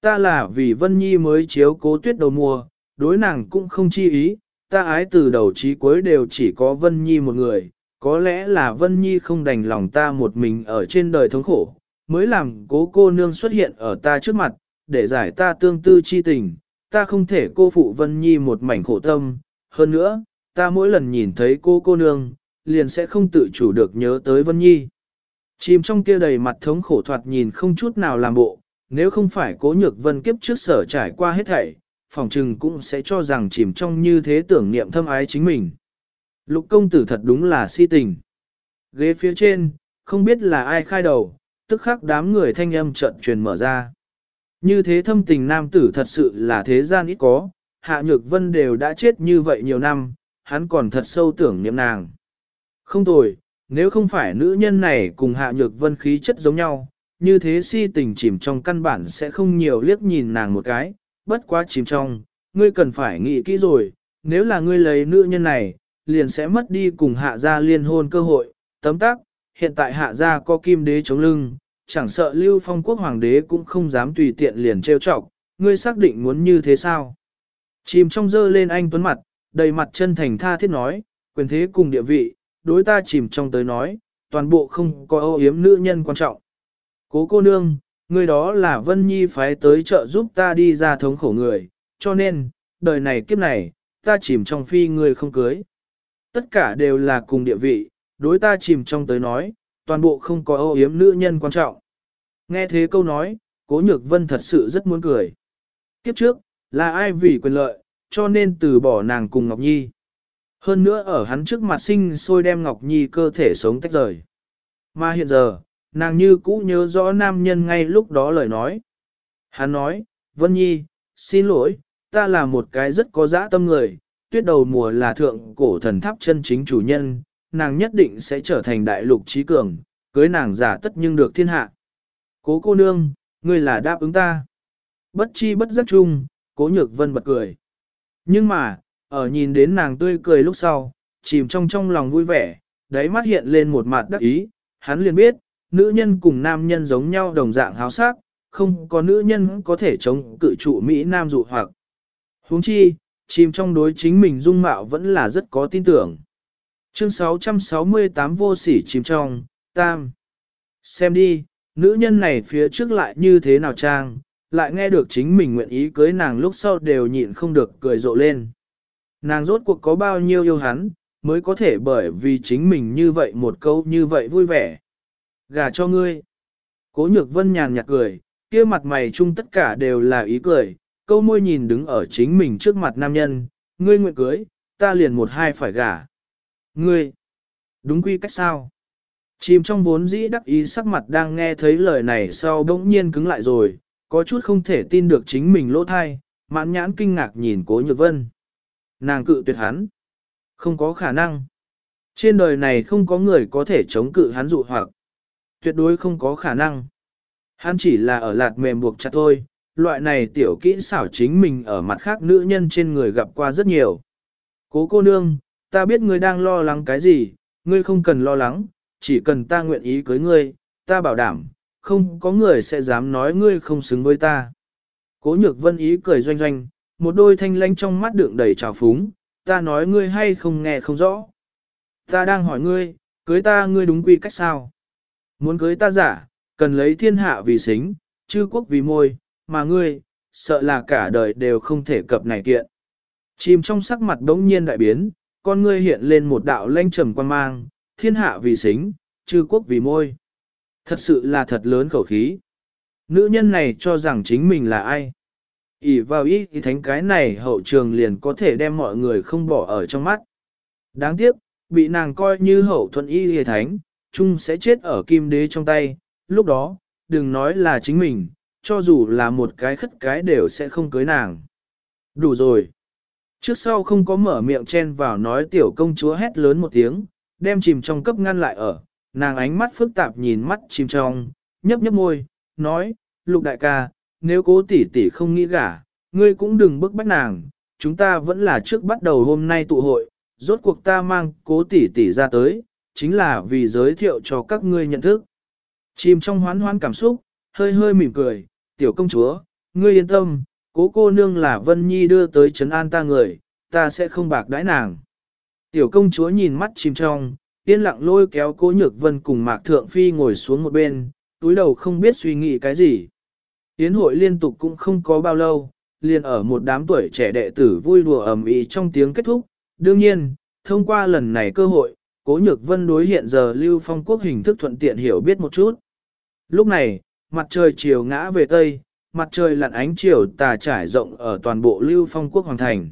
Ta là vì vân nhi mới chiếu cố tuyết đầu mùa, đối nàng cũng không chi ý, ta ái từ đầu chí cuối đều chỉ có vân nhi một người, có lẽ là vân nhi không đành lòng ta một mình ở trên đời thống khổ, mới làm cố cô nương xuất hiện ở ta trước mặt, để giải ta tương tư chi tình, ta không thể cô phụ Vân Nhi một mảnh khổ tâm, hơn nữa, ta mỗi lần nhìn thấy cô cô nương, liền sẽ không tự chủ được nhớ tới Vân Nhi. Chìm trong kia đầy mặt thống khổ thoạt nhìn không chút nào làm bộ, nếu không phải cố nhược vân kiếp trước sở trải qua hết thảy, phòng trừng cũng sẽ cho rằng chìm trong như thế tưởng niệm thâm ái chính mình. Lục công tử thật đúng là si tình. Ghế phía trên, không biết là ai khai đầu, tức khắc đám người thanh âm trận truyền mở ra. Như thế thâm tình nam tử thật sự là thế gian ít có, Hạ Nhược Vân đều đã chết như vậy nhiều năm, hắn còn thật sâu tưởng niệm nàng. Không tồi, nếu không phải nữ nhân này cùng Hạ Nhược Vân khí chất giống nhau, như thế si tình chìm trong căn bản sẽ không nhiều liếc nhìn nàng một cái, bất quá chìm trong, ngươi cần phải nghĩ kỹ rồi, nếu là ngươi lấy nữ nhân này, liền sẽ mất đi cùng hạ gia liên hôn cơ hội, tấm tắc, hiện tại hạ gia có kim đế chống lưng, chẳng sợ lưu phong quốc hoàng đế cũng không dám tùy tiện liền trêu chọc, ngươi xác định muốn như thế sao? Chìm trong dơ lên anh tuấn mặt, đầy mặt chân thành tha thiết nói, quyền thế cùng địa vị, đối ta chìm trong tới nói, toàn bộ không có ô yếm nữ nhân quan trọng. Cố cô nương, người đó là Vân Nhi phái tới trợ giúp ta đi ra thống khổ người, cho nên, đời này kiếp này, ta chìm trong phi người không cưới. Tất cả đều là cùng địa vị, đối ta chìm trong tới nói, toàn bộ không có ô yếm nữ nhân quan trọng. Nghe thế câu nói, cố nhược vân thật sự rất muốn cười. Kiếp trước, là ai vì quyền lợi, cho nên từ bỏ nàng cùng Ngọc Nhi. Hơn nữa ở hắn trước mặt sinh sôi đem Ngọc Nhi cơ thể sống tách rời. Mà hiện giờ, nàng như cũ nhớ rõ nam nhân ngay lúc đó lời nói. Hắn nói, Vân Nhi, xin lỗi, ta là một cái rất có dã tâm người, tuyết đầu mùa là thượng cổ thần tháp chân chính chủ nhân, nàng nhất định sẽ trở thành đại lục trí cường, cưới nàng giả tất nhưng được thiên hạ. Cố cô nương, ngươi là đáp ứng ta. Bất chi bất giác chung, cố nhược vân bật cười. Nhưng mà, ở nhìn đến nàng tươi cười lúc sau, chìm trong trong lòng vui vẻ, đáy mắt hiện lên một mặt đắc ý, hắn liền biết, nữ nhân cùng nam nhân giống nhau đồng dạng háo sắc, không có nữ nhân có thể chống cự trụ Mỹ Nam dụ hoặc. huống chi, chìm trong đối chính mình dung mạo vẫn là rất có tin tưởng. Chương 668 vô sỉ chìm trong, tam. Xem đi, nữ nhân này phía trước lại như thế nào trang, lại nghe được chính mình nguyện ý cưới nàng lúc sau đều nhịn không được cười rộ lên. Nàng rốt cuộc có bao nhiêu yêu hắn, mới có thể bởi vì chính mình như vậy một câu như vậy vui vẻ. Gà cho ngươi. Cố nhược vân nhàn nhạt cười, kia mặt mày chung tất cả đều là ý cười, câu môi nhìn đứng ở chính mình trước mặt nam nhân, ngươi nguyện cưới, ta liền một hai phải gả. Ngươi, đúng quy cách sao? Chìm trong vốn dĩ đắc ý sắc mặt đang nghe thấy lời này sau bỗng nhiên cứng lại rồi, có chút không thể tin được chính mình lỗ thai, mãn nhãn kinh ngạc nhìn cố nhược vân. Nàng cự tuyệt hắn. Không có khả năng. Trên đời này không có người có thể chống cự hắn dụ hoặc. Tuyệt đối không có khả năng. Hắn chỉ là ở lạt mềm buộc chặt thôi, loại này tiểu kỹ xảo chính mình ở mặt khác nữ nhân trên người gặp qua rất nhiều. Cố cô nương, ta biết ngươi đang lo lắng cái gì, ngươi không cần lo lắng, chỉ cần ta nguyện ý cưới ngươi, ta bảo đảm, không có người sẽ dám nói ngươi không xứng với ta. Cố nhược vân ý cười doanh doanh, một đôi thanh lanh trong mắt đựng đầy trào phúng, ta nói ngươi hay không nghe không rõ. Ta đang hỏi ngươi, cưới ta ngươi đúng quy cách sao? Muốn cưới ta giả, cần lấy thiên hạ vì xính, chư quốc vì môi, mà ngươi, sợ là cả đời đều không thể cập này kiện. Chìm trong sắc mặt đống nhiên đại biến, con ngươi hiện lên một đạo lanh trầm quan mang, thiên hạ vì xính, chư quốc vì môi. Thật sự là thật lớn khẩu khí. Nữ nhân này cho rằng chính mình là ai? ỉ vào ý thì thánh cái này hậu trường liền có thể đem mọi người không bỏ ở trong mắt. Đáng tiếc, bị nàng coi như hậu thuận y thì thánh, chung sẽ chết ở kim đế trong tay, lúc đó, đừng nói là chính mình, cho dù là một cái khất cái đều sẽ không cưới nàng. Đủ rồi. Trước sau không có mở miệng chen vào nói tiểu công chúa hét lớn một tiếng, đem chìm trong cấp ngăn lại ở, nàng ánh mắt phức tạp nhìn mắt chìm trong, nhấp nhấp môi, nói, lục đại ca, nếu cố tỷ tỷ không nghĩ gả, ngươi cũng đừng bức bách nàng, chúng ta vẫn là trước bắt đầu hôm nay tụ hội, rốt cuộc ta mang cố tỷ tỷ ra tới, chính là vì giới thiệu cho các ngươi nhận thức. Chìm trong hoán hoán cảm xúc, hơi hơi mỉm cười, tiểu công chúa, ngươi yên tâm, cố cô nương là Vân Nhi đưa tới trấn an ta người, ta sẽ không bạc đãi nàng. Tiểu công chúa nhìn mắt chìm trong, yên lặng lôi kéo cố nhược vân cùng mạc thượng phi ngồi xuống một bên, túi đầu không biết suy nghĩ cái gì. Yến hội liên tục cũng không có bao lâu, liền ở một đám tuổi trẻ đệ tử vui đùa ầm ĩ trong tiếng kết thúc. Đương nhiên, thông qua lần này cơ hội, Cố Nhược Vân đối hiện giờ Lưu Phong Quốc hình thức thuận tiện hiểu biết một chút. Lúc này, mặt trời chiều ngã về Tây, mặt trời lặn ánh chiều tà trải rộng ở toàn bộ Lưu Phong Quốc Hoàng Thành.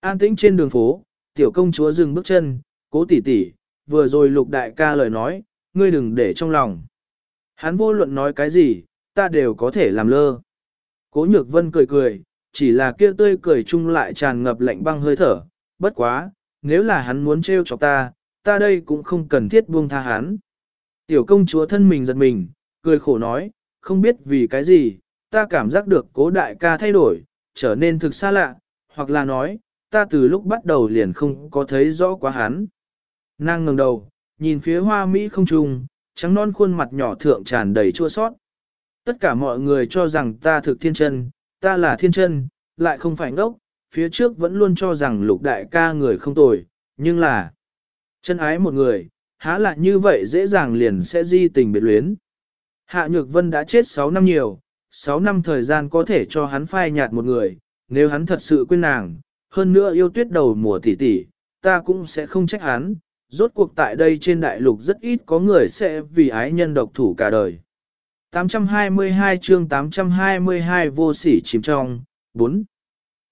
An tĩnh trên đường phố, tiểu công chúa dừng bước chân, cố tỷ tỷ, vừa rồi lục đại ca lời nói, ngươi đừng để trong lòng. Hắn vô luận nói cái gì, ta đều có thể làm lơ. Cố nhược vân cười cười, chỉ là kia tươi cười chung lại tràn ngập lạnh băng hơi thở, bất quá, nếu là hắn muốn trêu chọc ta, ta đây cũng không cần thiết buông tha hắn. Tiểu công chúa thân mình giật mình, cười khổ nói, không biết vì cái gì, ta cảm giác được cố đại ca thay đổi, trở nên thực xa lạ, hoặc là nói, ta từ lúc bắt đầu liền không có thấy rõ quá hắn. Nàng ngẩng đầu, nhìn phía hoa Mỹ không trùng, trắng non khuôn mặt nhỏ thượng tràn đầy chua sót. Tất cả mọi người cho rằng ta thực thiên chân, ta là thiên chân, lại không phải ngốc, phía trước vẫn luôn cho rằng lục đại ca người không tồi, nhưng là chân ái một người, há lại như vậy dễ dàng liền sẽ di tình biệt luyến. Hạ Nhược Vân đã chết 6 năm nhiều, 6 năm thời gian có thể cho hắn phai nhạt một người, nếu hắn thật sự quên nàng, hơn nữa yêu tuyết đầu mùa tỷ tỷ, ta cũng sẽ không trách hắn, rốt cuộc tại đây trên đại lục rất ít có người sẽ vì ái nhân độc thủ cả đời. 822 chương 822 vô sỉ chìm trong, 4.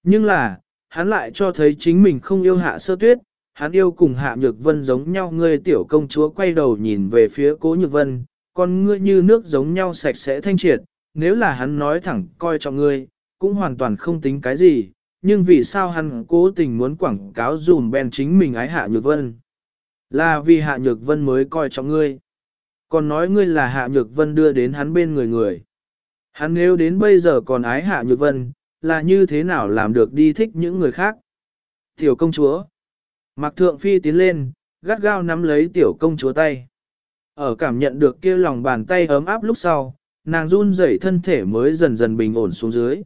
Nhưng là, hắn lại cho thấy chính mình không yêu hạ sơ tuyết, hắn yêu cùng hạ nhược vân giống nhau ngươi tiểu công chúa quay đầu nhìn về phía cố nhược vân, con ngươi như nước giống nhau sạch sẽ thanh triệt, nếu là hắn nói thẳng coi trọng ngươi, cũng hoàn toàn không tính cái gì, nhưng vì sao hắn cố tình muốn quảng cáo dùm ben chính mình ái hạ nhược vân. Là vì hạ nhược vân mới coi trọng ngươi. Còn nói ngươi là hạ nhược vân đưa đến hắn bên người người. Hắn nếu đến bây giờ còn ái hạ nhược vân, là như thế nào làm được đi thích những người khác. Tiểu công chúa. Mạc Thượng Phi tiến lên, gắt gao nắm lấy tiểu công chúa tay. Ở cảm nhận được kia lòng bàn tay ấm áp lúc sau, nàng run rẩy thân thể mới dần dần bình ổn xuống dưới.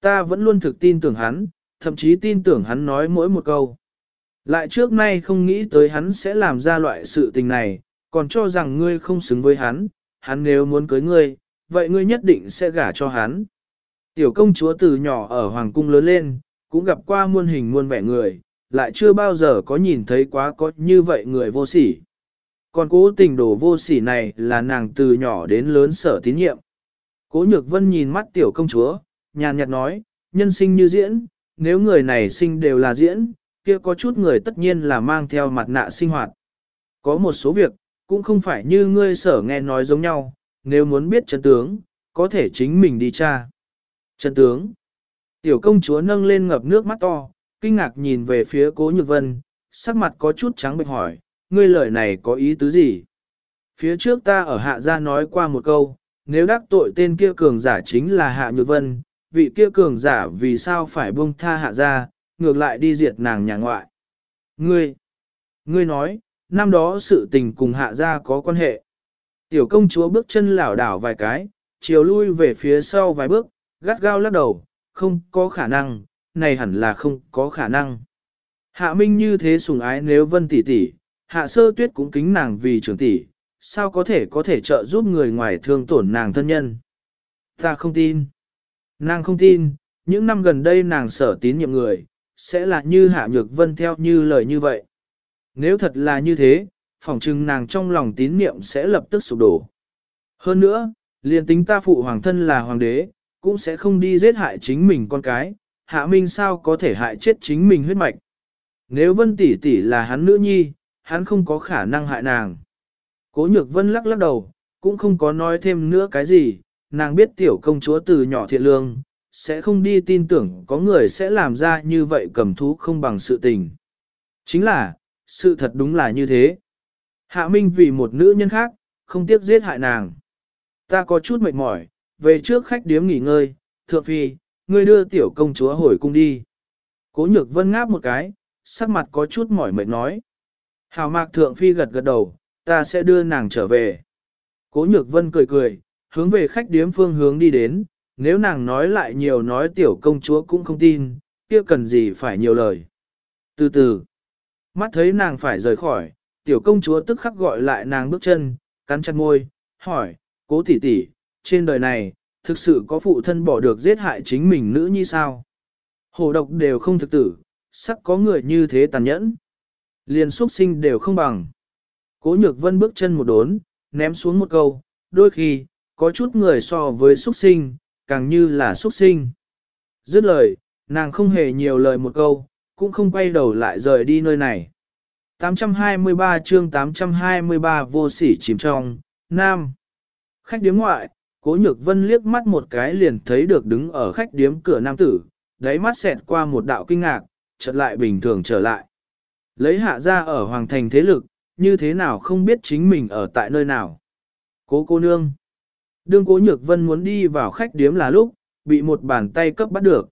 Ta vẫn luôn thực tin tưởng hắn, thậm chí tin tưởng hắn nói mỗi một câu. Lại trước nay không nghĩ tới hắn sẽ làm ra loại sự tình này, còn cho rằng ngươi không xứng với hắn, hắn nếu muốn cưới ngươi, vậy ngươi nhất định sẽ gả cho hắn. Tiểu công chúa từ nhỏ ở Hoàng cung lớn lên, cũng gặp qua muôn hình muôn vẻ người, lại chưa bao giờ có nhìn thấy quá có như vậy người vô sỉ. Còn cố tình đồ vô sỉ này là nàng từ nhỏ đến lớn sở tín nhiệm. Cố nhược vân nhìn mắt tiểu công chúa, nhàn nhạt nói, nhân sinh như diễn, nếu người này sinh đều là diễn, kia có chút người tất nhiên là mang theo mặt nạ sinh hoạt. Có một số việc, cũng không phải như ngươi sở nghe nói giống nhau, nếu muốn biết chân tướng, có thể chính mình đi tra. Chân tướng. Tiểu công chúa nâng lên ngập nước mắt to, kinh ngạc nhìn về phía cố nhược vân, sắc mặt có chút trắng bệch hỏi, ngươi lời này có ý tứ gì? Phía trước ta ở hạ gia nói qua một câu, nếu đắc tội tên kia cường giả chính là Hạ Nhược Vân, vị kia cường giả vì sao phải buông tha hạ Gia, ngược lại đi diệt nàng nhà ngoại. Ngươi, ngươi nói, năm đó sự tình cùng hạ Gia có quan hệ. Tiểu công chúa bước chân lảo đảo vài cái, chiều lui về phía sau vài bước, gắt gao lắc đầu, không có khả năng, này hẳn là không có khả năng. Hạ Minh như thế sùng ái nếu vân tỷ tỷ, hạ sơ tuyết cũng kính nàng vì trưởng tỷ, sao có thể có thể trợ giúp người ngoài thương tổn nàng thân nhân. Ta không tin. Nàng không tin, những năm gần đây nàng sở tín nhiệm người, sẽ là như hạ nhược vân theo như lời như vậy. Nếu thật là như thế, phỏng chừng nàng trong lòng tín niệm sẽ lập tức sụp đổ. Hơn nữa, liền tính ta phụ hoàng thân là hoàng đế, cũng sẽ không đi giết hại chính mình con cái, hạ minh sao có thể hại chết chính mình huyết mạch. Nếu vân tỷ tỷ là hắn nữ nhi, hắn không có khả năng hại nàng. Cố nhược vân lắc lắc đầu, cũng không có nói thêm nữa cái gì, nàng biết tiểu công chúa từ nhỏ thiện lương, sẽ không đi tin tưởng có người sẽ làm ra như vậy cầm thú không bằng sự tình. Chính là, sự thật đúng là như thế. Hạ Minh vì một nữ nhân khác, không tiếc giết hại nàng. Ta có chút mệt mỏi, về trước khách điếm nghỉ ngơi, thượng phi, ngươi đưa tiểu công chúa hồi cung đi. Cố nhược vân ngáp một cái, sắc mặt có chút mỏi mệt nói. Hào mạc thượng phi gật gật đầu, ta sẽ đưa nàng trở về. Cố nhược vân cười cười, hướng về khách điếm phương hướng đi đến, nếu nàng nói lại nhiều nói tiểu công chúa cũng không tin, kia cần gì phải nhiều lời. Từ từ, mắt thấy nàng phải rời khỏi, tiểu công chúa tức khắc gọi lại nàng bước chân, cắn chặt môi, hỏi, cố tỷ tỷ, trên đời này, thực sự có phụ thân bỏ được giết hại chính mình nữ như sao? Hồ độc đều không thực tử, sắc có người như thế tàn nhẫn. Liền xuất sinh đều không bằng. Cố nhược vân bước chân một đốn, ném xuống một câu, đôi khi, có chút người so với xuất sinh, càng như là xuất sinh. Dứt lời, nàng không hề nhiều lời một câu, cũng không quay đầu lại rời đi nơi này. 823 chương 823 vô sỉ chìm trong, Nam. Khách điếm ngoại, cố nhược vân liếc mắt một cái liền thấy được đứng ở khách điếm cửa nam tử, đáy mắt xẹt qua một đạo kinh ngạc, chợt lại bình thường trở lại. Lấy hạ ra ở hoàng thành thế lực, như thế nào không biết chính mình ở tại nơi nào. Cố cô nương. Đương cố nhược vân muốn đi vào khách điếm là lúc, bị một bàn tay cấp bắt được.